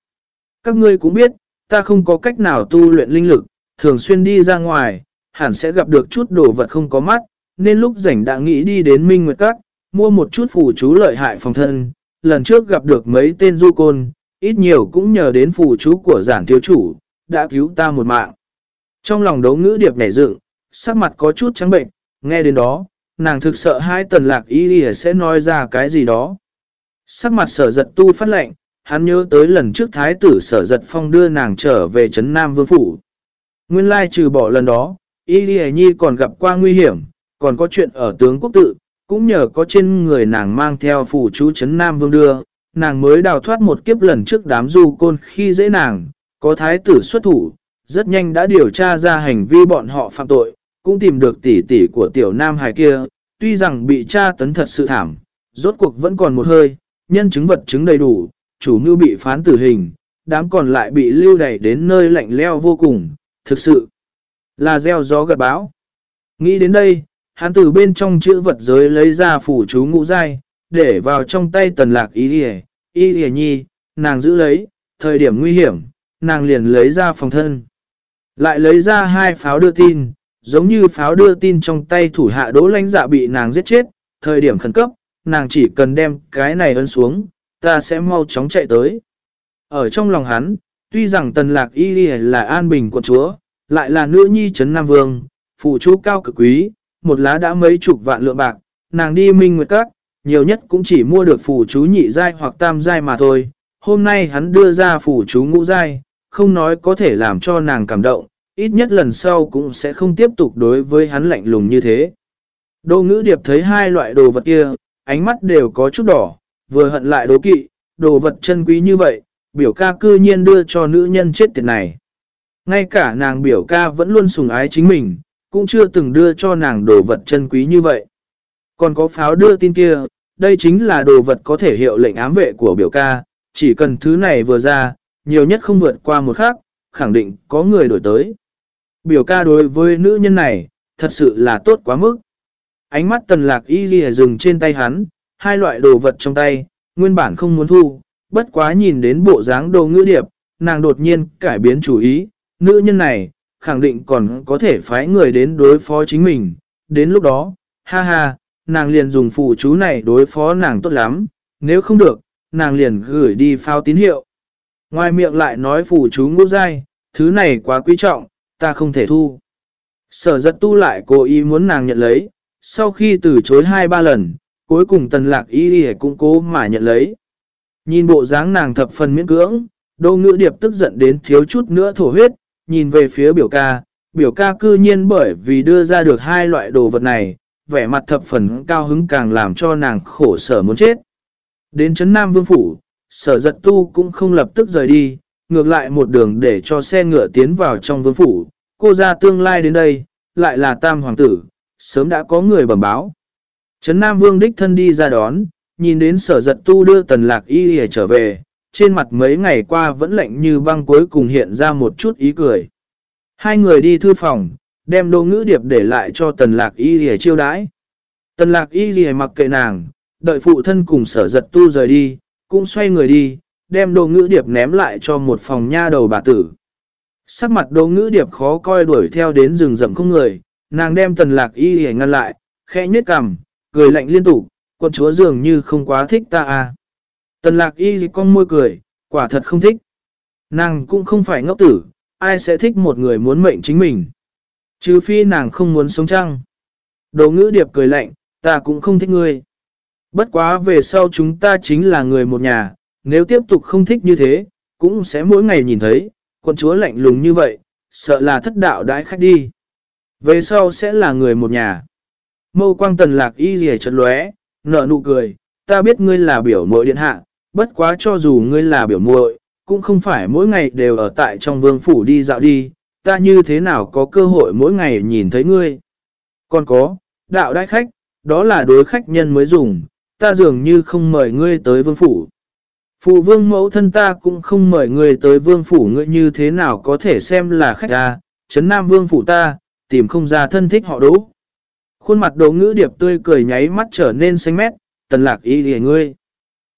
Các ngươi cũng biết, ta không có cách nào tu luyện linh lực, thường xuyên đi ra ngoài, hẳn sẽ gặp được chút đồ vật không có mắt, nên lúc rảnh đã nghĩ đi đến Minh Nguyệt Các, mua một chút phù chú lợi hại phòng thân. Lần trước gặp được mấy tên du côn, ít nhiều cũng nhờ đến phù chú của giản thiếu chủ, đã cứu ta một mạng. Trong lòng đấu ngữ điệp nhảy dựng, sắc mặt có chút trắng bệnh, nghe đến đó, nàng thực sợ hai tần lạc y sẽ nói ra cái gì đó. Sắc mặt sở giật tu phát lệnh, hắn nhớ tới lần trước thái tử sở giật phong đưa nàng trở về Trấn Nam Vương Phủ. Nguyên lai trừ bỏ lần đó, y nhi còn gặp qua nguy hiểm, còn có chuyện ở tướng quốc tự, cũng nhờ có trên người nàng mang theo phủ chú Trấn Nam Vương đưa, nàng mới đào thoát một kiếp lần trước đám du côn khi dễ nàng, có thái tử xuất thủ, rất nhanh đã điều tra ra hành vi bọn họ phạm tội, cũng tìm được tỷ tỷ của tiểu nam hài kia, tuy rằng bị tra tấn thật sự thảm, rốt cuộc vẫn còn một hơi, nhân chứng vật chứng đầy đủ, chủ mưu bị phán tử hình, đám còn lại bị lưu đẩy đến nơi lạnh leo vô cùng, thực sự là gieo gió gật báo. Nghĩ đến đây, hắn từ bên trong chữ vật giới lấy ra phủ chú ngũ dai, để vào trong tay tần lạc ý đi y đi nhi, nàng giữ lấy, thời điểm nguy hiểm, nàng liền lấy ra phòng thân. Lại lấy ra hai pháo đưa tin, giống như pháo đưa tin trong tay thủ hạ đỗ lãnh dạ bị nàng giết chết, thời điểm khẩn cấp, nàng chỉ cần đem cái này ấn xuống, ta sẽ mau chóng chạy tới. Ở trong lòng hắn, tuy rằng tần lạc y là an bình quận chúa, lại là nữ nhi trấn Nam Vương, phụ chú cao cực quý, một lá đã mấy chục vạn lượng bạc, nàng đi minh nguyệt các, nhiều nhất cũng chỉ mua được phù chú nhị giai hoặc tam giai mà thôi. Hôm nay hắn đưa ra phù chú ngũ giai, không nói có thể làm cho nàng cảm động, ít nhất lần sau cũng sẽ không tiếp tục đối với hắn lạnh lùng như thế. Đô ngữ điệp thấy hai loại đồ vật kia, ánh mắt đều có chút đỏ, vừa hận lại đố kỵ, đồ vật chân quý như vậy, biểu ca cư nhiên đưa cho nữ nhân chết tiệt này. Ngay cả nàng biểu ca vẫn luôn sùng ái chính mình, cũng chưa từng đưa cho nàng đồ vật chân quý như vậy. Còn có pháo đưa tin kia, đây chính là đồ vật có thể hiệu lệnh ám vệ của biểu ca, chỉ cần thứ này vừa ra, nhiều nhất không vượt qua một khắc, khẳng định có người đổi tới. Biểu ca đối với nữ nhân này, thật sự là tốt quá mức. Ánh mắt tần lạc y ghi dừng trên tay hắn, hai loại đồ vật trong tay, nguyên bản không muốn thu, bất quá nhìn đến bộ dáng đồ ngữ điệp, nàng đột nhiên cải biến chủ ý, nữ nhân này, khẳng định còn có thể phái người đến đối phó chính mình, đến lúc đó, ha ha, nàng liền dùng phụ chú này đối phó nàng tốt lắm, nếu không được, nàng liền gửi đi phao tín hiệu. Ngoài miệng lại nói phụ chú ngũ dai, thứ này quá quý trọng, ta không thể thu. Sở giật tu lại cố ý muốn nàng nhận lấy, sau khi từ chối hai ba lần, cuối cùng tần lạc y cũng cố mà nhận lấy. Nhìn bộ dáng nàng thập phần miễn cưỡng, đô ngữ điệp tức giận đến thiếu chút nữa thổ huyết, nhìn về phía biểu ca, biểu ca cư nhiên bởi vì đưa ra được hai loại đồ vật này, vẻ mặt thập phần cao hứng càng làm cho nàng khổ sở muốn chết. Đến Trấn Nam Vương Phủ, sở giật tu cũng không lập tức rời đi, ngược lại một đường để cho xe ngựa tiến vào trong Vương Phủ, cô ra tương lai đến đây, lại là Tam Hoàng tử, sớm đã có người bẩm báo. Trấn Nam Vương đích thân đi ra đón, nhìn đến sở giật tu đưa tần lạc y hề trở về, trên mặt mấy ngày qua vẫn lạnh như băng cuối cùng hiện ra một chút ý cười. Hai người đi thư phòng, đem đồ ngữ điệp để lại cho tần lạc y rìa chiêu đãi. Tần lạc y rìa mặc kệ nàng, đợi phụ thân cùng sở giật tu rời đi, cũng xoay người đi, đem đồ ngữ điệp ném lại cho một phòng nha đầu bà tử. Sắc mặt đồ ngữ điệp khó coi đuổi theo đến rừng rậm không người, nàng đem tần lạc y rìa ngăn lại, khẽ nhết cằm, cười lạnh liên tục, con chúa dường như không quá thích ta à. Tần lạc y con môi cười, quả thật không thích. Nàng cũng không phải ngốc tử, ai sẽ thích một người muốn mệnh chính mình. Chứ phi nàng không muốn sống trăng. Đồ ngữ điệp cười lạnh, ta cũng không thích ngươi. Bất quá về sau chúng ta chính là người một nhà, nếu tiếp tục không thích như thế, cũng sẽ mỗi ngày nhìn thấy, con chúa lạnh lùng như vậy, sợ là thất đạo đãi khách đi. Về sau sẽ là người một nhà. Mâu quang tần lạc y rìa chật lóe, nở nụ cười, ta biết ngươi là biểu mội điện hạ, bất quá cho dù ngươi là biểu muội cũng không phải mỗi ngày đều ở tại trong vương phủ đi dạo đi, ta như thế nào có cơ hội mỗi ngày nhìn thấy ngươi. Còn có, đạo đại khách, đó là đối khách nhân mới dùng, ta dường như không mời ngươi tới vương phủ. Phụ vương mẫu thân ta cũng không mời ngươi tới vương phủ ngươi như thế nào có thể xem là khách ta, chấn nam vương phủ ta, tìm không ra thân thích họ đố. Khuôn mặt đồ ngữ điệp tươi cười nháy mắt trở nên xanh mét, tần lạc ý hề ngươi.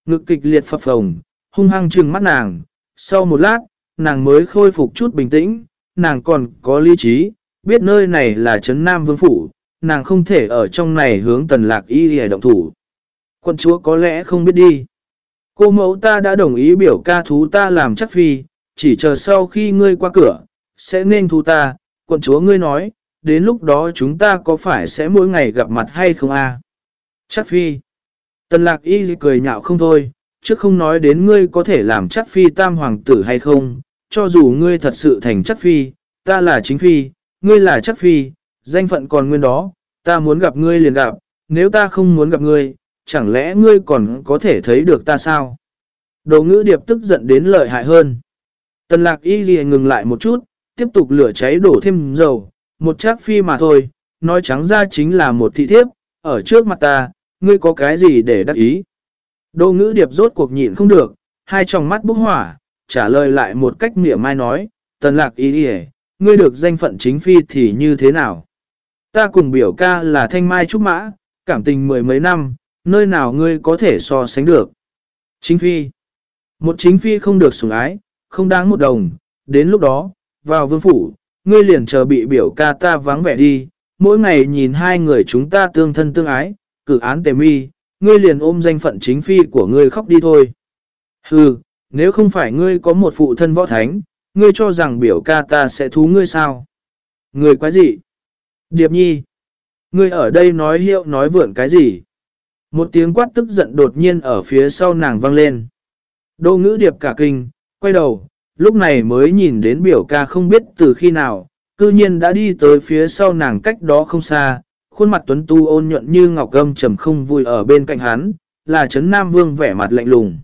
Ngực kịch liệt phập phồng, hung hăng trừng mắt nàng, sau một lát, nàng mới khôi phục chút bình tĩnh, nàng còn có lý trí, biết nơi này là Trấn Nam Vương Phủ, nàng không thể ở trong này hướng tần lạc y hề động thủ. Quân chúa có lẽ không biết đi. Cô mẫu ta đã đồng ý biểu ca thú ta làm chắc phi, chỉ chờ sau khi ngươi qua cửa, sẽ nên thú ta, quận chúa ngươi nói, đến lúc đó chúng ta có phải sẽ mỗi ngày gặp mặt hay không a Chắc phi. Tần lạc y cười nhạo không thôi, chứ không nói đến ngươi có thể làm chắc phi tam hoàng tử hay không, cho dù ngươi thật sự thành chắc phi, ta là chính phi, ngươi là chắc phi, danh phận còn nguyên đó, ta muốn gặp ngươi liền gặp, nếu ta không muốn gặp ngươi, chẳng lẽ ngươi còn có thể thấy được ta sao? Đồ ngữ điệp tức giận đến lợi hại hơn. Tần lạc y ghi ngừng lại một chút, tiếp tục lửa cháy đổ thêm dầu, một chắc phi mà thôi, nói trắng ra chính là một thị thiếp, ở trước mặt ta, ngươi có cái gì để đắc ý? Đô ngữ điệp rốt cuộc nhịn không được, hai tròng mắt bốc hỏa, trả lời lại một cách mỉa mai nói, tần lạc ý đi ngươi được danh phận chính phi thì như thế nào? Ta cùng biểu ca là thanh mai trúc mã, cảm tình mười mấy năm, nơi nào ngươi có thể so sánh được? Chính phi. Một chính phi không được sủng ái, không đáng một đồng, đến lúc đó, vào vương phủ, ngươi liền chờ bị biểu ca ta vắng vẻ đi, mỗi ngày nhìn hai người chúng ta tương thân tương ái, cử án tề mi, ngươi liền ôm danh phận chính phi của ngươi khóc đi thôi. Hừ, nếu không phải ngươi có một phụ thân võ thánh, ngươi cho rằng biểu ca ta sẽ thú ngươi sao? Ngươi quái gì? Điệp nhi, ngươi ở đây nói hiệu nói vượn cái gì? Một tiếng quát tức giận đột nhiên ở phía sau nàng vang lên. Đô ngữ điệp cả kinh, quay đầu, lúc này mới nhìn đến biểu ca không biết từ khi nào, cư nhiên đã đi tới phía sau nàng cách đó không xa, khuôn mặt tuấn tu ôn nhuận như ngọc gâm trầm không vui ở bên cạnh hắn, là Trấn Nam Vương vẻ mặt lạnh lùng.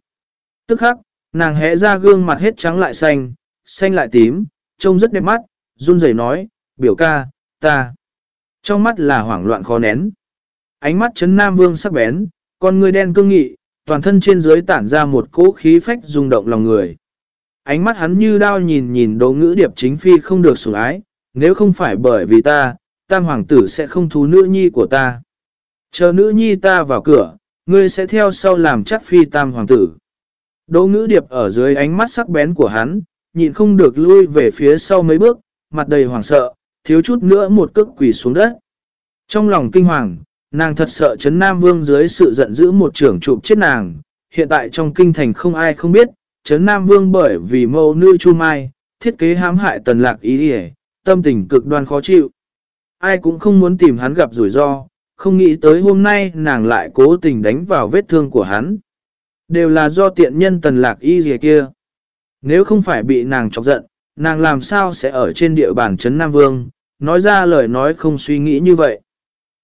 Tức khắc, nàng hẽ ra gương mặt hết trắng lại xanh, xanh lại tím, trông rất đẹp mắt, run rẩy nói, biểu ca, ta. Trong mắt là hoảng loạn khó nén. Ánh mắt Trấn Nam Vương sắc bén, con người đen cương nghị, toàn thân trên dưới tản ra một cỗ khí phách rung động lòng người. Ánh mắt hắn như đao nhìn nhìn đồ ngữ điệp chính phi không được sủng ái, nếu không phải bởi vì ta, tam hoàng tử sẽ không thú nữ nhi của ta. Chờ nữ nhi ta vào cửa, ngươi sẽ theo sau làm chắc phi tam hoàng tử. Đỗ ngữ điệp ở dưới ánh mắt sắc bén của hắn, nhịn không được lui về phía sau mấy bước, mặt đầy hoảng sợ, thiếu chút nữa một cước quỷ xuống đất. Trong lòng kinh hoàng, nàng thật sợ chấn Nam Vương dưới sự giận dữ một trưởng chụp chết nàng, hiện tại trong kinh thành không ai không biết, Trấn Nam Vương bởi vì mâu nữ Chu Mai, thiết kế hãm hại tần lạc ý đi tâm tình cực đoan khó chịu. Ai cũng không muốn tìm hắn gặp rủi ro, không nghĩ tới hôm nay nàng lại cố tình đánh vào vết thương của hắn. Đều là do tiện nhân tần lạc y gì kia. Nếu không phải bị nàng chọc giận, nàng làm sao sẽ ở trên địa bàn Trấn Nam Vương, nói ra lời nói không suy nghĩ như vậy.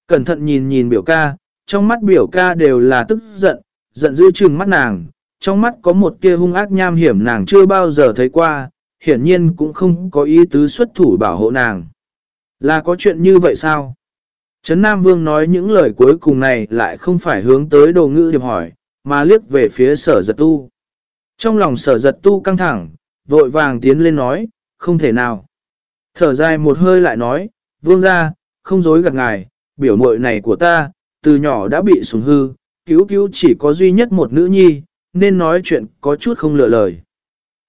Cẩn thận nhìn nhìn biểu ca, trong mắt biểu ca đều là tức giận, giận dữ trừng mắt nàng, trong mắt có một tia hung ác nham hiểm nàng chưa bao giờ thấy qua, hiển nhiên cũng không có ý tứ xuất thủ bảo hộ nàng. Là có chuyện như vậy sao? Trấn Nam Vương nói những lời cuối cùng này lại không phải hướng tới đồ ngữ điệp hỏi, mà liếc về phía sở giật tu. Trong lòng sở giật tu căng thẳng, vội vàng tiến lên nói, không thể nào. Thở dài một hơi lại nói, vương ra, không dối gạt ngài, biểu mội này của ta, từ nhỏ đã bị sủng hư, cứu cứu chỉ có duy nhất một nữ nhi, nên nói chuyện có chút không lựa lời.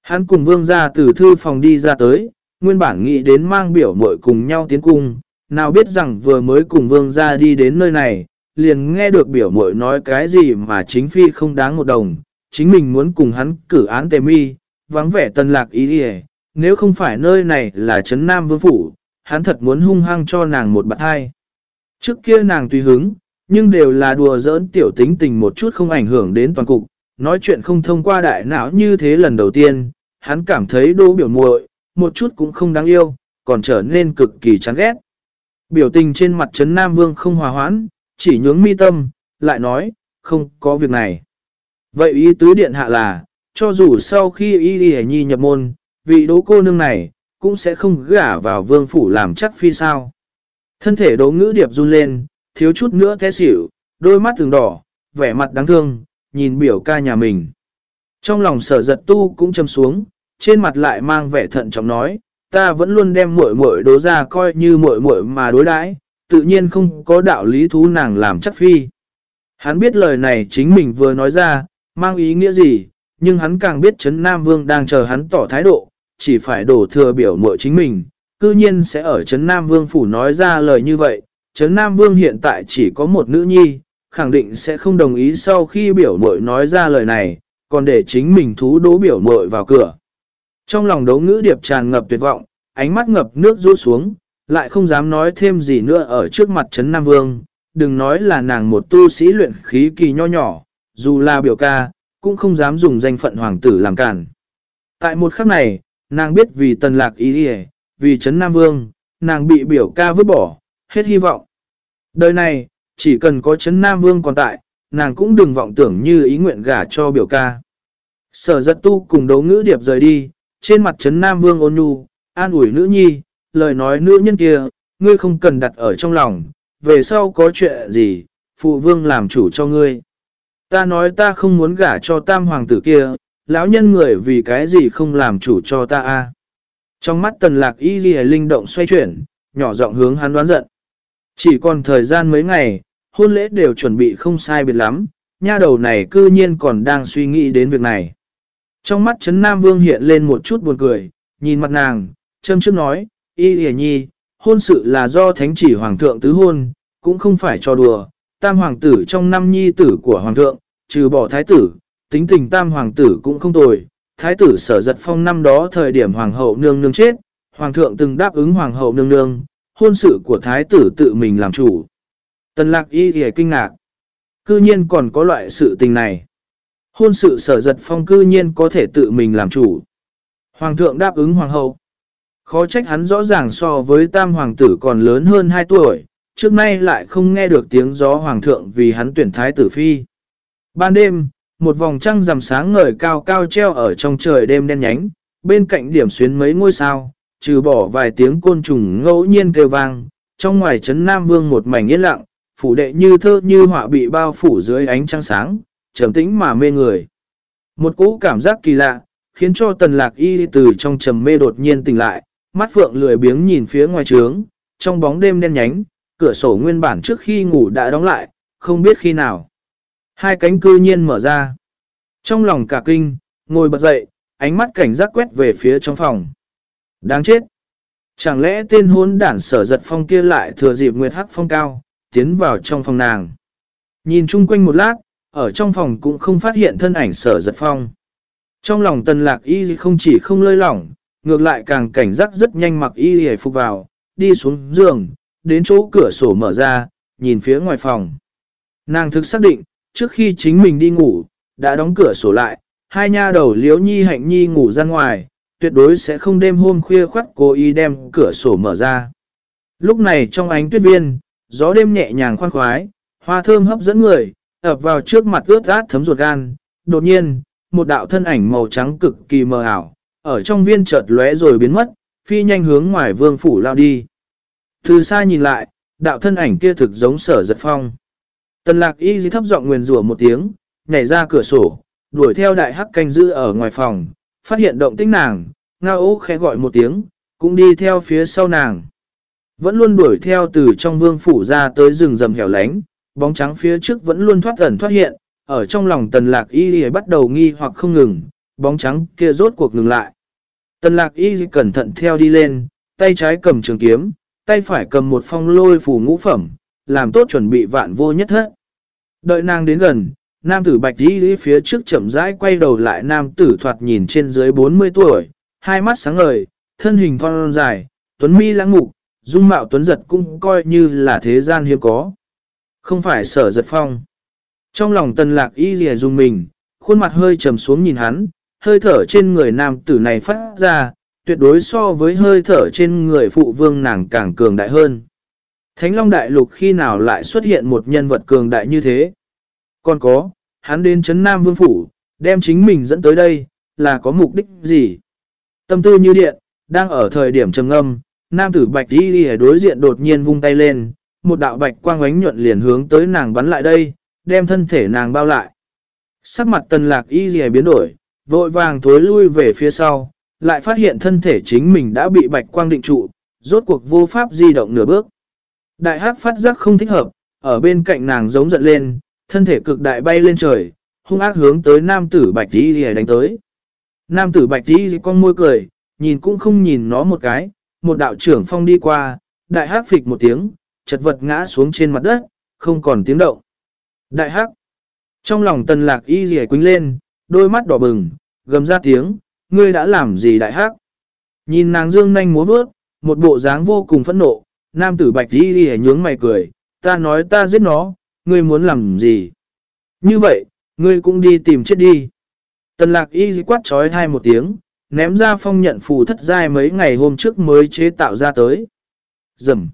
Hắn cùng vương ra từ thư phòng đi ra tới, nguyên bản nghĩ đến mang biểu mội cùng nhau tiến cung, nào biết rằng vừa mới cùng vương ra đi đến nơi này, liền nghe được biểu mội nói cái gì mà chính phi không đáng một đồng, chính mình muốn cùng hắn cử án tề mi, vắng vẻ tân lạc ý đi nếu không phải nơi này là Trấn Nam Vương Phủ, hắn thật muốn hung hăng cho nàng một bạn hai. Trước kia nàng tùy hứng, nhưng đều là đùa giỡn tiểu tính tình một chút không ảnh hưởng đến toàn cục, nói chuyện không thông qua đại não như thế lần đầu tiên, hắn cảm thấy đô biểu muội một chút cũng không đáng yêu, còn trở nên cực kỳ chán ghét. Biểu tình trên mặt Trấn Nam Vương không hòa hoãn, chỉ nhướng mi tâm, lại nói, không có việc này. Vậy ý tứ điện hạ là, cho dù sau khi y đi nhi nhập môn, vị đố cô nương này, cũng sẽ không gả vào vương phủ làm chắc phi sao. Thân thể đố ngữ điệp run lên, thiếu chút nữa té xỉu, đôi mắt từng đỏ, vẻ mặt đáng thương, nhìn biểu ca nhà mình. Trong lòng sở giật tu cũng châm xuống, trên mặt lại mang vẻ thận trọng nói, ta vẫn luôn đem muội muội đố ra coi như muội muội mà đối đãi, tự nhiên không có đạo lý thú nàng làm chắc phi. Hắn biết lời này chính mình vừa nói ra, mang ý nghĩa gì, nhưng hắn càng biết Trấn Nam Vương đang chờ hắn tỏ thái độ, chỉ phải đổ thừa biểu muội chính mình, cư nhiên sẽ ở Trấn Nam Vương phủ nói ra lời như vậy. Trấn Nam Vương hiện tại chỉ có một nữ nhi, khẳng định sẽ không đồng ý sau khi biểu muội nói ra lời này, còn để chính mình thú đố biểu muội vào cửa. Trong lòng đấu ngữ điệp tràn ngập tuyệt vọng, ánh mắt ngập nước rũ xuống, lại không dám nói thêm gì nữa ở trước mặt Trấn Nam Vương. Đừng nói là nàng một tu sĩ luyện khí kỳ nho nhỏ, dù là biểu ca, cũng không dám dùng danh phận hoàng tử làm cản. Tại một khắc này, nàng biết vì tần lạc ý đi vì Trấn Nam Vương, nàng bị biểu ca vứt bỏ, hết hy vọng. Đời này, chỉ cần có Trấn Nam Vương còn tại, nàng cũng đừng vọng tưởng như ý nguyện gả cho biểu ca. Sở giật tu cùng đấu ngữ điệp rời đi, trên mặt Trấn Nam Vương ôn nhu, an ủi nữ nhi, lời nói nữ nhân kia, ngươi không cần đặt ở trong lòng, về sau có chuyện gì, phụ vương làm chủ cho ngươi. Ta nói ta không muốn gả cho tam hoàng tử kia, lão nhân người vì cái gì không làm chủ cho ta a Trong mắt tần lạc y ghi linh động xoay chuyển, nhỏ giọng hướng hắn đoán giận. Chỉ còn thời gian mấy ngày, hôn lễ đều chuẩn bị không sai biệt lắm, nha đầu này cư nhiên còn đang suy nghĩ đến việc này. Trong mắt Trấn Nam Vương hiện lên một chút buồn cười, nhìn mặt nàng, châm trước nói, y hề nhi, hôn sự là do thánh chỉ hoàng thượng tứ hôn, cũng không phải cho đùa, tam hoàng tử trong năm nhi tử của hoàng thượng, trừ bỏ thái tử, tính tình tam hoàng tử cũng không tồi. Thái tử sở giật phong năm đó thời điểm hoàng hậu nương nương chết, hoàng thượng từng đáp ứng hoàng hậu nương nương, hôn sự của thái tử tự mình làm chủ. Tần lạc y thì kinh ngạc. Cư nhiên còn có loại sự tình này. Hôn sự sở giật phong cư nhiên có thể tự mình làm chủ. Hoàng thượng đáp ứng hoàng hậu. Khó trách hắn rõ ràng so với tam hoàng tử còn lớn hơn 2 tuổi, trước nay lại không nghe được tiếng gió hoàng thượng vì hắn tuyển thái tử phi. Ban đêm, một vòng trăng rằm sáng ngời cao cao treo ở trong trời đêm đen nhánh, bên cạnh điểm xuyến mấy ngôi sao, trừ bỏ vài tiếng côn trùng ngẫu nhiên kêu vang, trong ngoài trấn Nam Vương một mảnh yên lặng, phủ đệ như thơ như họa bị bao phủ dưới ánh trăng sáng, trầm tĩnh mà mê người. Một cỗ cảm giác kỳ lạ, khiến cho tần lạc y từ trong trầm mê đột nhiên tỉnh lại, mắt phượng lười biếng nhìn phía ngoài trướng, trong bóng đêm đen nhánh, cửa sổ nguyên bản trước khi ngủ đã đóng lại, không biết khi nào. Hai cánh cư nhiên mở ra. Trong lòng cả kinh, ngồi bật dậy, ánh mắt cảnh giác quét về phía trong phòng. Đáng chết! Chẳng lẽ tên hôn đản sở giật phong kia lại thừa dịp nguyệt hắc phong cao, tiến vào trong phòng nàng. Nhìn chung quanh một lát, ở trong phòng cũng không phát hiện thân ảnh sở giật phong. Trong lòng tần lạc y không chỉ không lơi lỏng, ngược lại càng cảnh giác rất nhanh mặc y hề phục vào, đi xuống giường, đến chỗ cửa sổ mở ra, nhìn phía ngoài phòng. Nàng thực xác định, trước khi chính mình đi ngủ, đã đóng cửa sổ lại, hai nha đầu liếu nhi hạnh nhi ngủ ra ngoài, tuyệt đối sẽ không đêm hôm khuya khoắt cố ý đem cửa sổ mở ra. Lúc này trong ánh tuyết viên, gió đêm nhẹ nhàng khoan khoái, hoa thơm hấp dẫn người, ập vào trước mặt ướt át thấm ruột gan. Đột nhiên, một đạo thân ảnh màu trắng cực kỳ mờ ảo, ở trong viên chợt lóe rồi biến mất, phi nhanh hướng ngoài vương phủ lao đi. Từ xa nhìn lại, đạo thân ảnh kia thực giống sở giật phong. Tần lạc y dì thấp giọng nguyền rủa một tiếng, nhảy ra cửa sổ, đuổi theo đại hắc canh giữ ở ngoài phòng, phát hiện động tích nàng, ngao ố khẽ gọi một tiếng, cũng đi theo phía sau nàng. Vẫn luôn đuổi theo từ trong vương phủ ra tới rừng rầm hẻo lánh, bóng trắng phía trước vẫn luôn thoát ẩn thoát hiện, ở trong lòng tần lạc y bắt đầu nghi hoặc không ngừng, bóng trắng kia rốt cuộc ngừng lại. Tần lạc y cẩn thận theo đi lên, tay trái cầm trường kiếm, tay phải cầm một phong lôi phủ ngũ phẩm, làm tốt chuẩn bị vạn vô nhất hết. Đợi nàng đến gần, nam tử bạch y phía trước chậm rãi quay đầu lại nam tử thoạt nhìn trên dưới 40 tuổi, hai mắt sáng ngời, thân hình thon dài, tuấn mi lãng mục, dung mạo tuấn giật cũng coi như là thế gian hiếm có. Không phải sở giật phong. Trong lòng tần lạc y dìa dùng mình, khuôn mặt hơi trầm xuống nhìn hắn, hơi thở trên người nam tử này phát ra, tuyệt đối so với hơi thở trên người phụ vương nàng càng cường đại hơn. Thánh Long Đại Lục khi nào lại xuất hiện một nhân vật cường đại như thế? Còn có, hắn đến Trấn Nam Vương Phủ, đem chính mình dẫn tới đây, là có mục đích gì? Tâm tư như điện, đang ở thời điểm trầm âm, nam tử bạch đi đi đối diện đột nhiên vung tay lên, một đạo bạch quang ánh nhuận liền hướng tới nàng bắn lại đây, đem thân thể nàng bao lại. Sắc mặt tần lạc y dì biến đổi, vội vàng thối lui về phía sau, lại phát hiện thân thể chính mình đã bị bạch quang định trụ, rốt cuộc vô pháp di động nửa bước. Đại hắc phát giác không thích hợp, ở bên cạnh nàng giống giận lên, thân thể cực đại bay lên trời, hung ác hướng tới nam tử bạch y dì đánh tới. Nam tử bạch đi con môi cười, nhìn cũng không nhìn nó một cái, một đạo trưởng phong đi qua, đại hắc phịch một tiếng, chật vật ngã xuống trên mặt đất, không còn tiếng động. Đại hắc, trong lòng tần lạc y dì quính lên, đôi mắt đỏ bừng, gầm ra tiếng, ngươi đã làm gì đại hắc? Nhìn nàng dương nanh múa bước, một bộ dáng vô cùng phẫn nộ, nam tử bạch y dì nhướng mày cười, ta nói ta giết nó, ngươi muốn làm gì? Như vậy, ngươi cũng đi tìm chết đi. Tần lạc y quát trói hai một tiếng, ném ra phong nhận phù thất giai mấy ngày hôm trước mới chế tạo ra tới. Dầm.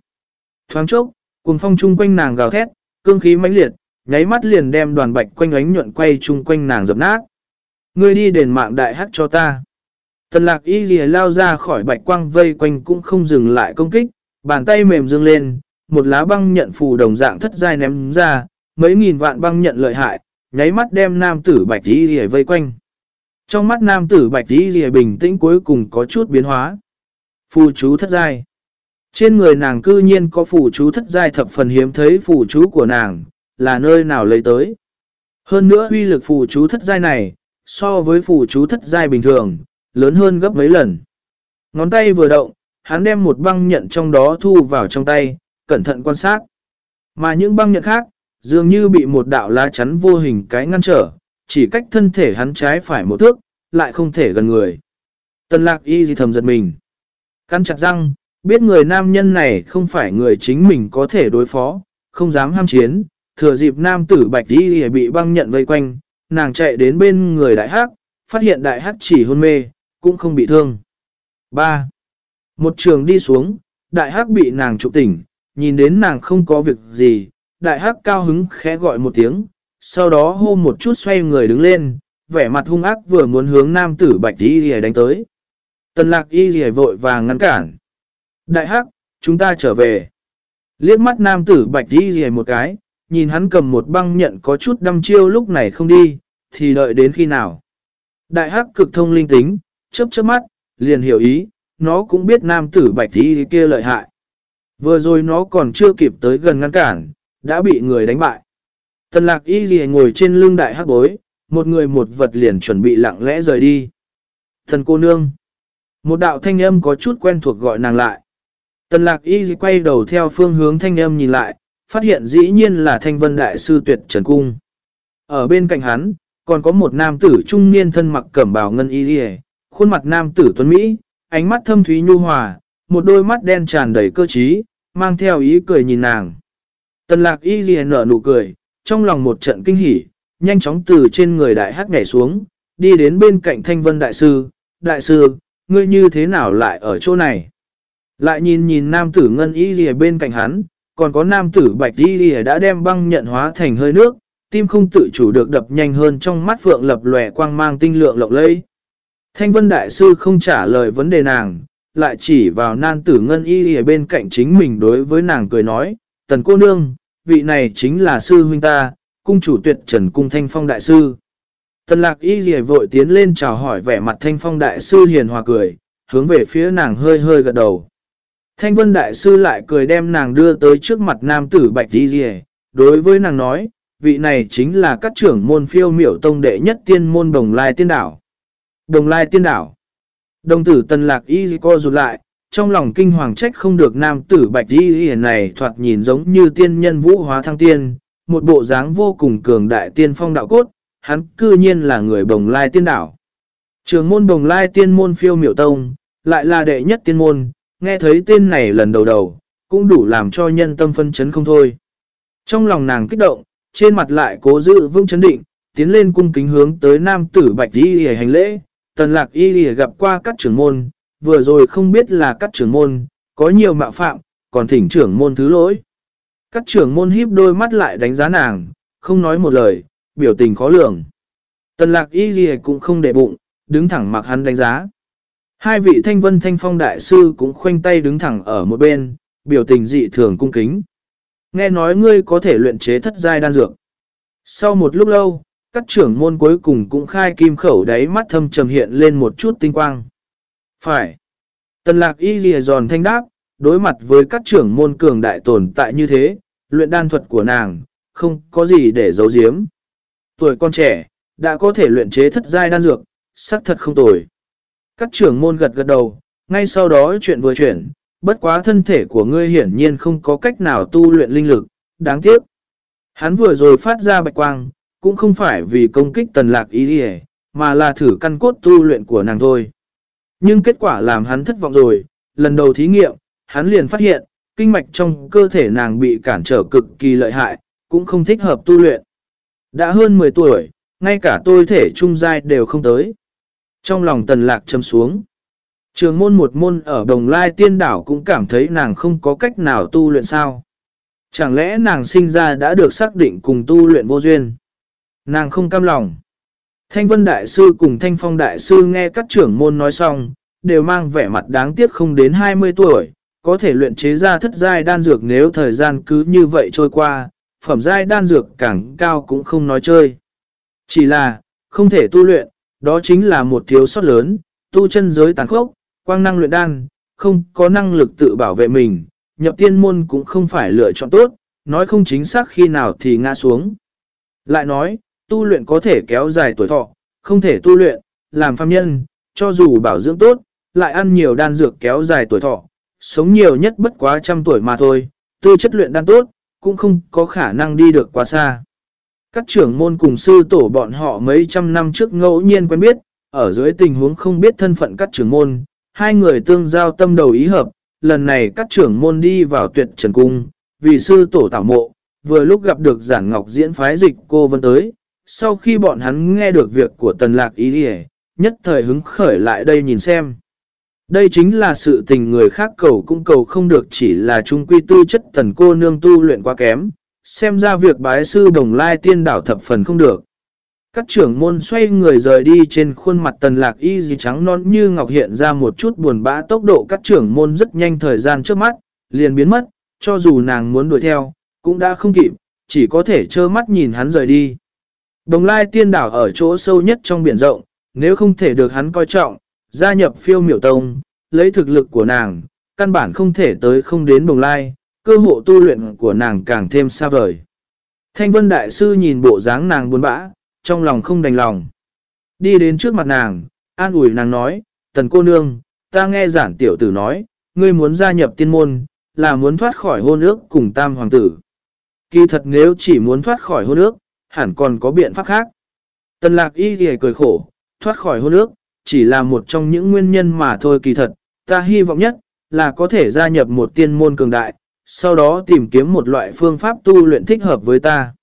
Thoáng chốc, cuồng phong chung quanh nàng gào thét, cương khí mãnh liệt, nháy mắt liền đem đoàn bạch quanh ánh nhuận quay chung quanh nàng dập nát. Ngươi đi đền mạng đại hắc cho ta. Tần lạc y lìa lao ra khỏi bạch quang vây quanh cũng không dừng lại công kích, bàn tay mềm dương lên, một lá băng nhận phù đồng dạng thất giai ném ra, mấy nghìn vạn băng nhận lợi hại, nháy mắt đem nam tử bạch y lìa vây quanh. Trong mắt nam tử bạch y lìa bình tĩnh cuối cùng có chút biến hóa. Phù chú thất giai. Trên người nàng cư nhiên có phủ chú thất giai thập phần hiếm thấy phủ chú của nàng, là nơi nào lấy tới. Hơn nữa uy lực phủ chú thất giai này, so với phủ chú thất giai bình thường, lớn hơn gấp mấy lần. Ngón tay vừa động, hắn đem một băng nhận trong đó thu vào trong tay, cẩn thận quan sát. Mà những băng nhận khác, dường như bị một đạo lá chắn vô hình cái ngăn trở, chỉ cách thân thể hắn trái phải một thước, lại không thể gần người. Tần lạc y gì thầm giật mình. Căn chặt răng, biết người nam nhân này không phải người chính mình có thể đối phó, không dám ham chiến, thừa dịp nam tử bạch y bị băng nhận vây quanh, nàng chạy đến bên người đại hắc, phát hiện đại hắc chỉ hôn mê, cũng không bị thương. 3. Một trường đi xuống, đại hắc bị nàng trụ tỉnh, nhìn đến nàng không có việc gì, đại hắc cao hứng khẽ gọi một tiếng, sau đó hô một chút xoay người đứng lên, vẻ mặt hung ác vừa muốn hướng nam tử bạch y rìa đánh tới. Tần lạc y vội vàng ngăn cản. Đại hắc, chúng ta trở về. Liếc mắt nam tử bạch đi rìa một cái, nhìn hắn cầm một băng nhận có chút đâm chiêu lúc này không đi, thì đợi đến khi nào. Đại hắc cực thông linh tính, chớp chớp mắt, liền hiểu ý, nó cũng biết nam tử bạch đi kia lợi hại. Vừa rồi nó còn chưa kịp tới gần ngăn cản, đã bị người đánh bại. Tần lạc y gì ngồi trên lưng đại hắc bối, một người một vật liền chuẩn bị lặng lẽ rời đi. Thần cô nương. Một đạo thanh âm có chút quen thuộc gọi nàng lại. Tần lạc y quay đầu theo phương hướng thanh âm nhìn lại, phát hiện dĩ nhiên là thanh vân đại sư tuyệt trần cung. Ở bên cạnh hắn, còn có một nam tử trung niên thân mặc cẩm bào ngân y dì khuôn mặt nam tử tuấn Mỹ, ánh mắt thâm thúy nhu hòa, một đôi mắt đen tràn đầy cơ trí, mang theo ý cười nhìn nàng. Tần lạc y dì nở nụ cười, trong lòng một trận kinh hỉ, nhanh chóng từ trên người đại hắc nhảy xuống, đi đến bên cạnh thanh vân đại sư. Đại sư, ngươi như thế nào lại ở chỗ này? Lại nhìn nhìn nam tử ngân y ghi bên cạnh hắn, còn có nam tử bạch y ghi đã đem băng nhận hóa thành hơi nước, tim không tự chủ được đập nhanh hơn trong mắt phượng lập lòe quang mang tinh lượng lộng lẫy. Thanh vân đại sư không trả lời vấn đề nàng, lại chỉ vào nan tử ngân y ở bên cạnh chính mình đối với nàng cười nói, tần cô nương, vị này chính là sư huynh ta, cung chủ tuyệt trần cung thanh phong đại sư. Tần lạc y gì vội tiến lên chào hỏi vẻ mặt thanh phong đại sư hiền hòa cười, hướng về phía nàng hơi hơi gật đầu. Thanh vân đại sư lại cười đem nàng đưa tới trước mặt nam tử bạch đi gì đối với nàng nói, vị này chính là các trưởng môn phiêu miểu tông đệ nhất tiên môn đồng lai tiên đảo. Đồng lai tiên đảo. Đồng tử tần lạc y co rụt lại, trong lòng kinh hoàng trách không được nam tử bạch y này thoạt nhìn giống như tiên nhân vũ hóa thăng tiên, một bộ dáng vô cùng cường đại tiên phong đạo cốt, hắn cư nhiên là người bồng lai tiên đảo. Trường môn bồng lai tiên môn phiêu miểu tông, lại là đệ nhất tiên môn, nghe thấy tên này lần đầu đầu, cũng đủ làm cho nhân tâm phân chấn không thôi. Trong lòng nàng kích động, trên mặt lại cố giữ vững chấn định, tiến lên cung kính hướng tới nam tử bạch y hành lễ, tần lạc y lìa gặp qua các trưởng môn, vừa rồi không biết là các trưởng môn, có nhiều mạo phạm, còn thỉnh trưởng môn thứ lỗi. Các trưởng môn híp đôi mắt lại đánh giá nàng, không nói một lời, biểu tình khó lường. Tần lạc y lìa cũng không để bụng, đứng thẳng mặc hắn đánh giá. Hai vị thanh vân thanh phong đại sư cũng khoanh tay đứng thẳng ở một bên, biểu tình dị thường cung kính. Nghe nói ngươi có thể luyện chế thất giai đan dược. Sau một lúc lâu, các trưởng môn cuối cùng cũng khai kim khẩu đáy mắt thâm trầm hiện lên một chút tinh quang. Phải. Tần lạc y lìa giòn thanh đáp, đối mặt với các trưởng môn cường đại tồn tại như thế, luyện đan thuật của nàng, không có gì để giấu giếm. Tuổi con trẻ, đã có thể luyện chế thất giai đan dược, sắc thật không tồi. Các trưởng môn gật gật đầu, ngay sau đó chuyện vừa chuyển, bất quá thân thể của ngươi hiển nhiên không có cách nào tu luyện linh lực, đáng tiếc. Hắn vừa rồi phát ra bạch quang, cũng không phải vì công kích tần lạc ý đi mà là thử căn cốt tu luyện của nàng thôi. Nhưng kết quả làm hắn thất vọng rồi, lần đầu thí nghiệm, hắn liền phát hiện, kinh mạch trong cơ thể nàng bị cản trở cực kỳ lợi hại, cũng không thích hợp tu luyện. Đã hơn 10 tuổi, ngay cả tôi thể trung giai đều không tới. Trong lòng tần lạc châm xuống. Trường môn một môn ở đồng lai tiên đảo cũng cảm thấy nàng không có cách nào tu luyện sao. Chẳng lẽ nàng sinh ra đã được xác định cùng tu luyện vô duyên? Nàng không cam lòng. Thanh Vân Đại Sư cùng Thanh Phong Đại Sư nghe các trưởng môn nói xong, đều mang vẻ mặt đáng tiếc không đến 20 tuổi, có thể luyện chế ra thất giai đan dược nếu thời gian cứ như vậy trôi qua, phẩm giai đan dược càng cao cũng không nói chơi. Chỉ là, không thể tu luyện, đó chính là một thiếu sót lớn, tu chân giới tàn khốc, quang năng luyện đan, không có năng lực tự bảo vệ mình, nhập tiên môn cũng không phải lựa chọn tốt, nói không chính xác khi nào thì ngã xuống. Lại nói, tu luyện có thể kéo dài tuổi thọ, không thể tu luyện, làm phàm nhân, cho dù bảo dưỡng tốt, lại ăn nhiều đan dược kéo dài tuổi thọ, sống nhiều nhất bất quá trăm tuổi mà thôi, tư chất luyện đan tốt, cũng không có khả năng đi được quá xa. Các trưởng môn cùng sư tổ bọn họ mấy trăm năm trước ngẫu nhiên quen biết, ở dưới tình huống không biết thân phận các trưởng môn, hai người tương giao tâm đầu ý hợp, lần này các trưởng môn đi vào tuyệt trần cung, vì sư tổ tạo mộ, vừa lúc gặp được giản ngọc diễn phái dịch cô vân tới, sau khi bọn hắn nghe được việc của tần lạc ý đi nhất thời hứng khởi lại đây nhìn xem. Đây chính là sự tình người khác cầu cũng cầu không được chỉ là trung quy tư chất tần cô nương tu luyện quá kém, xem ra việc bái sư đồng lai tiên đảo thập phần không được. Các trưởng môn xoay người rời đi trên khuôn mặt tần lạc y gì trắng non như ngọc hiện ra một chút buồn bã tốc độ các trưởng môn rất nhanh thời gian trước mắt, liền biến mất, cho dù nàng muốn đuổi theo, cũng đã không kịp, chỉ có thể trơ mắt nhìn hắn rời đi. Đồng lai tiên đảo ở chỗ sâu nhất trong biển rộng, nếu không thể được hắn coi trọng, gia nhập phiêu miểu tông, lấy thực lực của nàng, căn bản không thể tới không đến đồng lai, cơ hội tu luyện của nàng càng thêm xa vời. Thanh vân đại sư nhìn bộ dáng nàng buồn bã, trong lòng không đành lòng. Đi đến trước mặt nàng, an ủi nàng nói, tần cô nương, ta nghe giản tiểu tử nói, ngươi muốn gia nhập tiên môn, là muốn thoát khỏi hôn ước cùng tam hoàng tử. Kỳ thật nếu chỉ muốn thoát khỏi hôn ước, hẳn còn có biện pháp khác. Tần lạc y thì cười khổ, thoát khỏi hôn ước, chỉ là một trong những nguyên nhân mà thôi kỳ thật, ta hy vọng nhất là có thể gia nhập một tiên môn cường đại, sau đó tìm kiếm một loại phương pháp tu luyện thích hợp với ta.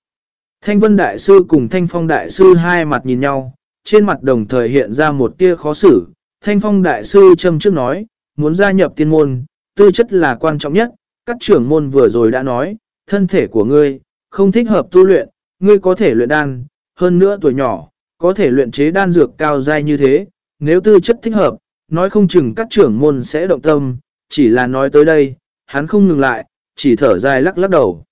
Thanh Vân Đại Sư cùng Thanh Phong Đại Sư hai mặt nhìn nhau, trên mặt đồng thời hiện ra một tia khó xử. Thanh Phong Đại Sư châm trước nói, muốn gia nhập tiên môn, tư chất là quan trọng nhất. Các trưởng môn vừa rồi đã nói, thân thể của ngươi, không thích hợp tu luyện, ngươi có thể luyện đan, hơn nữa tuổi nhỏ, có thể luyện chế đan dược cao dai như thế. Nếu tư chất thích hợp, nói không chừng các trưởng môn sẽ động tâm, chỉ là nói tới đây, hắn không ngừng lại, chỉ thở dài lắc lắc đầu.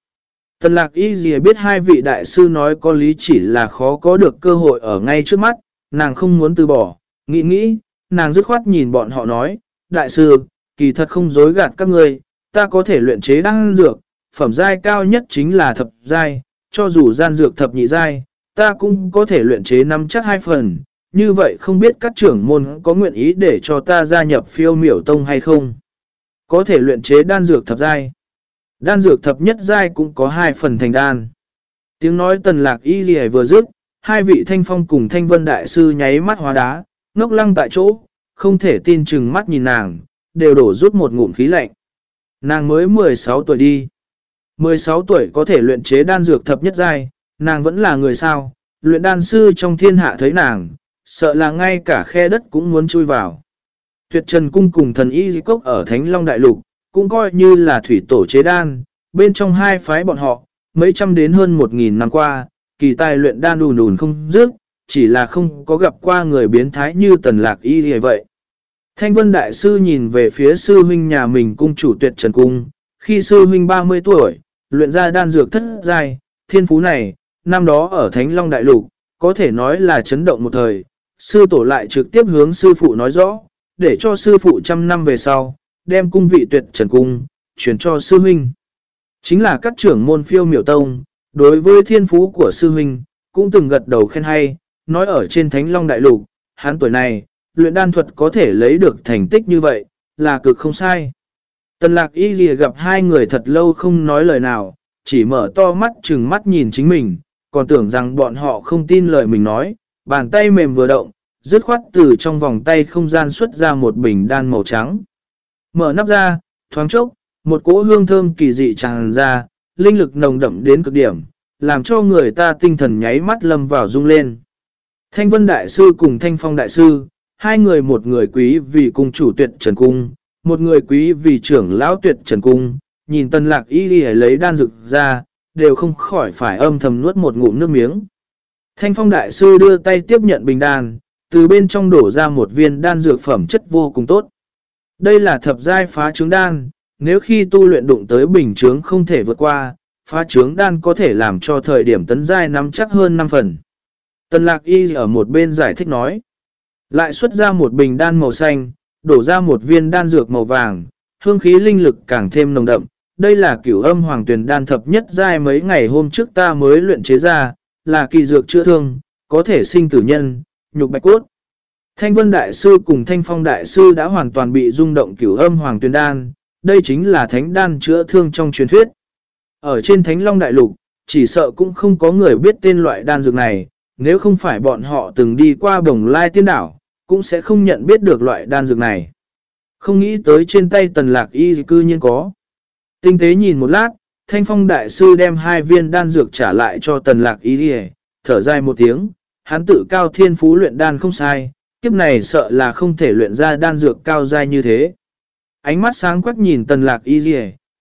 Tần lạc y gì biết hai vị đại sư nói có lý chỉ là khó có được cơ hội ở ngay trước mắt, nàng không muốn từ bỏ, nghĩ nghĩ, nàng dứt khoát nhìn bọn họ nói, đại sư, kỳ thật không dối gạt các người, ta có thể luyện chế đăng dược, phẩm giai cao nhất chính là thập giai, cho dù gian dược thập nhị giai, ta cũng có thể luyện chế năm chắc hai phần, như vậy không biết các trưởng môn có nguyện ý để cho ta gia nhập phiêu miểu tông hay không. Có thể luyện chế đan dược thập giai. Đan dược thập nhất giai cũng có hai phần thành đan. Tiếng nói tần lạc y gì vừa dứt, hai vị thanh phong cùng thanh vân đại sư nháy mắt hóa đá, ngốc lăng tại chỗ, không thể tin chừng mắt nhìn nàng, đều đổ rút một ngụm khí lạnh. Nàng mới 16 tuổi đi. 16 tuổi có thể luyện chế đan dược thập nhất giai, nàng vẫn là người sao, luyện đan sư trong thiên hạ thấy nàng, sợ là ngay cả khe đất cũng muốn chui vào. Tuyệt Trần Cung cùng thần y di cốc ở Thánh Long Đại Lục, cũng coi như là thủy tổ chế đan, bên trong hai phái bọn họ, mấy trăm đến hơn một nghìn năm qua, kỳ tài luyện đan đùn đùn không dứt, chỉ là không có gặp qua người biến thái như tần lạc y như vậy. Thanh Vân Đại Sư nhìn về phía sư huynh nhà mình cung chủ tuyệt trần cung, khi sư huynh 30 tuổi, luyện ra đan dược thất giai, thiên phú này, năm đó ở Thánh Long Đại Lục, có thể nói là chấn động một thời, sư tổ lại trực tiếp hướng sư phụ nói rõ, để cho sư phụ trăm năm về sau, đem cung vị tuyệt trần cung, chuyển cho sư huynh. Chính là các trưởng môn phiêu miểu tông, đối với thiên phú của sư huynh, cũng từng gật đầu khen hay, nói ở trên thánh long đại lục, hắn tuổi này, luyện đan thuật có thể lấy được thành tích như vậy, là cực không sai. Tần lạc y ghi gặp hai người thật lâu không nói lời nào, chỉ mở to mắt chừng mắt nhìn chính mình, còn tưởng rằng bọn họ không tin lời mình nói, bàn tay mềm vừa động, dứt khoát từ trong vòng tay không gian xuất ra một bình đan màu trắng. Mở nắp ra, thoáng chốc, một cỗ hương thơm kỳ dị tràn ra, linh lực nồng đậm đến cực điểm, làm cho người ta tinh thần nháy mắt lâm vào rung lên. Thanh Vân Đại Sư cùng Thanh Phong Đại Sư, hai người một người quý vì cung chủ tuyệt trần cung, một người quý vì trưởng lão tuyệt trần cung, nhìn tân lạc y đi lấy đan dược ra, đều không khỏi phải âm thầm nuốt một ngụm nước miếng. Thanh Phong Đại Sư đưa tay tiếp nhận bình đan, từ bên trong đổ ra một viên đan dược phẩm chất vô cùng tốt. Đây là thập giai phá trứng đan, nếu khi tu luyện đụng tới bình trướng không thể vượt qua, phá trướng đan có thể làm cho thời điểm tấn giai nắm chắc hơn 5 phần. Tần lạc y ở một bên giải thích nói. Lại xuất ra một bình đan màu xanh, đổ ra một viên đan dược màu vàng, hương khí linh lực càng thêm nồng đậm. Đây là cửu âm hoàng tuyển đan thập nhất giai mấy ngày hôm trước ta mới luyện chế ra, là kỳ dược chữa thương, có thể sinh tử nhân, nhục bạch cốt. Thanh Vân Đại Sư cùng Thanh Phong Đại Sư đã hoàn toàn bị rung động cửu âm hoàng Tuyền đan, đây chính là thánh đan chữa thương trong truyền thuyết. Ở trên Thánh Long Đại Lục, chỉ sợ cũng không có người biết tên loại đan dược này, nếu không phải bọn họ từng đi qua bồng lai tiên đảo, cũng sẽ không nhận biết được loại đan dược này. Không nghĩ tới trên tay tần lạc y cư nhiên có. Tinh tế nhìn một lát, Thanh Phong Đại Sư đem hai viên đan dược trả lại cho tần lạc y thở dài một tiếng, hắn tự cao thiên phú luyện đan không sai, kiếp này sợ là không thể luyện ra đan dược cao dai như thế. Ánh mắt sáng quắc nhìn tần lạc y dì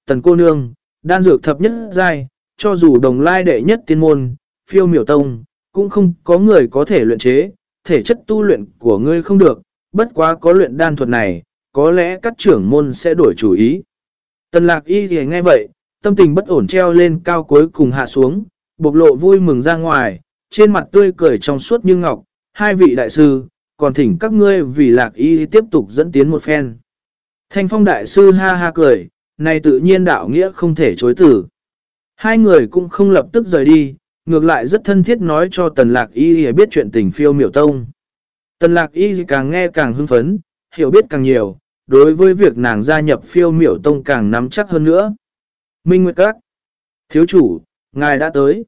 tần cô nương, đan dược thập nhất dai, cho dù đồng lai đệ nhất tiên môn, phiêu miểu tông, cũng không có người có thể luyện chế, thể chất tu luyện của ngươi không được, bất quá có luyện đan thuật này, có lẽ các trưởng môn sẽ đổi chủ ý. Tần lạc y thì nghe vậy, tâm tình bất ổn treo lên cao cuối cùng hạ xuống, bộc lộ vui mừng ra ngoài, trên mặt tươi cười trong suốt như ngọc, hai vị đại sư, còn thỉnh các ngươi vì lạc y tiếp tục dẫn tiến một phen. Thanh phong đại sư ha ha cười, này tự nhiên đạo nghĩa không thể chối tử. Hai người cũng không lập tức rời đi, ngược lại rất thân thiết nói cho tần lạc y biết chuyện tình phiêu miểu tông. Tần lạc y càng nghe càng hưng phấn, hiểu biết càng nhiều, đối với việc nàng gia nhập phiêu miểu tông càng nắm chắc hơn nữa. Minh Nguyệt Các Thiếu chủ, ngài đã tới.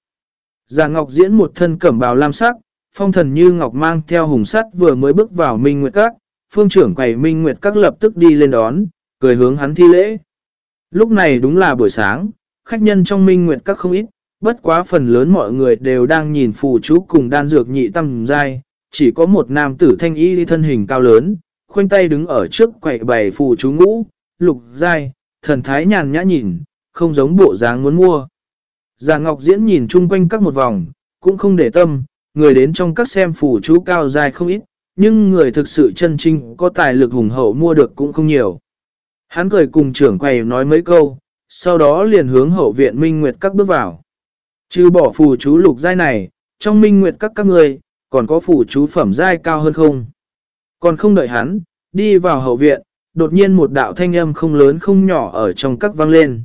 Già Ngọc diễn một thân cẩm bào lam sắc, phong thần như Ngọc mang theo hùng sắt vừa mới bước vào Minh Nguyệt Các, phương trưởng quầy Minh Nguyệt Các lập tức đi lên đón, cười hướng hắn thi lễ. Lúc này đúng là buổi sáng, khách nhân trong Minh Nguyệt Các không ít, bất quá phần lớn mọi người đều đang nhìn phù chú cùng đan dược nhị tâm dai, chỉ có một nam tử thanh y thân hình cao lớn, khoanh tay đứng ở trước quầy bày phù chú ngũ, lục dai, thần thái nhàn nhã nhìn, không giống bộ dáng muốn mua. Già Ngọc Diễn nhìn chung quanh các một vòng, cũng không để tâm, người đến trong các xem phù chú cao dài không ít, nhưng người thực sự chân trinh có tài lực hùng hậu mua được cũng không nhiều. Hắn cười cùng trưởng quầy nói mấy câu, sau đó liền hướng hậu viện Minh Nguyệt các bước vào. Chứ bỏ phù chú lục giai này, trong Minh Nguyệt các các người, còn có phù chú phẩm giai cao hơn không? Còn không đợi hắn, đi vào hậu viện, đột nhiên một đạo thanh âm không lớn không nhỏ ở trong các vang lên.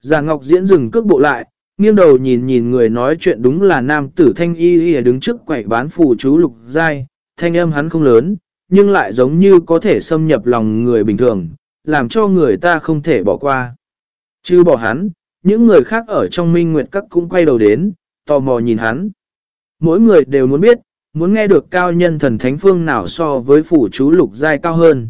Già Ngọc diễn dừng cước bộ lại, nghiêng đầu nhìn nhìn người nói chuyện đúng là nam tử thanh y y đứng trước quầy bán phù chú lục giai, thanh âm hắn không lớn, nhưng lại giống như có thể xâm nhập lòng người bình thường, làm cho người ta không thể bỏ qua. Chứ bỏ hắn, những người khác ở trong minh nguyệt các cũng quay đầu đến, tò mò nhìn hắn. Mỗi người đều muốn biết, muốn nghe được cao nhân thần thánh phương nào so với phủ chú lục giai cao hơn.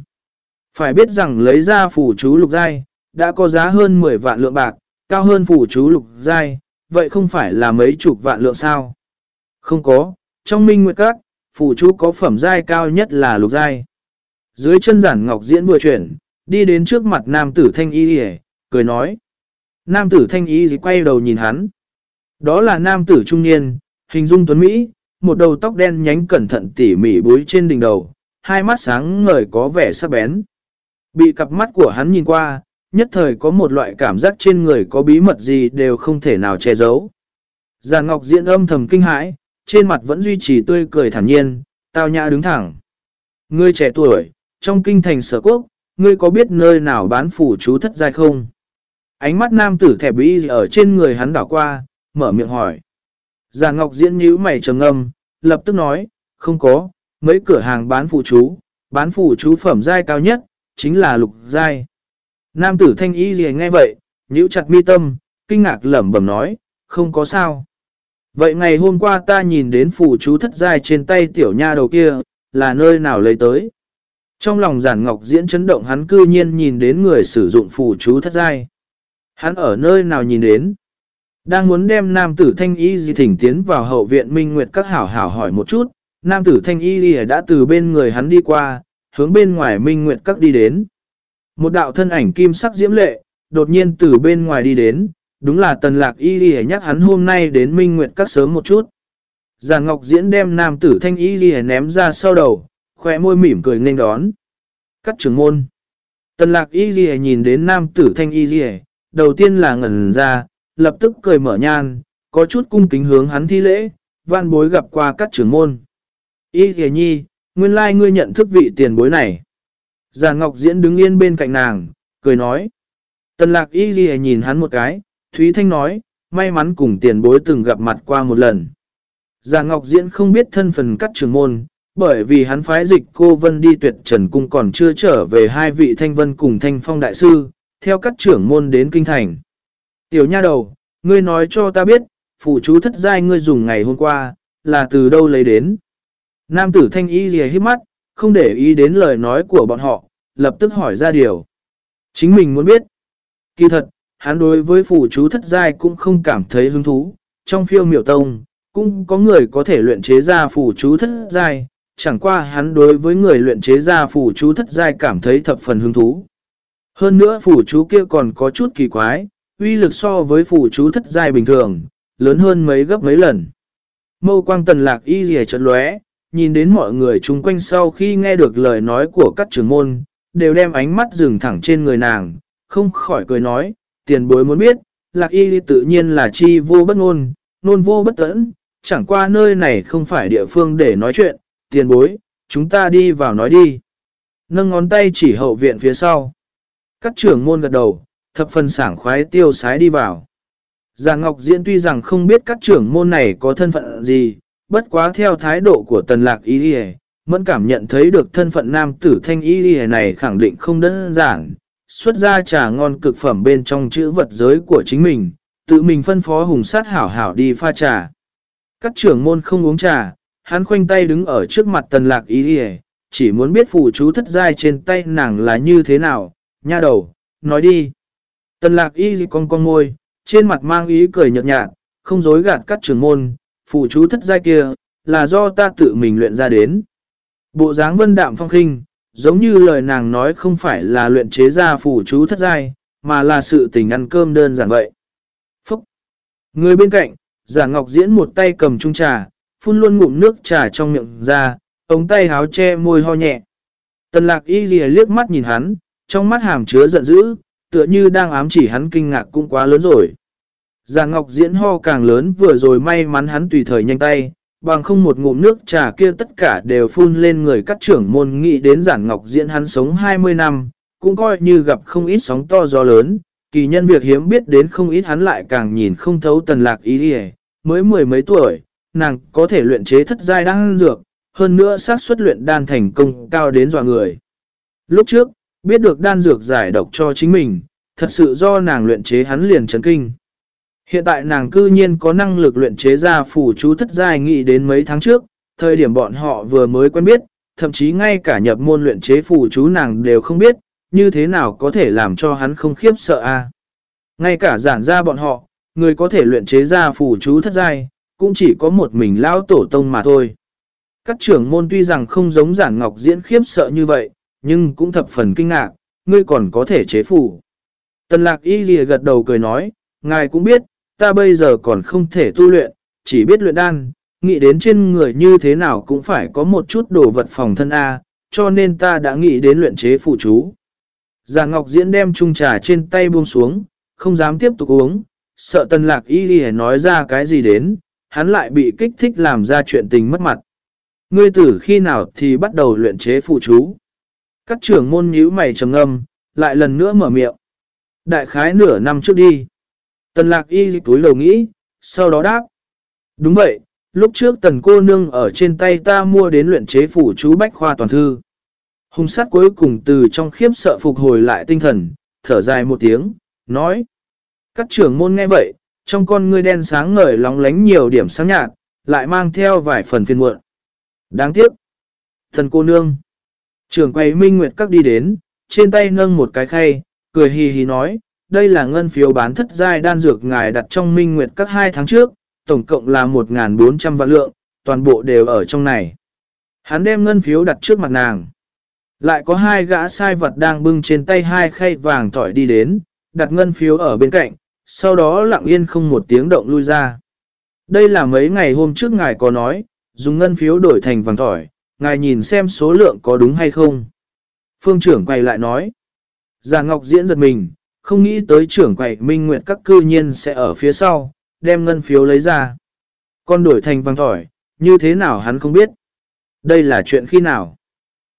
Phải biết rằng lấy ra phủ chú lục giai, đã có giá hơn 10 vạn lượng bạc, cao hơn phủ chú lục giai, vậy không phải là mấy chục vạn lượng sao? Không có, trong minh nguyệt các, phủ chú có phẩm giai cao nhất là lục giai. Dưới chân giản ngọc diễn vừa chuyển, đi đến trước mặt nam tử thanh y hề, cười nói. Nam tử thanh y quay đầu nhìn hắn. Đó là nam tử trung niên, hình dung tuấn Mỹ, một đầu tóc đen nhánh cẩn thận tỉ mỉ búi trên đỉnh đầu, hai mắt sáng ngời có vẻ sắc bén. Bị cặp mắt của hắn nhìn qua, nhất thời có một loại cảm giác trên người có bí mật gì đều không thể nào che giấu. Già Ngọc diễn âm thầm kinh hãi, trên mặt vẫn duy trì tươi cười thản nhiên, tao nhã đứng thẳng. Ngươi trẻ tuổi, trong kinh thành sở quốc, ngươi có biết nơi nào bán phủ chú thất giai không? Ánh mắt nam tử thẻ bí ở trên người hắn đảo qua, mở miệng hỏi. Già Ngọc diễn nhíu mày trầm ngâm, lập tức nói, không có, mấy cửa hàng bán phụ chú, bán phụ chú phẩm giai cao nhất, chính là lục giai. Nam tử thanh y gì nghe vậy, nhíu chặt mi tâm, kinh ngạc lẩm bẩm nói, không có sao. Vậy ngày hôm qua ta nhìn đến phù chú thất giai trên tay tiểu nha đầu kia, là nơi nào lấy tới? Trong lòng giản ngọc diễn chấn động hắn cư nhiên nhìn đến người sử dụng phù chú thất giai. Hắn ở nơi nào nhìn đến? Đang muốn đem nam tử thanh y gì thỉnh tiến vào hậu viện minh nguyệt các hảo hảo hỏi một chút, nam tử thanh y gì đã từ bên người hắn đi qua, hướng bên ngoài minh nguyệt các đi đến. Một đạo thân ảnh kim sắc diễm lệ, đột nhiên từ bên ngoài đi đến, đúng là tần lạc y gì nhắc hắn hôm nay đến minh nguyệt các sớm một chút. Giàn Ngọc Diễn đem nam tử thanh y gì ném ra sau đầu, khỏe môi mỉm cười nên đón. Cắt trưởng môn. Tần lạc y gì nhìn đến nam tử thanh y gì đầu tiên là ngẩn ra, lập tức cười mở nhan, có chút cung kính hướng hắn thi lễ, văn bối gặp qua các trưởng môn. Y thề nhi, nguyên lai ngươi nhận thức vị tiền bối này. Già Ngọc Diễn đứng yên bên cạnh nàng, cười nói. Tần lạc y ghi nhìn hắn một cái, Thúy Thanh nói, may mắn cùng tiền bối từng gặp mặt qua một lần. Già Ngọc Diễn không biết thân phần cắt trưởng môn, bởi vì hắn phái dịch cô Vân đi tuyệt trần cung còn chưa trở về hai vị Thanh Vân cùng Thanh Phong Đại Sư, theo các trưởng môn đến Kinh Thành. Tiểu nha đầu, ngươi nói cho ta biết, phụ chú thất giai ngươi dùng ngày hôm qua, là từ đâu lấy đến. Nam tử thanh y ghi hít mắt, không để ý đến lời nói của bọn họ, lập tức hỏi ra điều. Chính mình muốn biết. Kỳ thật, hắn đối với phủ chú thất giai cũng không cảm thấy hứng thú. Trong phiêu miểu tông, cũng có người có thể luyện chế ra phủ chú thất giai, chẳng qua hắn đối với người luyện chế ra phủ chú thất giai cảm thấy thập phần hứng thú. Hơn nữa phủ chú kia còn có chút kỳ quái, uy lực so với phủ chú thất giai bình thường, lớn hơn mấy gấp mấy lần. Mâu quang tần lạc y rìa chợt lóe, nhìn đến mọi người chung quanh sau khi nghe được lời nói của các trưởng môn, đều đem ánh mắt dừng thẳng trên người nàng, không khỏi cười nói, tiền bối muốn biết, lạc y tự nhiên là chi vô bất ngôn, nôn vô bất tẫn, chẳng qua nơi này không phải địa phương để nói chuyện, tiền bối, chúng ta đi vào nói đi. Nâng ngón tay chỉ hậu viện phía sau. Các trưởng môn gật đầu, thập phần sảng khoái tiêu sái đi vào. Già Ngọc Diễn tuy rằng không biết các trưởng môn này có thân phận gì, bất quá theo thái độ của tần lạc y đi mẫn cảm nhận thấy được thân phận nam tử thanh y đi này khẳng định không đơn giản, xuất ra trà ngon cực phẩm bên trong chữ vật giới của chính mình, tự mình phân phó hùng sát hảo hảo đi pha trà. Các trưởng môn không uống trà, hắn khoanh tay đứng ở trước mặt tần lạc y đi chỉ muốn biết phụ chú thất giai trên tay nàng là như thế nào, nha đầu, nói đi. Tần lạc y con con ngôi, trên mặt mang ý cười nhợt nhạt, không dối gạt các trưởng môn, phù chú thất giai kia, là do ta tự mình luyện ra đến. Bộ dáng vân đạm phong khinh, giống như lời nàng nói không phải là luyện chế ra phù chú thất giai, mà là sự tình ăn cơm đơn giản vậy. Phúc! Người bên cạnh, giả ngọc diễn một tay cầm chung trà, phun luôn ngụm nước trà trong miệng ra, ống tay háo che môi ho nhẹ. Tần lạc y ghi liếc mắt nhìn hắn, trong mắt hàm chứa giận dữ, tựa như đang ám chỉ hắn kinh ngạc cũng quá lớn rồi. Già ngọc diễn ho càng lớn vừa rồi may mắn hắn tùy thời nhanh tay, bằng không một ngụm nước trà kia tất cả đều phun lên người các trưởng môn nghị đến giả ngọc diễn hắn sống 20 năm, cũng coi như gặp không ít sóng to gió lớn, kỳ nhân việc hiếm biết đến không ít hắn lại càng nhìn không thấu tần lạc ý đi mới mười mấy tuổi, nàng có thể luyện chế thất giai đan dược, hơn nữa xác suất luyện đan thành công cao đến dọa người. Lúc trước, biết được đan dược giải độc cho chính mình, thật sự do nàng luyện chế hắn liền chấn kinh. Hiện tại nàng cư nhiên có năng lực luyện chế ra phù chú thất giai nghị đến mấy tháng trước, thời điểm bọn họ vừa mới quen biết, thậm chí ngay cả nhập môn luyện chế phù chú nàng đều không biết, như thế nào có thể làm cho hắn không khiếp sợ a Ngay cả giản ra bọn họ, người có thể luyện chế ra phù chú thất giai, cũng chỉ có một mình lao tổ tông mà thôi. Các trưởng môn tuy rằng không giống giản ngọc diễn khiếp sợ như vậy, nhưng cũng thập phần kinh ngạc, ngươi còn có thể chế phù. Tần lạc y gật đầu cười nói, ngài cũng biết, ta bây giờ còn không thể tu luyện, chỉ biết luyện đan, nghĩ đến trên người như thế nào cũng phải có một chút đồ vật phòng thân A, cho nên ta đã nghĩ đến luyện chế phụ chú. Già Ngọc Diễn đem chung trà trên tay buông xuống, không dám tiếp tục uống, sợ tần lạc y đi nói ra cái gì đến, hắn lại bị kích thích làm ra chuyện tình mất mặt. Ngươi tử khi nào thì bắt đầu luyện chế phụ chú. Các trưởng môn nhíu mày trầm âm, lại lần nữa mở miệng. Đại khái nửa năm trước đi. Tần lạc y túi lầu nghĩ, sau đó đáp. Đúng vậy, lúc trước tần cô nương ở trên tay ta mua đến luyện chế phủ chú bách khoa toàn thư. Hùng sát cuối cùng từ trong khiếp sợ phục hồi lại tinh thần, thở dài một tiếng, nói. Các trưởng môn nghe vậy, trong con ngươi đen sáng ngời lóng lánh nhiều điểm sáng nhạt, lại mang theo vài phần phiền muộn. Đáng tiếc. Thần cô nương. Trưởng quay minh nguyệt các đi đến, trên tay nâng một cái khay, cười hì hì nói, đây là ngân phiếu bán thất giai đan dược ngài đặt trong minh nguyệt các hai tháng trước, tổng cộng là 1.400 vạn lượng, toàn bộ đều ở trong này. Hắn đem ngân phiếu đặt trước mặt nàng. Lại có hai gã sai vật đang bưng trên tay hai khay vàng tỏi đi đến, đặt ngân phiếu ở bên cạnh, sau đó lặng yên không một tiếng động lui ra. Đây là mấy ngày hôm trước ngài có nói, dùng ngân phiếu đổi thành vàng tỏi, ngài nhìn xem số lượng có đúng hay không. Phương trưởng quay lại nói. Già Ngọc diễn giật mình, không nghĩ tới trưởng quầy minh nguyện các cư nhiên sẽ ở phía sau, đem ngân phiếu lấy ra. Con đổi thành vàng tỏi, như thế nào hắn không biết. Đây là chuyện khi nào?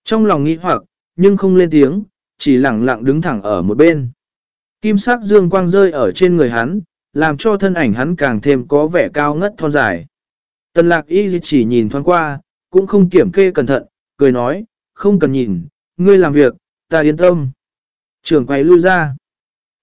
Trong lòng nghĩ hoặc, nhưng không lên tiếng, chỉ lặng lặng đứng thẳng ở một bên. Kim sắc dương quang rơi ở trên người hắn, làm cho thân ảnh hắn càng thêm có vẻ cao ngất thon dài. Tần lạc y chỉ nhìn thoáng qua, cũng không kiểm kê cẩn thận, cười nói, không cần nhìn, ngươi làm việc, ta yên tâm. Trưởng quầy lui ra.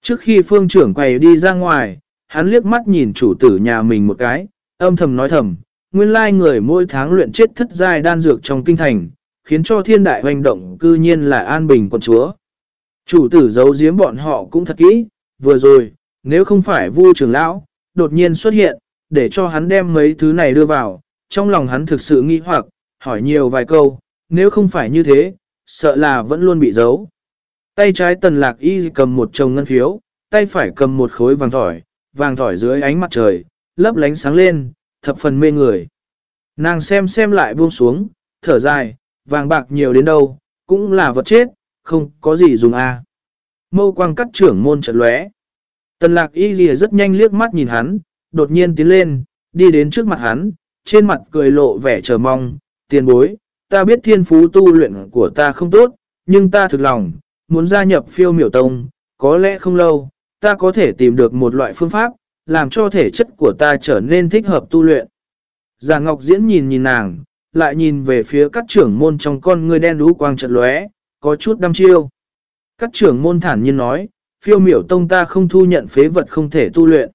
Trước khi phương trưởng quầy đi ra ngoài, hắn liếc mắt nhìn chủ tử nhà mình một cái, âm thầm nói thầm, nguyên lai người mỗi tháng luyện chết thất giai đan dược trong kinh thành, khiến cho thiên đại hoành động cư nhiên là an bình con chúa. Chủ tử giấu giếm bọn họ cũng thật kỹ, vừa rồi, nếu không phải vu trưởng lão, đột nhiên xuất hiện, để cho hắn đem mấy thứ này đưa vào, trong lòng hắn thực sự nghi hoặc, hỏi nhiều vài câu, nếu không phải như thế, sợ là vẫn luôn bị giấu. Tay trái tần lạc y cầm một chồng ngân phiếu, tay phải cầm một khối vàng thỏi, vàng thỏi dưới ánh mặt trời, lấp lánh sáng lên, thập phần mê người. Nàng xem xem lại buông xuống, thở dài, vàng bạc nhiều đến đâu, cũng là vật chết, không có gì dùng a. À. Mâu quang cắt trưởng môn trận lóe. Tần lạc y lìa rất nhanh liếc mắt nhìn hắn, đột nhiên tiến lên, đi đến trước mặt hắn, trên mặt cười lộ vẻ chờ mong, tiền bối, ta biết thiên phú tu luyện của ta không tốt, nhưng ta thực lòng, muốn gia nhập phiêu miểu tông, có lẽ không lâu, ta có thể tìm được một loại phương pháp, làm cho thể chất của ta trở nên thích hợp tu luyện. Già Ngọc Diễn nhìn nhìn nàng, lại nhìn về phía các trưởng môn trong con người đen đú quang trật lóe, có chút đăm chiêu. Các trưởng môn thản nhiên nói, phiêu miểu tông ta không thu nhận phế vật không thể tu luyện.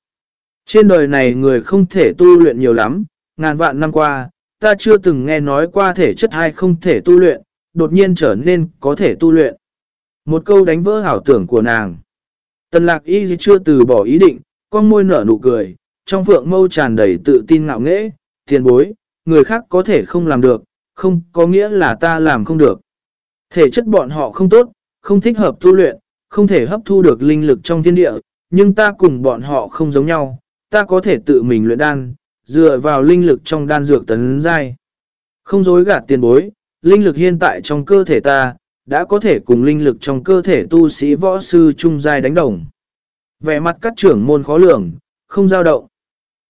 Trên đời này người không thể tu luyện nhiều lắm, Ngàn vạn năm qua, ta chưa từng nghe nói qua thể chất hay không thể tu luyện, đột nhiên trở nên có thể tu luyện. Một câu đánh vỡ hảo tưởng của nàng. Tần lạc y chưa từ bỏ ý định, con môi nở nụ cười, trong phượng mâu tràn đầy tự tin ngạo nghễ, tiền bối, người khác có thể không làm được, không có nghĩa là ta làm không được. Thể chất bọn họ không tốt, không thích hợp tu luyện, không thể hấp thu được linh lực trong thiên địa, nhưng ta cùng bọn họ không giống nhau, ta có thể tự mình luyện đan, dựa vào linh lực trong đan dược tấn dai. Không dối gạt tiền bối, linh lực hiện tại trong cơ thể ta, đã có thể cùng linh lực trong cơ thể tu sĩ võ sư trung giai đánh đồng. Vẻ mặt các trưởng môn khó lường, không dao động.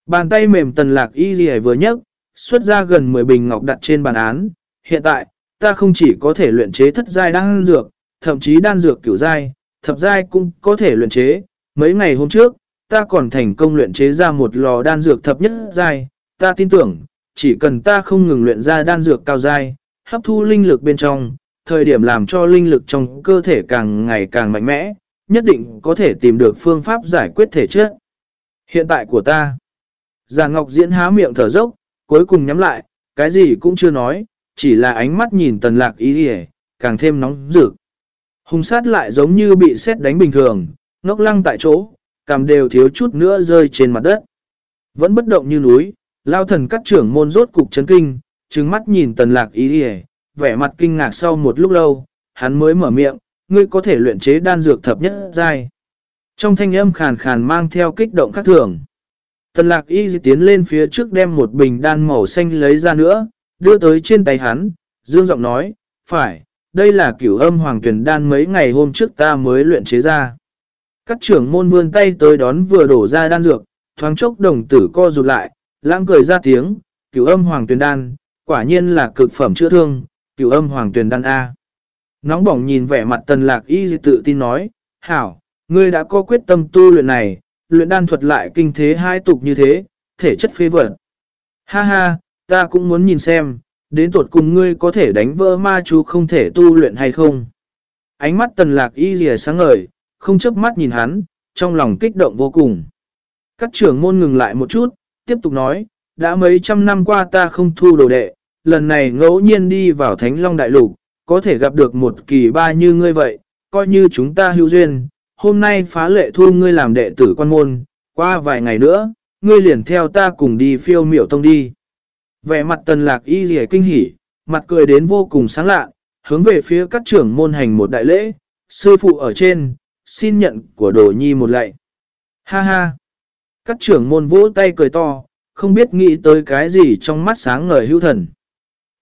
Bàn tay mềm tần lạc y gì vừa nhấc, xuất ra gần 10 bình ngọc đặt trên bàn án. Hiện tại, ta không chỉ có thể luyện chế thất giai đan dược, thậm chí đan dược kiểu giai, thập giai cũng có thể luyện chế. Mấy ngày hôm trước, ta còn thành công luyện chế ra một lò đan dược thập nhất giai. Ta tin tưởng, chỉ cần ta không ngừng luyện ra đan dược cao giai, hấp thu linh lực bên trong, thời điểm làm cho linh lực trong cơ thể càng ngày càng mạnh mẽ, nhất định có thể tìm được phương pháp giải quyết thể chất. Hiện tại của ta, Già Ngọc Diễn há miệng thở dốc, cuối cùng nhắm lại, cái gì cũng chưa nói, chỉ là ánh mắt nhìn tần lạc ý hề, càng thêm nóng rực. Hùng sát lại giống như bị xét đánh bình thường, ngốc lăng tại chỗ, cằm đều thiếu chút nữa rơi trên mặt đất. Vẫn bất động như núi, lao thần các trưởng môn rốt cục chấn kinh, trừng mắt nhìn tần lạc ý hề, vẻ mặt kinh ngạc sau một lúc lâu, hắn mới mở miệng, ngươi có thể luyện chế đan dược thập nhất giai. Trong thanh âm khàn khàn mang theo kích động khác thường. Tần lạc y tiến lên phía trước đem một bình đan màu xanh lấy ra nữa, đưa tới trên tay hắn, dương giọng nói, phải, đây là cửu âm hoàng tuyển đan mấy ngày hôm trước ta mới luyện chế ra. Các trưởng môn vươn tay tới đón vừa đổ ra đan dược, thoáng chốc đồng tử co rụt lại, lãng cười ra tiếng, cửu âm hoàng tuyển đan, quả nhiên là cực phẩm chữa thương, cửu âm hoàng tuyển đan A. Nóng bỏng nhìn vẻ mặt tần lạc y tự tin nói, hảo, ngươi đã có quyết tâm tu luyện này, luyện đan thuật lại kinh thế hai tục như thế, thể chất phê vật. Ha ha, ta cũng muốn nhìn xem, đến tuột cùng ngươi có thể đánh vỡ ma chú không thể tu luyện hay không. Ánh mắt tần lạc y rìa sáng ngời, không chấp mắt nhìn hắn, trong lòng kích động vô cùng. Các trưởng môn ngừng lại một chút, tiếp tục nói, đã mấy trăm năm qua ta không thu đồ đệ, lần này ngẫu nhiên đi vào Thánh Long Đại Lục, có thể gặp được một kỳ ba như ngươi vậy, coi như chúng ta hữu duyên, hôm nay phá lệ thu ngươi làm đệ tử quan môn, qua vài ngày nữa, ngươi liền theo ta cùng đi phiêu miểu tông đi. Vẻ mặt tần lạc y rỉa kinh hỉ, mặt cười đến vô cùng sáng lạ, hướng về phía các trưởng môn hành một đại lễ, sư phụ ở trên, xin nhận của đồ nhi một lạy. Ha ha! Các trưởng môn vỗ tay cười to, không biết nghĩ tới cái gì trong mắt sáng ngời hữu thần.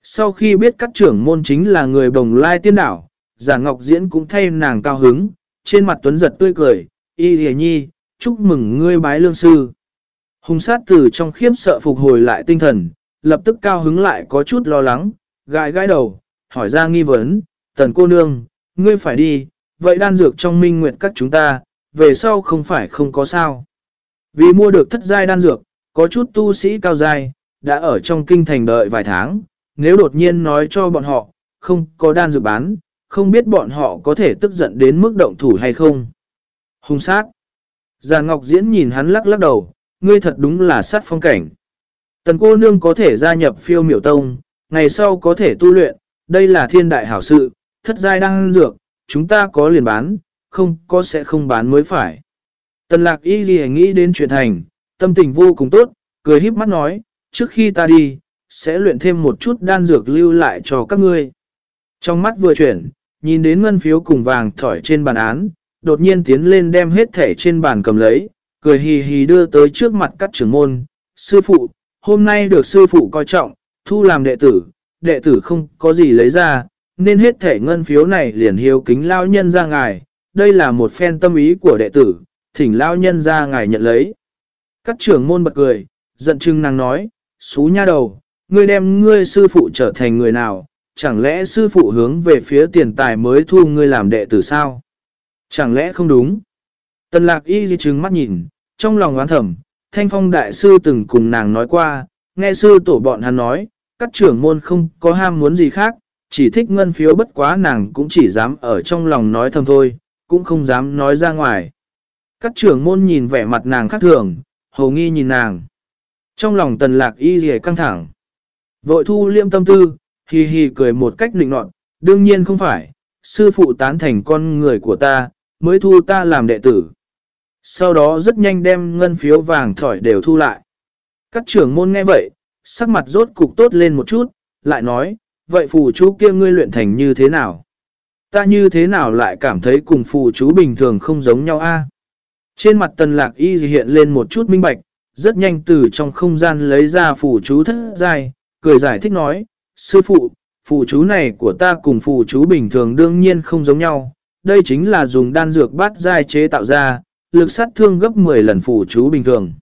Sau khi biết các trưởng môn chính là người bồng lai tiên đảo, giả ngọc diễn cũng thay nàng cao hứng, trên mặt tuấn giật tươi cười, y hề nhi, chúc mừng ngươi bái lương sư. Hùng sát từ trong khiếp sợ phục hồi lại tinh thần, lập tức cao hứng lại có chút lo lắng, gãi gãi đầu, hỏi ra nghi vấn, tần cô nương, ngươi phải đi, vậy đan dược trong minh nguyện các chúng ta, về sau không phải không có sao. Vì mua được thất giai đan dược, có chút tu sĩ cao giai, đã ở trong kinh thành đợi vài tháng, nếu đột nhiên nói cho bọn họ, không có đan dược bán, không biết bọn họ có thể tức giận đến mức động thủ hay không. Hùng sát. Già Ngọc Diễn nhìn hắn lắc lắc đầu, ngươi thật đúng là sát phong cảnh. Tần cô nương có thể gia nhập phiêu miểu tông, ngày sau có thể tu luyện, đây là thiên đại hảo sự, thất giai đang dược, chúng ta có liền bán, không có sẽ không bán mới phải. Tần lạc y gì nghĩ đến chuyện thành, tâm tình vô cùng tốt, cười híp mắt nói, trước khi ta đi, sẽ luyện thêm một chút đan dược lưu lại cho các ngươi. Trong mắt vừa chuyển, nhìn đến ngân phiếu cùng vàng thỏi trên bàn án, đột nhiên tiến lên đem hết thẻ trên bàn cầm lấy, cười hì hì đưa tới trước mặt các trưởng môn. Sư phụ, hôm nay được sư phụ coi trọng, thu làm đệ tử, đệ tử không có gì lấy ra, nên hết thẻ ngân phiếu này liền hiếu kính lao nhân ra ngài. Đây là một phen tâm ý của đệ tử, thỉnh lao nhân ra ngài nhận lấy. Các trưởng môn bật cười, giận chừng nàng nói, xú nha đầu, ngươi đem ngươi sư phụ trở thành người nào, chẳng lẽ sư phụ hướng về phía tiền tài mới thu ngươi làm đệ tử sao? Chẳng lẽ không đúng? Tần lạc y di chứng mắt nhìn, trong lòng oán thầm, thanh phong đại sư từng cùng nàng nói qua, nghe sư tổ bọn hắn nói, các trưởng môn không có ham muốn gì khác, chỉ thích ngân phiếu bất quá nàng cũng chỉ dám ở trong lòng nói thầm thôi, cũng không dám nói ra ngoài. Các trưởng môn nhìn vẻ mặt nàng khác thường, hầu nghi nhìn nàng. Trong lòng tần lạc y dì căng thẳng. Vội thu liêm tâm tư, hì hì cười một cách định nọt, đương nhiên không phải, sư phụ tán thành con người của ta, mới thu ta làm đệ tử. Sau đó rất nhanh đem ngân phiếu vàng thỏi đều thu lại. Các trưởng môn nghe vậy, sắc mặt rốt cục tốt lên một chút, lại nói, vậy phù chú kia ngươi luyện thành như thế nào? Ta như thế nào lại cảm thấy cùng phù chú bình thường không giống nhau a? Trên mặt tần lạc y hiện lên một chút minh bạch, rất nhanh từ trong không gian lấy ra phù chú thất dài, cười giải thích nói, sư phụ, phù chú này của ta cùng phù chú bình thường đương nhiên không giống nhau, đây chính là dùng đan dược bát giai chế tạo ra, lực sát thương gấp 10 lần phù chú bình thường.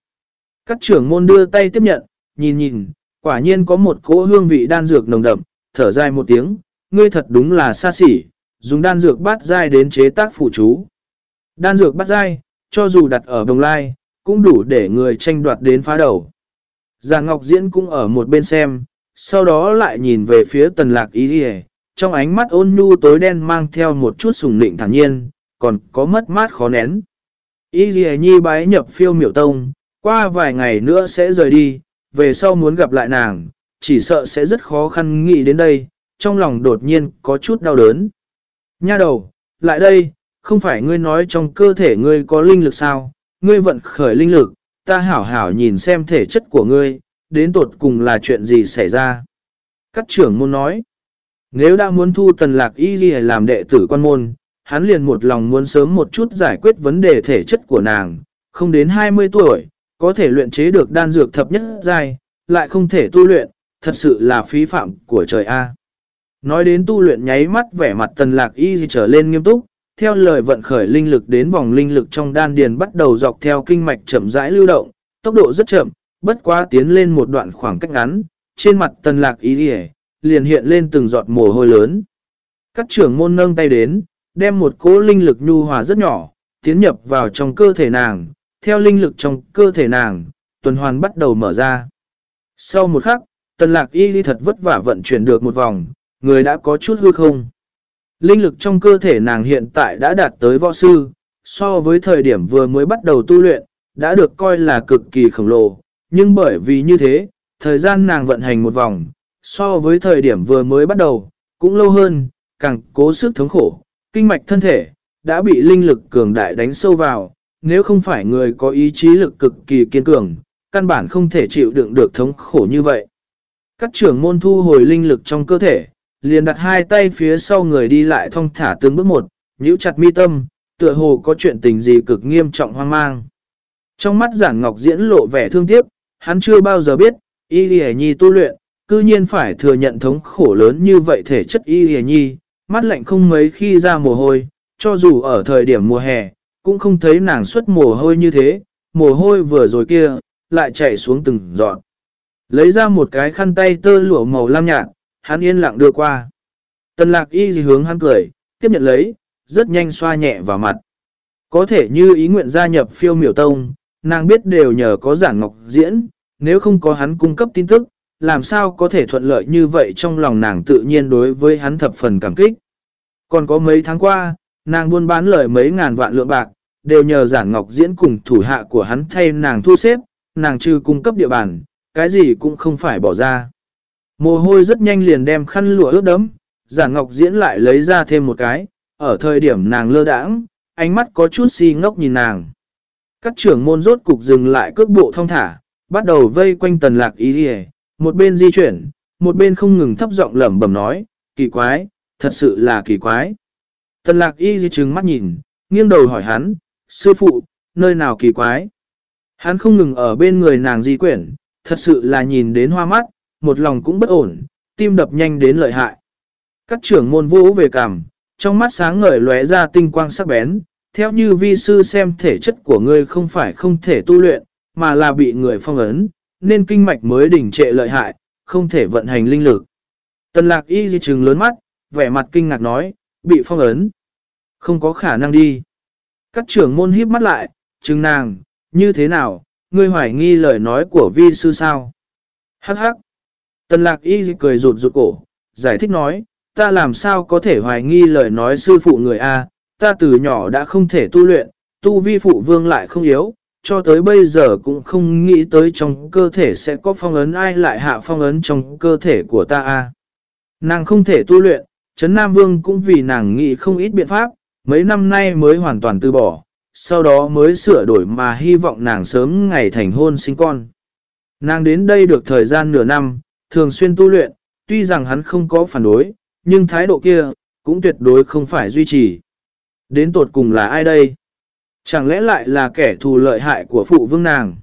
Các trưởng môn đưa tay tiếp nhận, nhìn nhìn, quả nhiên có một cỗ hương vị đan dược nồng đậm, thở dài một tiếng, ngươi thật đúng là xa xỉ, dùng đan dược bát giai đến chế tác phù chú. Đan dược bát giai, cho dù đặt ở đồng lai, cũng đủ để người tranh đoạt đến phá đầu. Già Ngọc Diễn cũng ở một bên xem, sau đó lại nhìn về phía tần lạc ý đi trong ánh mắt ôn nhu tối đen mang theo một chút sùng nịnh thản nhiên, còn có mất mát khó nén. Y đi Nhi bái nhập phiêu miểu tông, qua vài ngày nữa sẽ rời đi, về sau muốn gặp lại nàng, chỉ sợ sẽ rất khó khăn nghĩ đến đây, trong lòng đột nhiên có chút đau đớn. Nha đầu, lại đây, không phải ngươi nói trong cơ thể ngươi có linh lực sao, ngươi vận khởi linh lực, ta hảo hảo nhìn xem thể chất của ngươi, đến tột cùng là chuyện gì xảy ra. Các trưởng môn nói, nếu đã muốn thu tần lạc y gì làm đệ tử quan môn, hắn liền một lòng muốn sớm một chút giải quyết vấn đề thể chất của nàng, không đến 20 tuổi, có thể luyện chế được đan dược thập nhất giai, lại không thể tu luyện, thật sự là phí phạm của trời A. Nói đến tu luyện nháy mắt vẻ mặt tần lạc y trở lên nghiêm túc, theo lời vận khởi linh lực đến vòng linh lực trong đan điền bắt đầu dọc theo kinh mạch chậm rãi lưu động, tốc độ rất chậm, bất quá tiến lên một đoạn khoảng cách ngắn, trên mặt tần lạc y liền hiện lên từng giọt mồ hôi lớn. Các trưởng môn nâng tay đến, đem một cỗ linh lực nhu hòa rất nhỏ, tiến nhập vào trong cơ thể nàng, theo linh lực trong cơ thể nàng, tuần hoàn bắt đầu mở ra. Sau một khắc, tần lạc y thật vất vả vận chuyển được một vòng, người đã có chút hư không. Linh lực trong cơ thể nàng hiện tại đã đạt tới võ sư, so với thời điểm vừa mới bắt đầu tu luyện, đã được coi là cực kỳ khổng lồ, nhưng bởi vì như thế, thời gian nàng vận hành một vòng, so với thời điểm vừa mới bắt đầu, cũng lâu hơn, càng cố sức thống khổ, kinh mạch thân thể, đã bị linh lực cường đại đánh sâu vào, nếu không phải người có ý chí lực cực kỳ kiên cường, căn bản không thể chịu đựng được thống khổ như vậy. Các trưởng môn thu hồi linh lực trong cơ thể, liền đặt hai tay phía sau người đi lại thong thả từng bước một, nhíu chặt mi tâm, tựa hồ có chuyện tình gì cực nghiêm trọng hoang mang. Trong mắt giản ngọc diễn lộ vẻ thương tiếc, hắn chưa bao giờ biết, y lì nhi tu luyện, cư nhiên phải thừa nhận thống khổ lớn như vậy thể chất y lì nhi, mắt lạnh không mấy khi ra mồ hôi, cho dù ở thời điểm mùa hè, cũng không thấy nàng xuất mồ hôi như thế, mồ hôi vừa rồi kia, lại chạy xuống từng giọt. Lấy ra một cái khăn tay tơ lụa màu lam nhạt, hắn yên lặng đưa qua. Tần lạc y gì hướng hắn cười, tiếp nhận lấy, rất nhanh xoa nhẹ vào mặt. Có thể như ý nguyện gia nhập phiêu miểu tông, nàng biết đều nhờ có giản ngọc diễn, nếu không có hắn cung cấp tin tức, làm sao có thể thuận lợi như vậy trong lòng nàng tự nhiên đối với hắn thập phần cảm kích. Còn có mấy tháng qua, nàng buôn bán lời mấy ngàn vạn lượng bạc, đều nhờ giản ngọc diễn cùng thủ hạ của hắn thay nàng thu xếp, nàng trừ cung cấp địa bàn, cái gì cũng không phải bỏ ra. Mồ hôi rất nhanh liền đem khăn lụa ướt đấm, Giả ngọc diễn lại lấy ra thêm một cái, ở thời điểm nàng lơ đãng, ánh mắt có chút si ngốc nhìn nàng. Các trưởng môn rốt cục dừng lại cước bộ thông thả, bắt đầu vây quanh tần lạc ý đi một bên di chuyển, một bên không ngừng thấp giọng lẩm bẩm nói, kỳ quái, thật sự là kỳ quái. Tần lạc y di trừng mắt nhìn, nghiêng đầu hỏi hắn, sư phụ, nơi nào kỳ quái. Hắn không ngừng ở bên người nàng di quyển, thật sự là nhìn đến hoa mắt, một lòng cũng bất ổn, tim đập nhanh đến lợi hại. Các trưởng môn vũ về cằm, trong mắt sáng ngời lóe ra tinh quang sắc bén, theo như vi sư xem thể chất của ngươi không phải không thể tu luyện, mà là bị người phong ấn, nên kinh mạch mới đỉnh trệ lợi hại, không thể vận hành linh lực. Tần lạc y di trừng lớn mắt, vẻ mặt kinh ngạc nói, bị phong ấn. Không có khả năng đi. Các trưởng môn híp mắt lại, trừng nàng, như thế nào, ngươi hoài nghi lời nói của vi sư sao? Hắc hắc. Tần lạc y cười rụt rụt cổ, giải thích nói, ta làm sao có thể hoài nghi lời nói sư phụ người A, ta từ nhỏ đã không thể tu luyện, tu vi phụ vương lại không yếu, cho tới bây giờ cũng không nghĩ tới trong cơ thể sẽ có phong ấn ai lại hạ phong ấn trong cơ thể của ta a Nàng không thể tu luyện, Trấn Nam Vương cũng vì nàng nghĩ không ít biện pháp, mấy năm nay mới hoàn toàn từ bỏ, sau đó mới sửa đổi mà hy vọng nàng sớm ngày thành hôn sinh con. Nàng đến đây được thời gian nửa năm, thường xuyên tu luyện, tuy rằng hắn không có phản đối, nhưng thái độ kia, cũng tuyệt đối không phải duy trì. Đến tột cùng là ai đây? Chẳng lẽ lại là kẻ thù lợi hại của phụ vương nàng?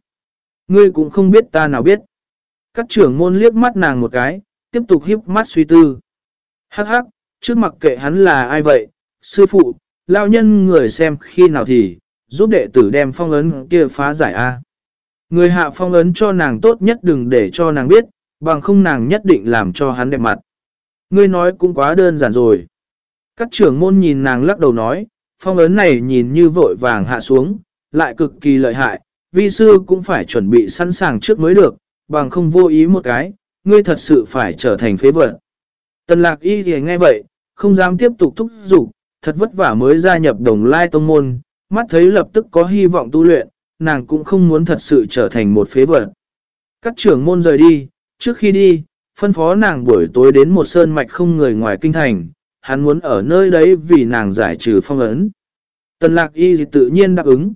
Ngươi cũng không biết ta nào biết. Các trưởng môn liếc mắt nàng một cái, tiếp tục hiếp mắt suy tư. Hắc hắc, trước mặt kệ hắn là ai vậy? Sư phụ, lao nhân người xem khi nào thì, giúp đệ tử đem phong ấn kia phá giải A. Người hạ phong ấn cho nàng tốt nhất đừng để cho nàng biết, bằng không nàng nhất định làm cho hắn đẹp mặt. Ngươi nói cũng quá đơn giản rồi. Các trưởng môn nhìn nàng lắc đầu nói, phong ấn này nhìn như vội vàng hạ xuống, lại cực kỳ lợi hại, vi sư cũng phải chuẩn bị sẵn sàng trước mới được, bằng không vô ý một cái, ngươi thật sự phải trở thành phế vật. Tần lạc y thì nghe vậy, không dám tiếp tục thúc giục, thật vất vả mới gia nhập đồng lai tông môn, mắt thấy lập tức có hy vọng tu luyện, nàng cũng không muốn thật sự trở thành một phế vật. Các trưởng môn rời đi, trước khi đi, phân phó nàng buổi tối đến một sơn mạch không người ngoài kinh thành, hắn muốn ở nơi đấy vì nàng giải trừ phong ấn. Tần lạc y tự nhiên đáp ứng.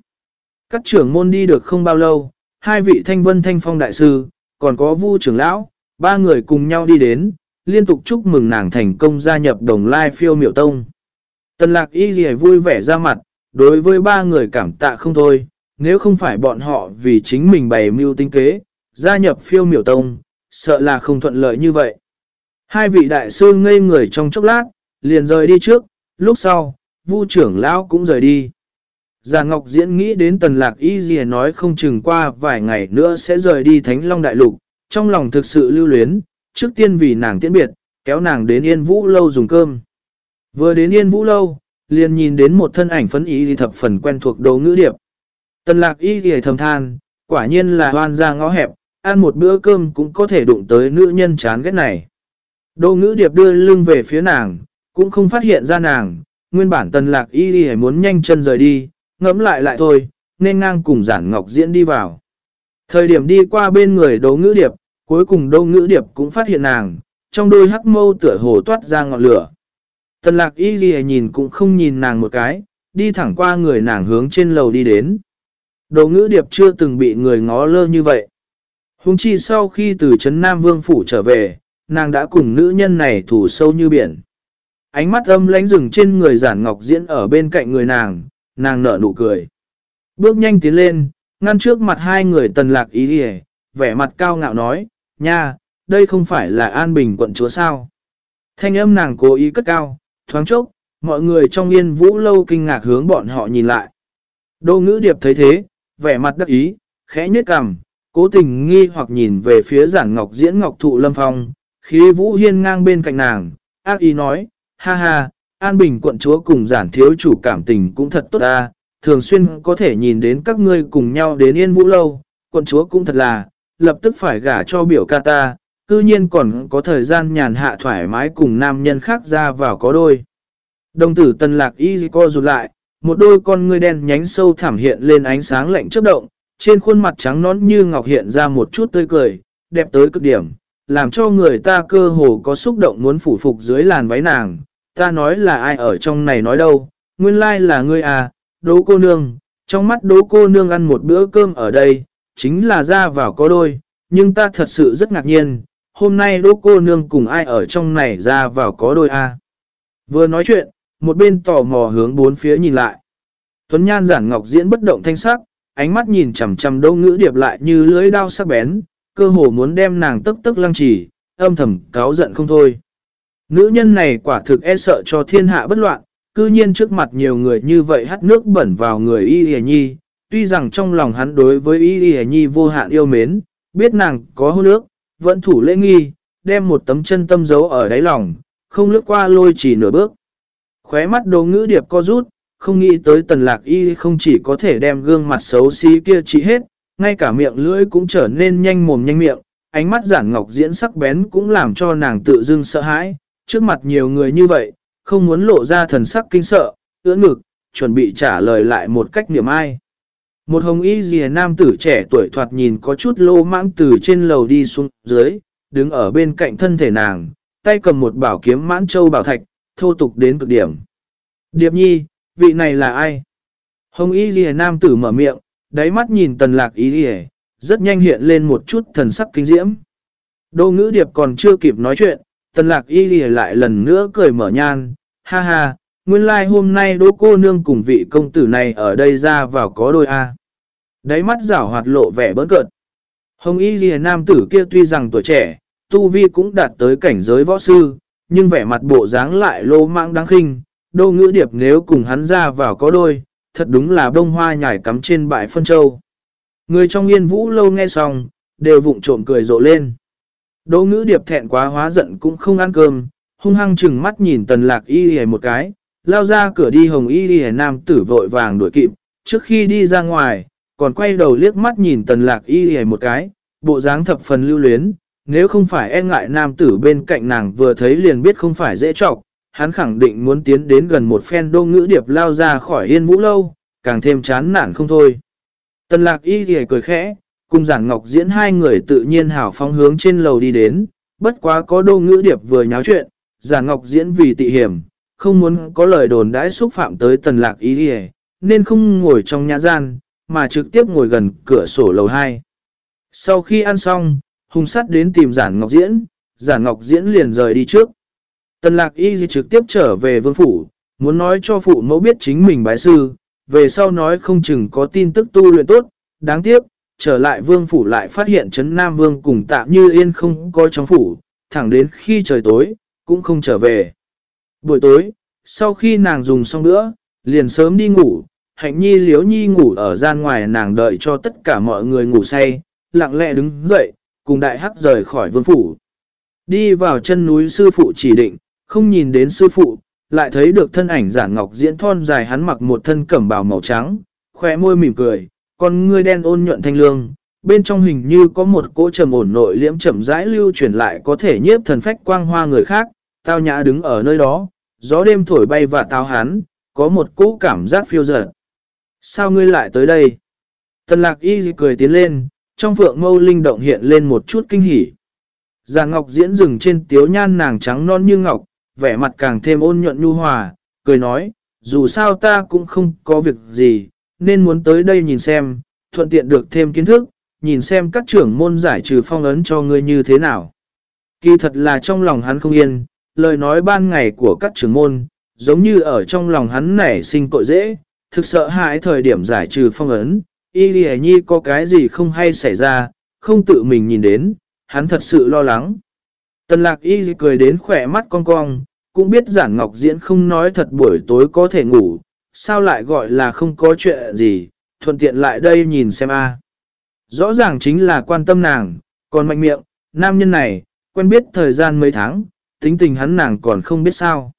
Các trưởng môn đi được không bao lâu, hai vị thanh vân thanh phong đại sư, còn có vu trưởng lão, ba người cùng nhau đi đến, liên tục chúc mừng nàng thành công gia nhập đồng lai phiêu miệu tông. Tần lạc y gì vui vẻ ra mặt, đối với ba người cảm tạ không thôi, nếu không phải bọn họ vì chính mình bày mưu tinh kế, gia nhập phiêu miểu tông, sợ là không thuận lợi như vậy. Hai vị đại sư ngây người trong chốc lát, liền rời đi trước, lúc sau, vu trưởng lão cũng rời đi. Già Ngọc Diễn nghĩ đến tần lạc y gì nói không chừng qua vài ngày nữa sẽ rời đi Thánh Long Đại Lục, trong lòng thực sự lưu luyến, trước tiên vì nàng tiễn biệt, kéo nàng đến Yên Vũ Lâu dùng cơm. Vừa đến Yên Vũ Lâu, liền nhìn đến một thân ảnh phấn ý thì thập phần quen thuộc đồ ngữ điệp. Tần lạc y gì thầm than, quả nhiên là hoan ra ngõ hẹp, ăn một bữa cơm cũng có thể đụng tới nữ nhân chán ghét này. Đô ngữ điệp đưa lưng về phía nàng, cũng không phát hiện ra nàng, nguyên bản tần lạc y đi muốn nhanh chân rời đi, ngẫm lại lại thôi, nên ngang cùng giản ngọc diễn đi vào. Thời điểm đi qua bên người Đô ngữ điệp, cuối cùng đô ngữ điệp cũng phát hiện nàng, trong đôi hắc mâu tựa hồ toát ra ngọn lửa. Tần lạc y đi nhìn cũng không nhìn nàng một cái, đi thẳng qua người nàng hướng trên lầu đi đến. Đô ngữ điệp chưa từng bị người ngó lơ như vậy. Hùng chi sau khi từ Trấn Nam Vương Phủ trở về, nàng đã cùng nữ nhân này thủ sâu như biển. Ánh mắt âm lánh rừng trên người giản ngọc diễn ở bên cạnh người nàng, nàng nở nụ cười. Bước nhanh tiến lên, ngăn trước mặt hai người tần lạc ý hề, vẻ mặt cao ngạo nói, nha, đây không phải là An Bình quận chúa sao. Thanh âm nàng cố ý cất cao, thoáng chốc, mọi người trong yên vũ lâu kinh ngạc hướng bọn họ nhìn lại. Đô ngữ điệp thấy thế, vẻ mặt đắc ý, khẽ nhếch cằm, cố tình nghi hoặc nhìn về phía giản ngọc diễn ngọc thụ lâm phong, khí vũ hiên ngang bên cạnh nàng, ác ý nói, ha ha, An Bình quận chúa cùng giản thiếu chủ cảm tình cũng thật tốt ta, thường xuyên có thể nhìn đến các ngươi cùng nhau đến yên vũ lâu, quận chúa cũng thật là, lập tức phải gả cho biểu ca ta, cư nhiên còn có thời gian nhàn hạ thoải mái cùng nam nhân khác ra vào có đôi. Đồng tử tần lạc y co rụt lại, một đôi con ngươi đen nhánh sâu thảm hiện lên ánh sáng lạnh chớp động, trên khuôn mặt trắng nón như ngọc hiện ra một chút tươi cười, đẹp tới cực điểm, làm cho người ta cơ hồ có xúc động muốn phủ phục dưới làn váy nàng. Ta nói là ai ở trong này nói đâu, nguyên lai là ngươi à, đố cô nương, trong mắt đố cô nương ăn một bữa cơm ở đây, chính là ra vào có đôi, nhưng ta thật sự rất ngạc nhiên, hôm nay đố cô nương cùng ai ở trong này ra vào có đôi à. Vừa nói chuyện, một bên tò mò hướng bốn phía nhìn lại. Tuấn Nhan giản ngọc diễn bất động thanh sắc, ánh mắt nhìn chằm chằm Đô ngữ điệp lại như lưới đao sắc bén, cơ hồ muốn đem nàng tức tức lăng trì, âm thầm cáo giận không thôi. Nữ nhân này quả thực e sợ cho thiên hạ bất loạn, cư nhiên trước mặt nhiều người như vậy hắt nước bẩn vào người y Y nhi, tuy rằng trong lòng hắn đối với y Y nhi vô hạn yêu mến, biết nàng có hôn nước, vẫn thủ lễ nghi, đem một tấm chân tâm giấu ở đáy lòng, không lướt qua lôi chỉ nửa bước. Khóe mắt đồ ngữ điệp co rút, không nghĩ tới tần lạc y không chỉ có thể đem gương mặt xấu xí kia trị hết, ngay cả miệng lưỡi cũng trở nên nhanh mồm nhanh miệng, ánh mắt giản ngọc diễn sắc bén cũng làm cho nàng tự dưng sợ hãi, trước mặt nhiều người như vậy, không muốn lộ ra thần sắc kinh sợ, ưỡn ngực, chuẩn bị trả lời lại một cách niệm ai. Một hồng y dìa nam tử trẻ tuổi thoạt nhìn có chút lô mãng từ trên lầu đi xuống dưới, đứng ở bên cạnh thân thể nàng, tay cầm một bảo kiếm mãn châu bảo thạch, thô tục đến cực điểm. Điệp nhi, vị này là ai? Hồng y ghi nam tử mở miệng, đáy mắt nhìn tần lạc y ghi rất nhanh hiện lên một chút thần sắc kinh diễm. Đô ngữ điệp còn chưa kịp nói chuyện, tần lạc y ghi lại lần nữa cười mở nhan, ha ha, nguyên lai like hôm nay đô cô nương cùng vị công tử này ở đây ra vào có đôi A. Đáy mắt rảo hoạt lộ vẻ bớt cợt. Hồng y ghi nam tử kia tuy rằng tuổi trẻ, tu vi cũng đạt tới cảnh giới võ sư, nhưng vẻ mặt bộ dáng lại lô mạng đáng khinh, đô ngữ điệp nếu cùng hắn ra vào có đôi, thật đúng là bông hoa nhảy cắm trên bãi phân châu. Người trong yên vũ lâu nghe xong, đều vụng trộm cười rộ lên. Đô ngữ điệp thẹn quá hóa giận cũng không ăn cơm, hung hăng chừng mắt nhìn tần lạc y hề một cái, lao ra cửa đi hồng y hề nam tử vội vàng đuổi kịp, trước khi đi ra ngoài, còn quay đầu liếc mắt nhìn tần lạc y hề một cái, bộ dáng thập phần lưu luyến, nếu không phải e ngại nam tử bên cạnh nàng vừa thấy liền biết không phải dễ trọc, hắn khẳng định muốn tiến đến gần một phen đô ngữ điệp lao ra khỏi yên vũ lâu, càng thêm chán nản không thôi. Tần lạc y thì cười khẽ, cùng giảng ngọc diễn hai người tự nhiên hảo phong hướng trên lầu đi đến, bất quá có đô ngữ điệp vừa nháo chuyện, giảng ngọc diễn vì tị hiểm, không muốn có lời đồn đãi xúc phạm tới tần lạc y thì nên không ngồi trong nhà gian, mà trực tiếp ngồi gần cửa sổ lầu 2. Sau khi ăn xong, hung sắt đến tìm giản ngọc diễn, giản ngọc diễn liền rời đi trước. Tần lạc y trực tiếp trở về vương phủ, muốn nói cho phụ mẫu biết chính mình bái sư, về sau nói không chừng có tin tức tu luyện tốt, đáng tiếc, trở lại vương phủ lại phát hiện chấn Nam Vương cùng tạm như yên không có trong phủ, thẳng đến khi trời tối, cũng không trở về. Buổi tối, sau khi nàng dùng xong nữa, liền sớm đi ngủ, hạnh nhi liếu nhi ngủ ở gian ngoài nàng đợi cho tất cả mọi người ngủ say, lặng lẽ đứng dậy, cùng đại hắc rời khỏi vương phủ. Đi vào chân núi sư phụ chỉ định, không nhìn đến sư phụ, lại thấy được thân ảnh giả ngọc diễn thon dài hắn mặc một thân cẩm bào màu trắng, khỏe môi mỉm cười, con ngươi đen ôn nhuận thanh lương, bên trong hình như có một cỗ trầm ổn nội liễm chậm rãi lưu chuyển lại có thể nhiếp thần phách quang hoa người khác, tao nhã đứng ở nơi đó, gió đêm thổi bay và tao hắn, có một cỗ cảm giác phiêu dở. Sao ngươi lại tới đây? Tần lạc y cười tiến lên, trong vượng mâu linh động hiện lên một chút kinh hỉ. Già ngọc diễn rừng trên tiếu nhan nàng trắng non như ngọc, vẻ mặt càng thêm ôn nhuận nhu hòa, cười nói, dù sao ta cũng không có việc gì, nên muốn tới đây nhìn xem, thuận tiện được thêm kiến thức, nhìn xem các trưởng môn giải trừ phong ấn cho ngươi như thế nào. Kỳ thật là trong lòng hắn không yên, lời nói ban ngày của các trưởng môn, giống như ở trong lòng hắn nảy sinh tội dễ, thực sợ hãi thời điểm giải trừ phong ấn, y lì nhi có cái gì không hay xảy ra, không tự mình nhìn đến, hắn thật sự lo lắng. Tần lạc y cười đến khỏe mắt cong cong, cũng biết giản ngọc diễn không nói thật buổi tối có thể ngủ, sao lại gọi là không có chuyện gì, thuận tiện lại đây nhìn xem a Rõ ràng chính là quan tâm nàng, còn mạnh miệng, nam nhân này, quen biết thời gian mấy tháng, tính tình hắn nàng còn không biết sao.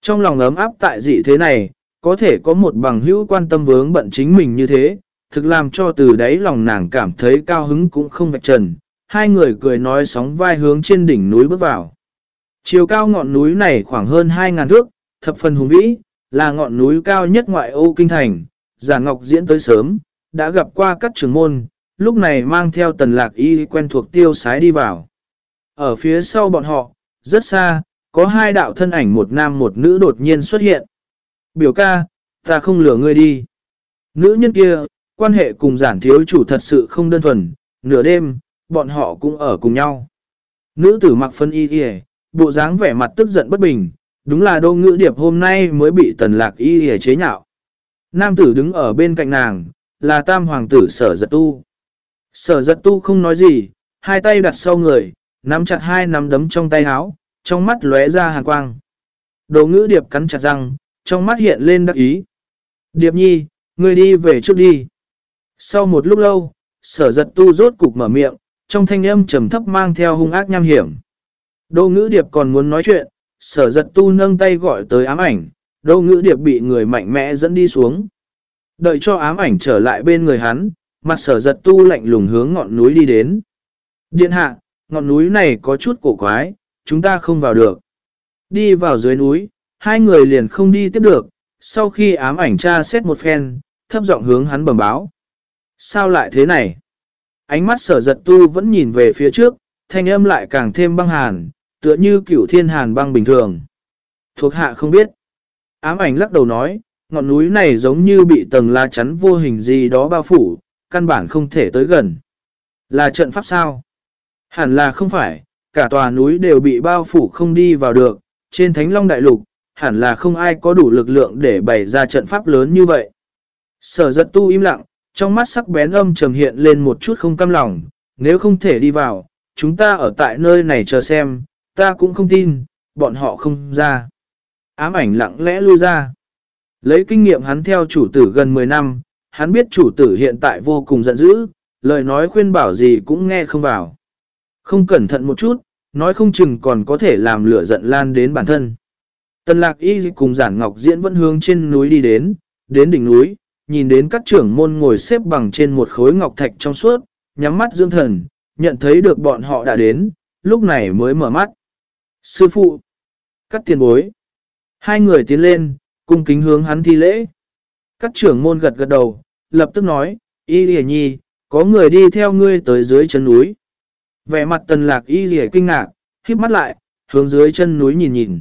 Trong lòng ấm áp tại dị thế này, có thể có một bằng hữu quan tâm vướng bận chính mình như thế, thực làm cho từ đấy lòng nàng cảm thấy cao hứng cũng không vạch trần. Hai người cười nói sóng vai hướng trên đỉnh núi bước vào. Chiều cao ngọn núi này khoảng hơn 2.000 thước, thập phần hùng vĩ, là ngọn núi cao nhất ngoại ô kinh thành. Giả Ngọc diễn tới sớm, đã gặp qua các trường môn, lúc này mang theo tần lạc y quen thuộc tiêu sái đi vào. Ở phía sau bọn họ, rất xa, có hai đạo thân ảnh một nam một nữ đột nhiên xuất hiện. Biểu ca, ta không lừa ngươi đi. Nữ nhân kia, quan hệ cùng giản thiếu chủ thật sự không đơn thuần, nửa đêm, bọn họ cũng ở cùng nhau. Nữ tử mặc phân y kìa, bộ dáng vẻ mặt tức giận bất bình, đúng là đô ngữ điệp hôm nay mới bị tần lạc y kìa chế nhạo. Nam tử đứng ở bên cạnh nàng, là tam hoàng tử sở giật tu. Sở giật tu không nói gì, hai tay đặt sau người, nắm chặt hai nắm đấm trong tay áo, trong mắt lóe ra hàn quang. Đồ ngữ điệp cắn chặt răng, trong mắt hiện lên đắc ý. Điệp nhi, người đi về trước đi. Sau một lúc lâu, sở giật tu rốt cục mở miệng, trong thanh âm trầm thấp mang theo hung ác nham hiểm. Đô ngữ điệp còn muốn nói chuyện, sở giật tu nâng tay gọi tới ám ảnh, đô ngữ điệp bị người mạnh mẽ dẫn đi xuống. Đợi cho ám ảnh trở lại bên người hắn, mặt sở giật tu lạnh lùng hướng ngọn núi đi đến. Điện hạ, ngọn núi này có chút cổ quái, chúng ta không vào được. Đi vào dưới núi, hai người liền không đi tiếp được, sau khi ám ảnh tra xét một phen, thấp giọng hướng hắn bẩm báo. Sao lại thế này? Ánh mắt sở giật tu vẫn nhìn về phía trước, thanh âm lại càng thêm băng hàn, tựa như cửu thiên hàn băng bình thường. Thuộc hạ không biết. Ám ảnh lắc đầu nói, ngọn núi này giống như bị tầng lá chắn vô hình gì đó bao phủ, căn bản không thể tới gần. Là trận pháp sao? Hẳn là không phải, cả tòa núi đều bị bao phủ không đi vào được, trên Thánh Long Đại Lục, hẳn là không ai có đủ lực lượng để bày ra trận pháp lớn như vậy. Sở giật tu im lặng, trong mắt sắc bén âm trầm hiện lên một chút không cam lòng, nếu không thể đi vào, chúng ta ở tại nơi này chờ xem, ta cũng không tin, bọn họ không ra. Ám ảnh lặng lẽ lui ra. Lấy kinh nghiệm hắn theo chủ tử gần 10 năm, hắn biết chủ tử hiện tại vô cùng giận dữ, lời nói khuyên bảo gì cũng nghe không vào. Không cẩn thận một chút, nói không chừng còn có thể làm lửa giận lan đến bản thân. Tần lạc y cùng giản ngọc diễn vẫn hướng trên núi đi đến, đến đỉnh núi, nhìn đến các trưởng môn ngồi xếp bằng trên một khối ngọc thạch trong suốt, nhắm mắt dương thần, nhận thấy được bọn họ đã đến, lúc này mới mở mắt. Sư phụ, cắt tiền bối. Hai người tiến lên, cung kính hướng hắn thi lễ. Các trưởng môn gật gật đầu, lập tức nói, y lìa nhi, có người đi theo ngươi tới dưới chân núi. Vẻ mặt tần lạc y lìa kinh ngạc, khiếp mắt lại, hướng dưới chân núi nhìn nhìn.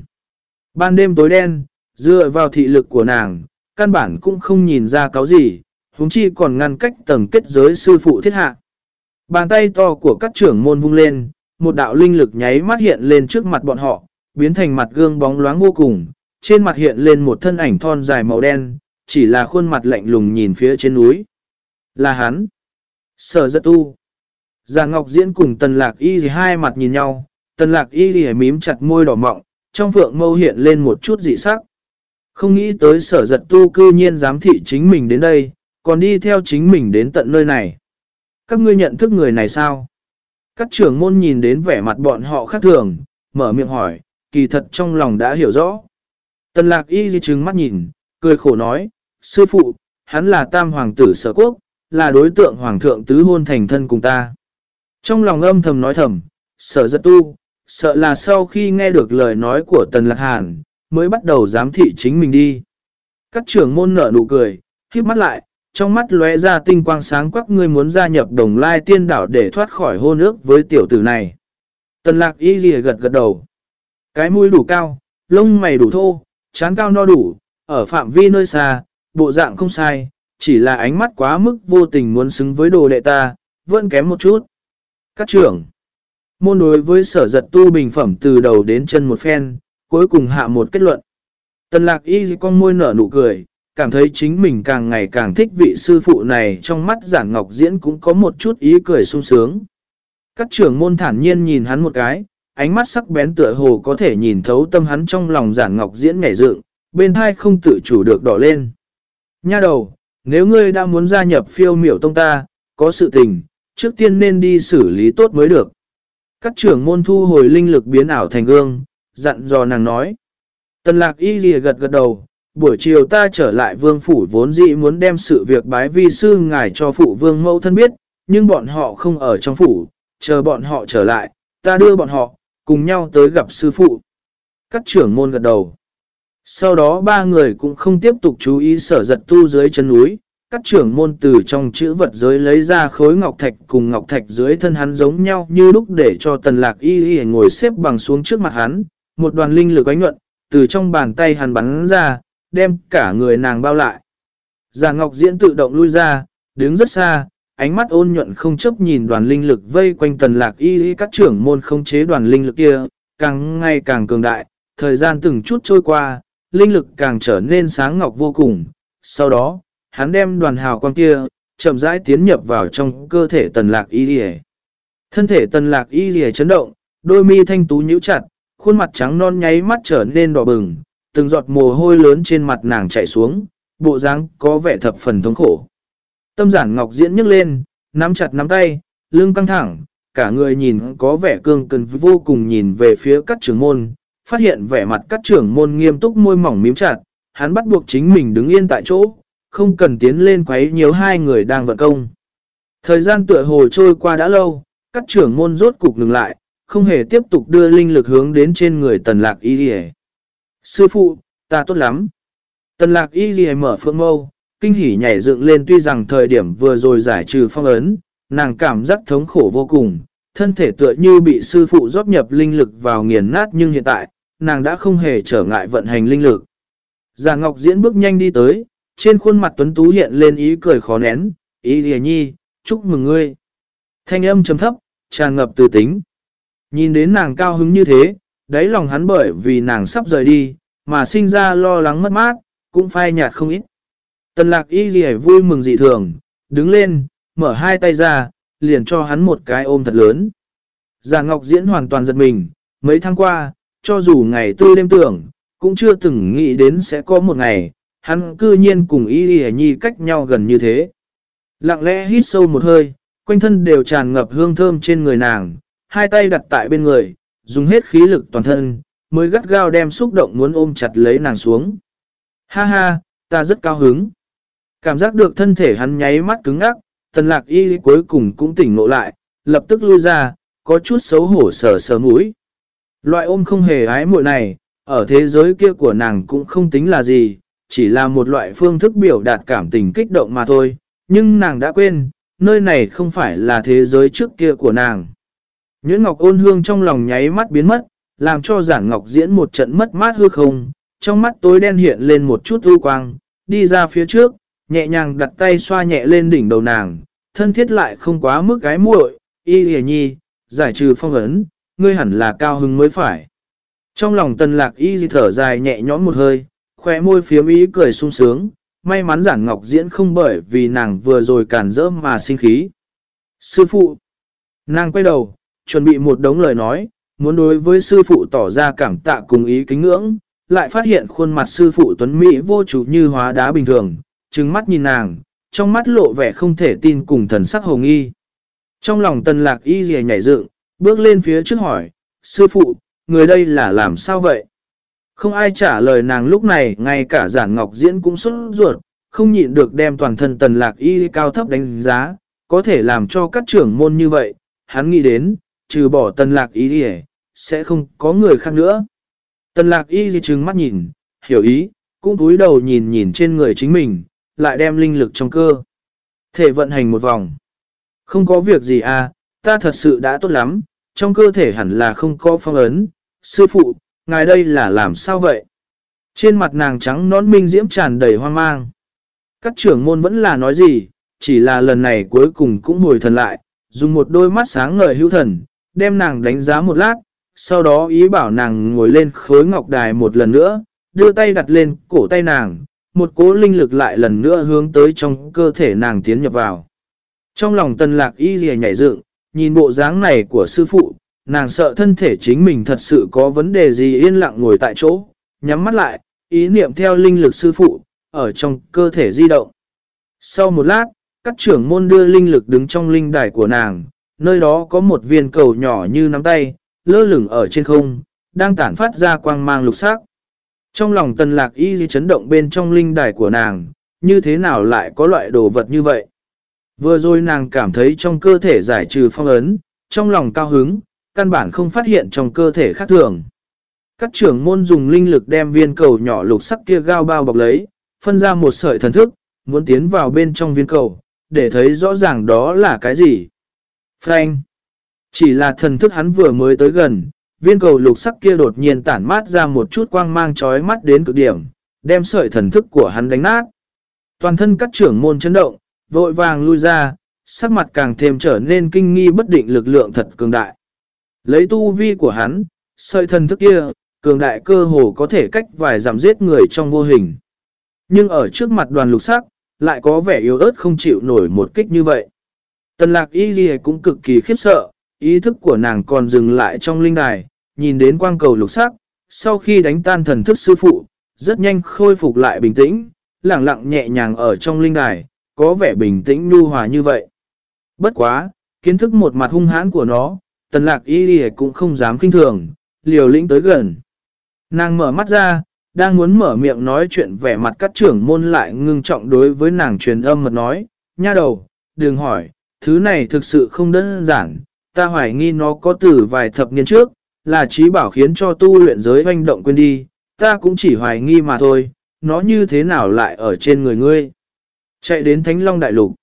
Ban đêm tối đen, dựa vào thị lực của nàng, căn bản cũng không nhìn ra cáo gì, huống chi còn ngăn cách tầng kết giới sư phụ thiết hạ. Bàn tay to của các trưởng môn vung lên, một đạo linh lực nháy mắt hiện lên trước mặt bọn họ, biến thành mặt gương bóng loáng vô cùng, trên mặt hiện lên một thân ảnh thon dài màu đen, chỉ là khuôn mặt lạnh lùng nhìn phía trên núi. Là hắn. Sở giật tu. Già Ngọc Diễn cùng Tần Lạc Y thì hai mặt nhìn nhau, Tần Lạc Y thì mím chặt môi đỏ mọng, trong phượng mâu hiện lên một chút dị sắc. Không nghĩ tới sở giật tu cư nhiên dám thị chính mình đến đây, còn đi theo chính mình đến tận nơi này. Các ngươi nhận thức người này sao? Các trưởng môn nhìn đến vẻ mặt bọn họ khác thường, mở miệng hỏi, kỳ thật trong lòng đã hiểu rõ. Tần lạc y di trừng mắt nhìn, cười khổ nói, sư phụ, hắn là tam hoàng tử sở quốc, là đối tượng hoàng thượng tứ hôn thành thân cùng ta. Trong lòng âm thầm nói thầm, sở giật tu, sợ là sau khi nghe được lời nói của tần lạc hàn, mới bắt đầu giám thị chính mình đi. Các trưởng môn nở nụ cười, khiếp mắt lại, trong mắt lóe ra tinh quang sáng quắc ngươi muốn gia nhập đồng lai tiên đảo để thoát khỏi hôn ước với tiểu tử này. Tần lạc y ghi gật gật đầu. Cái mũi đủ cao, lông mày đủ thô, chán cao no đủ, ở phạm vi nơi xa, bộ dạng không sai, chỉ là ánh mắt quá mức vô tình muốn xứng với đồ đệ ta, vẫn kém một chút. Các trưởng, môn đối với sở giật tu bình phẩm từ đầu đến chân một phen, cuối cùng hạ một kết luận. Tần lạc y con môi nở nụ cười, cảm thấy chính mình càng ngày càng thích vị sư phụ này trong mắt giản ngọc diễn cũng có một chút ý cười sung sướng. Các trưởng môn thản nhiên nhìn hắn một cái, ánh mắt sắc bén tựa hồ có thể nhìn thấu tâm hắn trong lòng giản ngọc diễn nhảy dựng, bên hai không tự chủ được đỏ lên. Nha đầu, nếu ngươi đã muốn gia nhập phiêu miểu tông ta, có sự tình, trước tiên nên đi xử lý tốt mới được. Các trưởng môn thu hồi linh lực biến ảo thành gương, dặn dò nàng nói. Tần lạc y lìa gật gật đầu, buổi chiều ta trở lại vương phủ vốn dĩ muốn đem sự việc bái vi sư ngài cho phụ vương mẫu thân biết, nhưng bọn họ không ở trong phủ, chờ bọn họ trở lại, ta đưa bọn họ, cùng nhau tới gặp sư phụ. Các trưởng môn gật đầu. Sau đó ba người cũng không tiếp tục chú ý sở giật tu dưới chân núi. Các trưởng môn từ trong chữ vật giới lấy ra khối ngọc thạch cùng ngọc thạch dưới thân hắn giống nhau như lúc để cho tần lạc y y ngồi xếp bằng xuống trước mặt hắn. Một đoàn linh lực ánh nhuận, từ trong bàn tay hắn bắn ra, đem cả người nàng bao lại. Già Ngọc Diễn tự động lui ra, đứng rất xa, ánh mắt ôn nhuận không chấp nhìn đoàn linh lực vây quanh tần lạc y y các trưởng môn không chế đoàn linh lực kia, càng ngày càng cường đại, thời gian từng chút trôi qua, linh lực càng trở nên sáng ngọc vô cùng. Sau đó, hắn đem đoàn hào quang kia, chậm rãi tiến nhập vào trong cơ thể tần lạc y y Thân thể tần lạc y y chấn động, đôi mi thanh tú nhíu chặt, khuôn mặt trắng non nháy mắt trở nên đỏ bừng, từng giọt mồ hôi lớn trên mặt nàng chảy xuống, bộ dáng có vẻ thập phần thống khổ. Tâm giản ngọc diễn nhức lên, nắm chặt nắm tay, lưng căng thẳng, cả người nhìn có vẻ cương cần vô cùng nhìn về phía các trưởng môn, phát hiện vẻ mặt các trưởng môn nghiêm túc môi mỏng mím chặt, hắn bắt buộc chính mình đứng yên tại chỗ, không cần tiến lên quấy nhiều hai người đang vận công. Thời gian tựa hồ trôi qua đã lâu, các trưởng môn rốt cục ngừng lại, không hề tiếp tục đưa linh lực hướng đến trên người tần lạc y dì Sư phụ, ta tốt lắm. Tần lạc y dì mở phương mâu, kinh hỉ nhảy dựng lên tuy rằng thời điểm vừa rồi giải trừ phong ấn, nàng cảm giác thống khổ vô cùng, thân thể tựa như bị sư phụ rót nhập linh lực vào nghiền nát nhưng hiện tại, nàng đã không hề trở ngại vận hành linh lực. Già Ngọc Diễn bước nhanh đi tới, trên khuôn mặt tuấn tú hiện lên ý cười khó nén, ý lìa nhi, chúc mừng ngươi. Thanh âm trầm thấp, tràn ngập từ tính. Nhìn đến nàng cao hứng như thế, đáy lòng hắn bởi vì nàng sắp rời đi, mà sinh ra lo lắng mất mát, cũng phai nhạt không ít. Tần lạc y gì vui mừng dị thường, đứng lên, mở hai tay ra, liền cho hắn một cái ôm thật lớn. Già Ngọc Diễn hoàn toàn giật mình, mấy tháng qua, cho dù ngày tư đêm tưởng, cũng chưa từng nghĩ đến sẽ có một ngày, hắn cư nhiên cùng y y nhi cách nhau gần như thế. Lặng lẽ hít sâu một hơi, quanh thân đều tràn ngập hương thơm trên người nàng, hai tay đặt tại bên người, dùng hết khí lực toàn thân, mới gắt gao đem xúc động muốn ôm chặt lấy nàng xuống. Ha ha, ta rất cao hứng. Cảm giác được thân thể hắn nháy mắt cứng ngắc, tần lạc y cuối cùng cũng tỉnh ngộ lại, lập tức lui ra, có chút xấu hổ sờ sờ mũi. Loại ôm không hề ái muội này, ở thế giới kia của nàng cũng không tính là gì, chỉ là một loại phương thức biểu đạt cảm tình kích động mà thôi. Nhưng nàng đã quên, nơi này không phải là thế giới trước kia của nàng. Nguyễn Ngọc ôn hương trong lòng nháy mắt biến mất, làm cho giản ngọc diễn một trận mất mát hư không, trong mắt tối đen hiện lên một chút ưu quang, đi ra phía trước, nhẹ nhàng đặt tay xoa nhẹ lên đỉnh đầu nàng, thân thiết lại không quá mức gái muội, y hề nhi, giải trừ phong ấn, ngươi hẳn là cao hứng mới phải. Trong lòng tần lạc y thở dài nhẹ nhõm một hơi, khỏe môi phiếm ý cười sung sướng, may mắn giản ngọc diễn không bởi vì nàng vừa rồi cản rỡ mà sinh khí. Sư phụ, nàng quay đầu, chuẩn bị một đống lời nói, muốn đối với sư phụ tỏ ra cảm tạ cùng ý kính ngưỡng, lại phát hiện khuôn mặt sư phụ Tuấn Mỹ vô chủ như hóa đá bình thường, trừng mắt nhìn nàng, trong mắt lộ vẻ không thể tin cùng thần sắc hồng y Trong lòng tần lạc y dì nhảy dựng, bước lên phía trước hỏi, sư phụ, người đây là làm sao vậy? Không ai trả lời nàng lúc này, ngay cả giản ngọc diễn cũng xuất ruột, không nhịn được đem toàn thân tần lạc y cao thấp đánh giá, có thể làm cho các trưởng môn như vậy, hắn nghĩ đến, trừ bỏ tần lạc y đi sẽ không có người khác nữa. Tần lạc y gì trừng mắt nhìn, hiểu ý, cũng túi đầu nhìn nhìn trên người chính mình, lại đem linh lực trong cơ. Thể vận hành một vòng. Không có việc gì à, ta thật sự đã tốt lắm, trong cơ thể hẳn là không có phong ấn. Sư phụ, ngài đây là làm sao vậy? Trên mặt nàng trắng nón minh diễm tràn đầy hoang mang. Các trưởng môn vẫn là nói gì, chỉ là lần này cuối cùng cũng hồi thần lại, dùng một đôi mắt sáng ngời hữu thần, đem nàng đánh giá một lát, sau đó ý bảo nàng ngồi lên khối ngọc đài một lần nữa, đưa tay đặt lên cổ tay nàng, một cố linh lực lại lần nữa hướng tới trong cơ thể nàng tiến nhập vào. Trong lòng tần lạc y rìa nhảy dựng, nhìn bộ dáng này của sư phụ, nàng sợ thân thể chính mình thật sự có vấn đề gì yên lặng ngồi tại chỗ, nhắm mắt lại, ý niệm theo linh lực sư phụ, ở trong cơ thể di động. Sau một lát, các trưởng môn đưa linh lực đứng trong linh đài của nàng, nơi đó có một viên cầu nhỏ như nắm tay, lơ lửng ở trên không, đang tản phát ra quang mang lục sắc. Trong lòng tần lạc y di chấn động bên trong linh đài của nàng, như thế nào lại có loại đồ vật như vậy? Vừa rồi nàng cảm thấy trong cơ thể giải trừ phong ấn, trong lòng cao hứng, căn bản không phát hiện trong cơ thể khác thường. Các trưởng môn dùng linh lực đem viên cầu nhỏ lục sắc kia gao bao bọc lấy, phân ra một sợi thần thức, muốn tiến vào bên trong viên cầu, để thấy rõ ràng đó là cái gì. Frank! Chỉ là thần thức hắn vừa mới tới gần, viên cầu lục sắc kia đột nhiên tản mát ra một chút quang mang chói mắt đến cực điểm, đem sợi thần thức của hắn đánh nát. Toàn thân các trưởng môn chấn động, vội vàng lui ra, sắc mặt càng thêm trở nên kinh nghi bất định lực lượng thật cường đại. Lấy tu vi của hắn, sợi thần thức kia, cường đại cơ hồ có thể cách vài giảm giết người trong vô hình. Nhưng ở trước mặt đoàn lục sắc, lại có vẻ yếu ớt không chịu nổi một kích như vậy. Tần lạc y ghi cũng cực kỳ khiếp sợ, ý thức của nàng còn dừng lại trong linh đài, nhìn đến quang cầu lục sắc, sau khi đánh tan thần thức sư phụ, rất nhanh khôi phục lại bình tĩnh, lặng lặng nhẹ nhàng ở trong linh đài, có vẻ bình tĩnh nhu hòa như vậy. Bất quá, kiến thức một mặt hung hãn của nó, tần lạc y ghi cũng không dám kinh thường, liều lĩnh tới gần. Nàng mở mắt ra, đang muốn mở miệng nói chuyện vẻ mặt các trưởng môn lại ngưng trọng đối với nàng truyền âm mật nói, nha đầu, đừng hỏi, thứ này thực sự không đơn giản, ta hoài nghi nó có từ vài thập niên trước, là trí bảo khiến cho tu luyện giới hoành động quên đi, ta cũng chỉ hoài nghi mà thôi, nó như thế nào lại ở trên người ngươi. Chạy đến Thánh Long Đại Lục.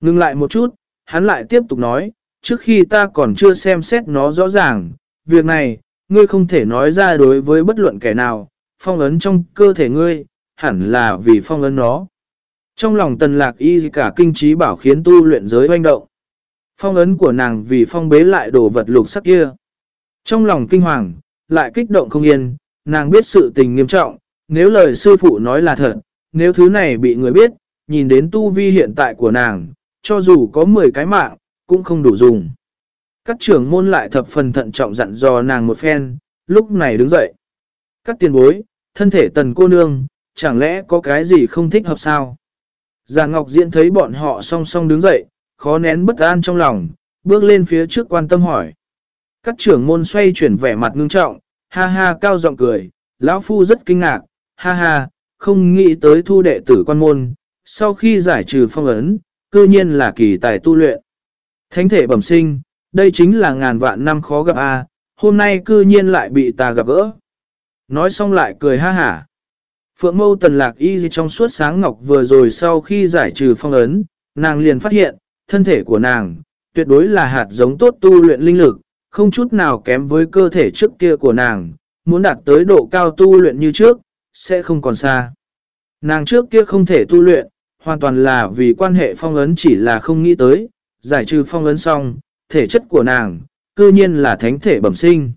Ngưng lại một chút, hắn lại tiếp tục nói, trước khi ta còn chưa xem xét nó rõ ràng, việc này, ngươi không thể nói ra đối với bất luận kẻ nào, phong ấn trong cơ thể ngươi, hẳn là vì phong ấn nó. Trong lòng tần lạc y cả kinh trí bảo khiến tu luyện giới hoanh động. Phong ấn của nàng vì phong bế lại đồ vật lục sắc kia. Trong lòng kinh hoàng, lại kích động không yên, nàng biết sự tình nghiêm trọng, nếu lời sư phụ nói là thật, nếu thứ này bị người biết, nhìn đến tu vi hiện tại của nàng, cho dù có 10 cái mạng, cũng không đủ dùng. Các trưởng môn lại thập phần thận trọng dặn dò nàng một phen, lúc này đứng dậy. Các tiền bối, thân thể tần cô nương, chẳng lẽ có cái gì không thích hợp sao? Già Ngọc Diễn thấy bọn họ song song đứng dậy, khó nén bất an trong lòng, bước lên phía trước quan tâm hỏi. Các trưởng môn xoay chuyển vẻ mặt ngưng trọng, ha ha cao giọng cười, lão phu rất kinh ngạc, ha ha, không nghĩ tới thu đệ tử quan môn, sau khi giải trừ phong ấn, cư nhiên là kỳ tài tu luyện. Thánh thể bẩm sinh, đây chính là ngàn vạn năm khó gặp a hôm nay cư nhiên lại bị ta gặp gỡ. Nói xong lại cười ha hả. Phượng mâu tần lạc y trong suốt sáng ngọc vừa rồi sau khi giải trừ phong ấn, nàng liền phát hiện, thân thể của nàng, tuyệt đối là hạt giống tốt tu luyện linh lực, không chút nào kém với cơ thể trước kia của nàng, muốn đạt tới độ cao tu luyện như trước, sẽ không còn xa. Nàng trước kia không thể tu luyện, hoàn toàn là vì quan hệ phong ấn chỉ là không nghĩ tới, giải trừ phong ấn xong, thể chất của nàng, cư nhiên là thánh thể bẩm sinh.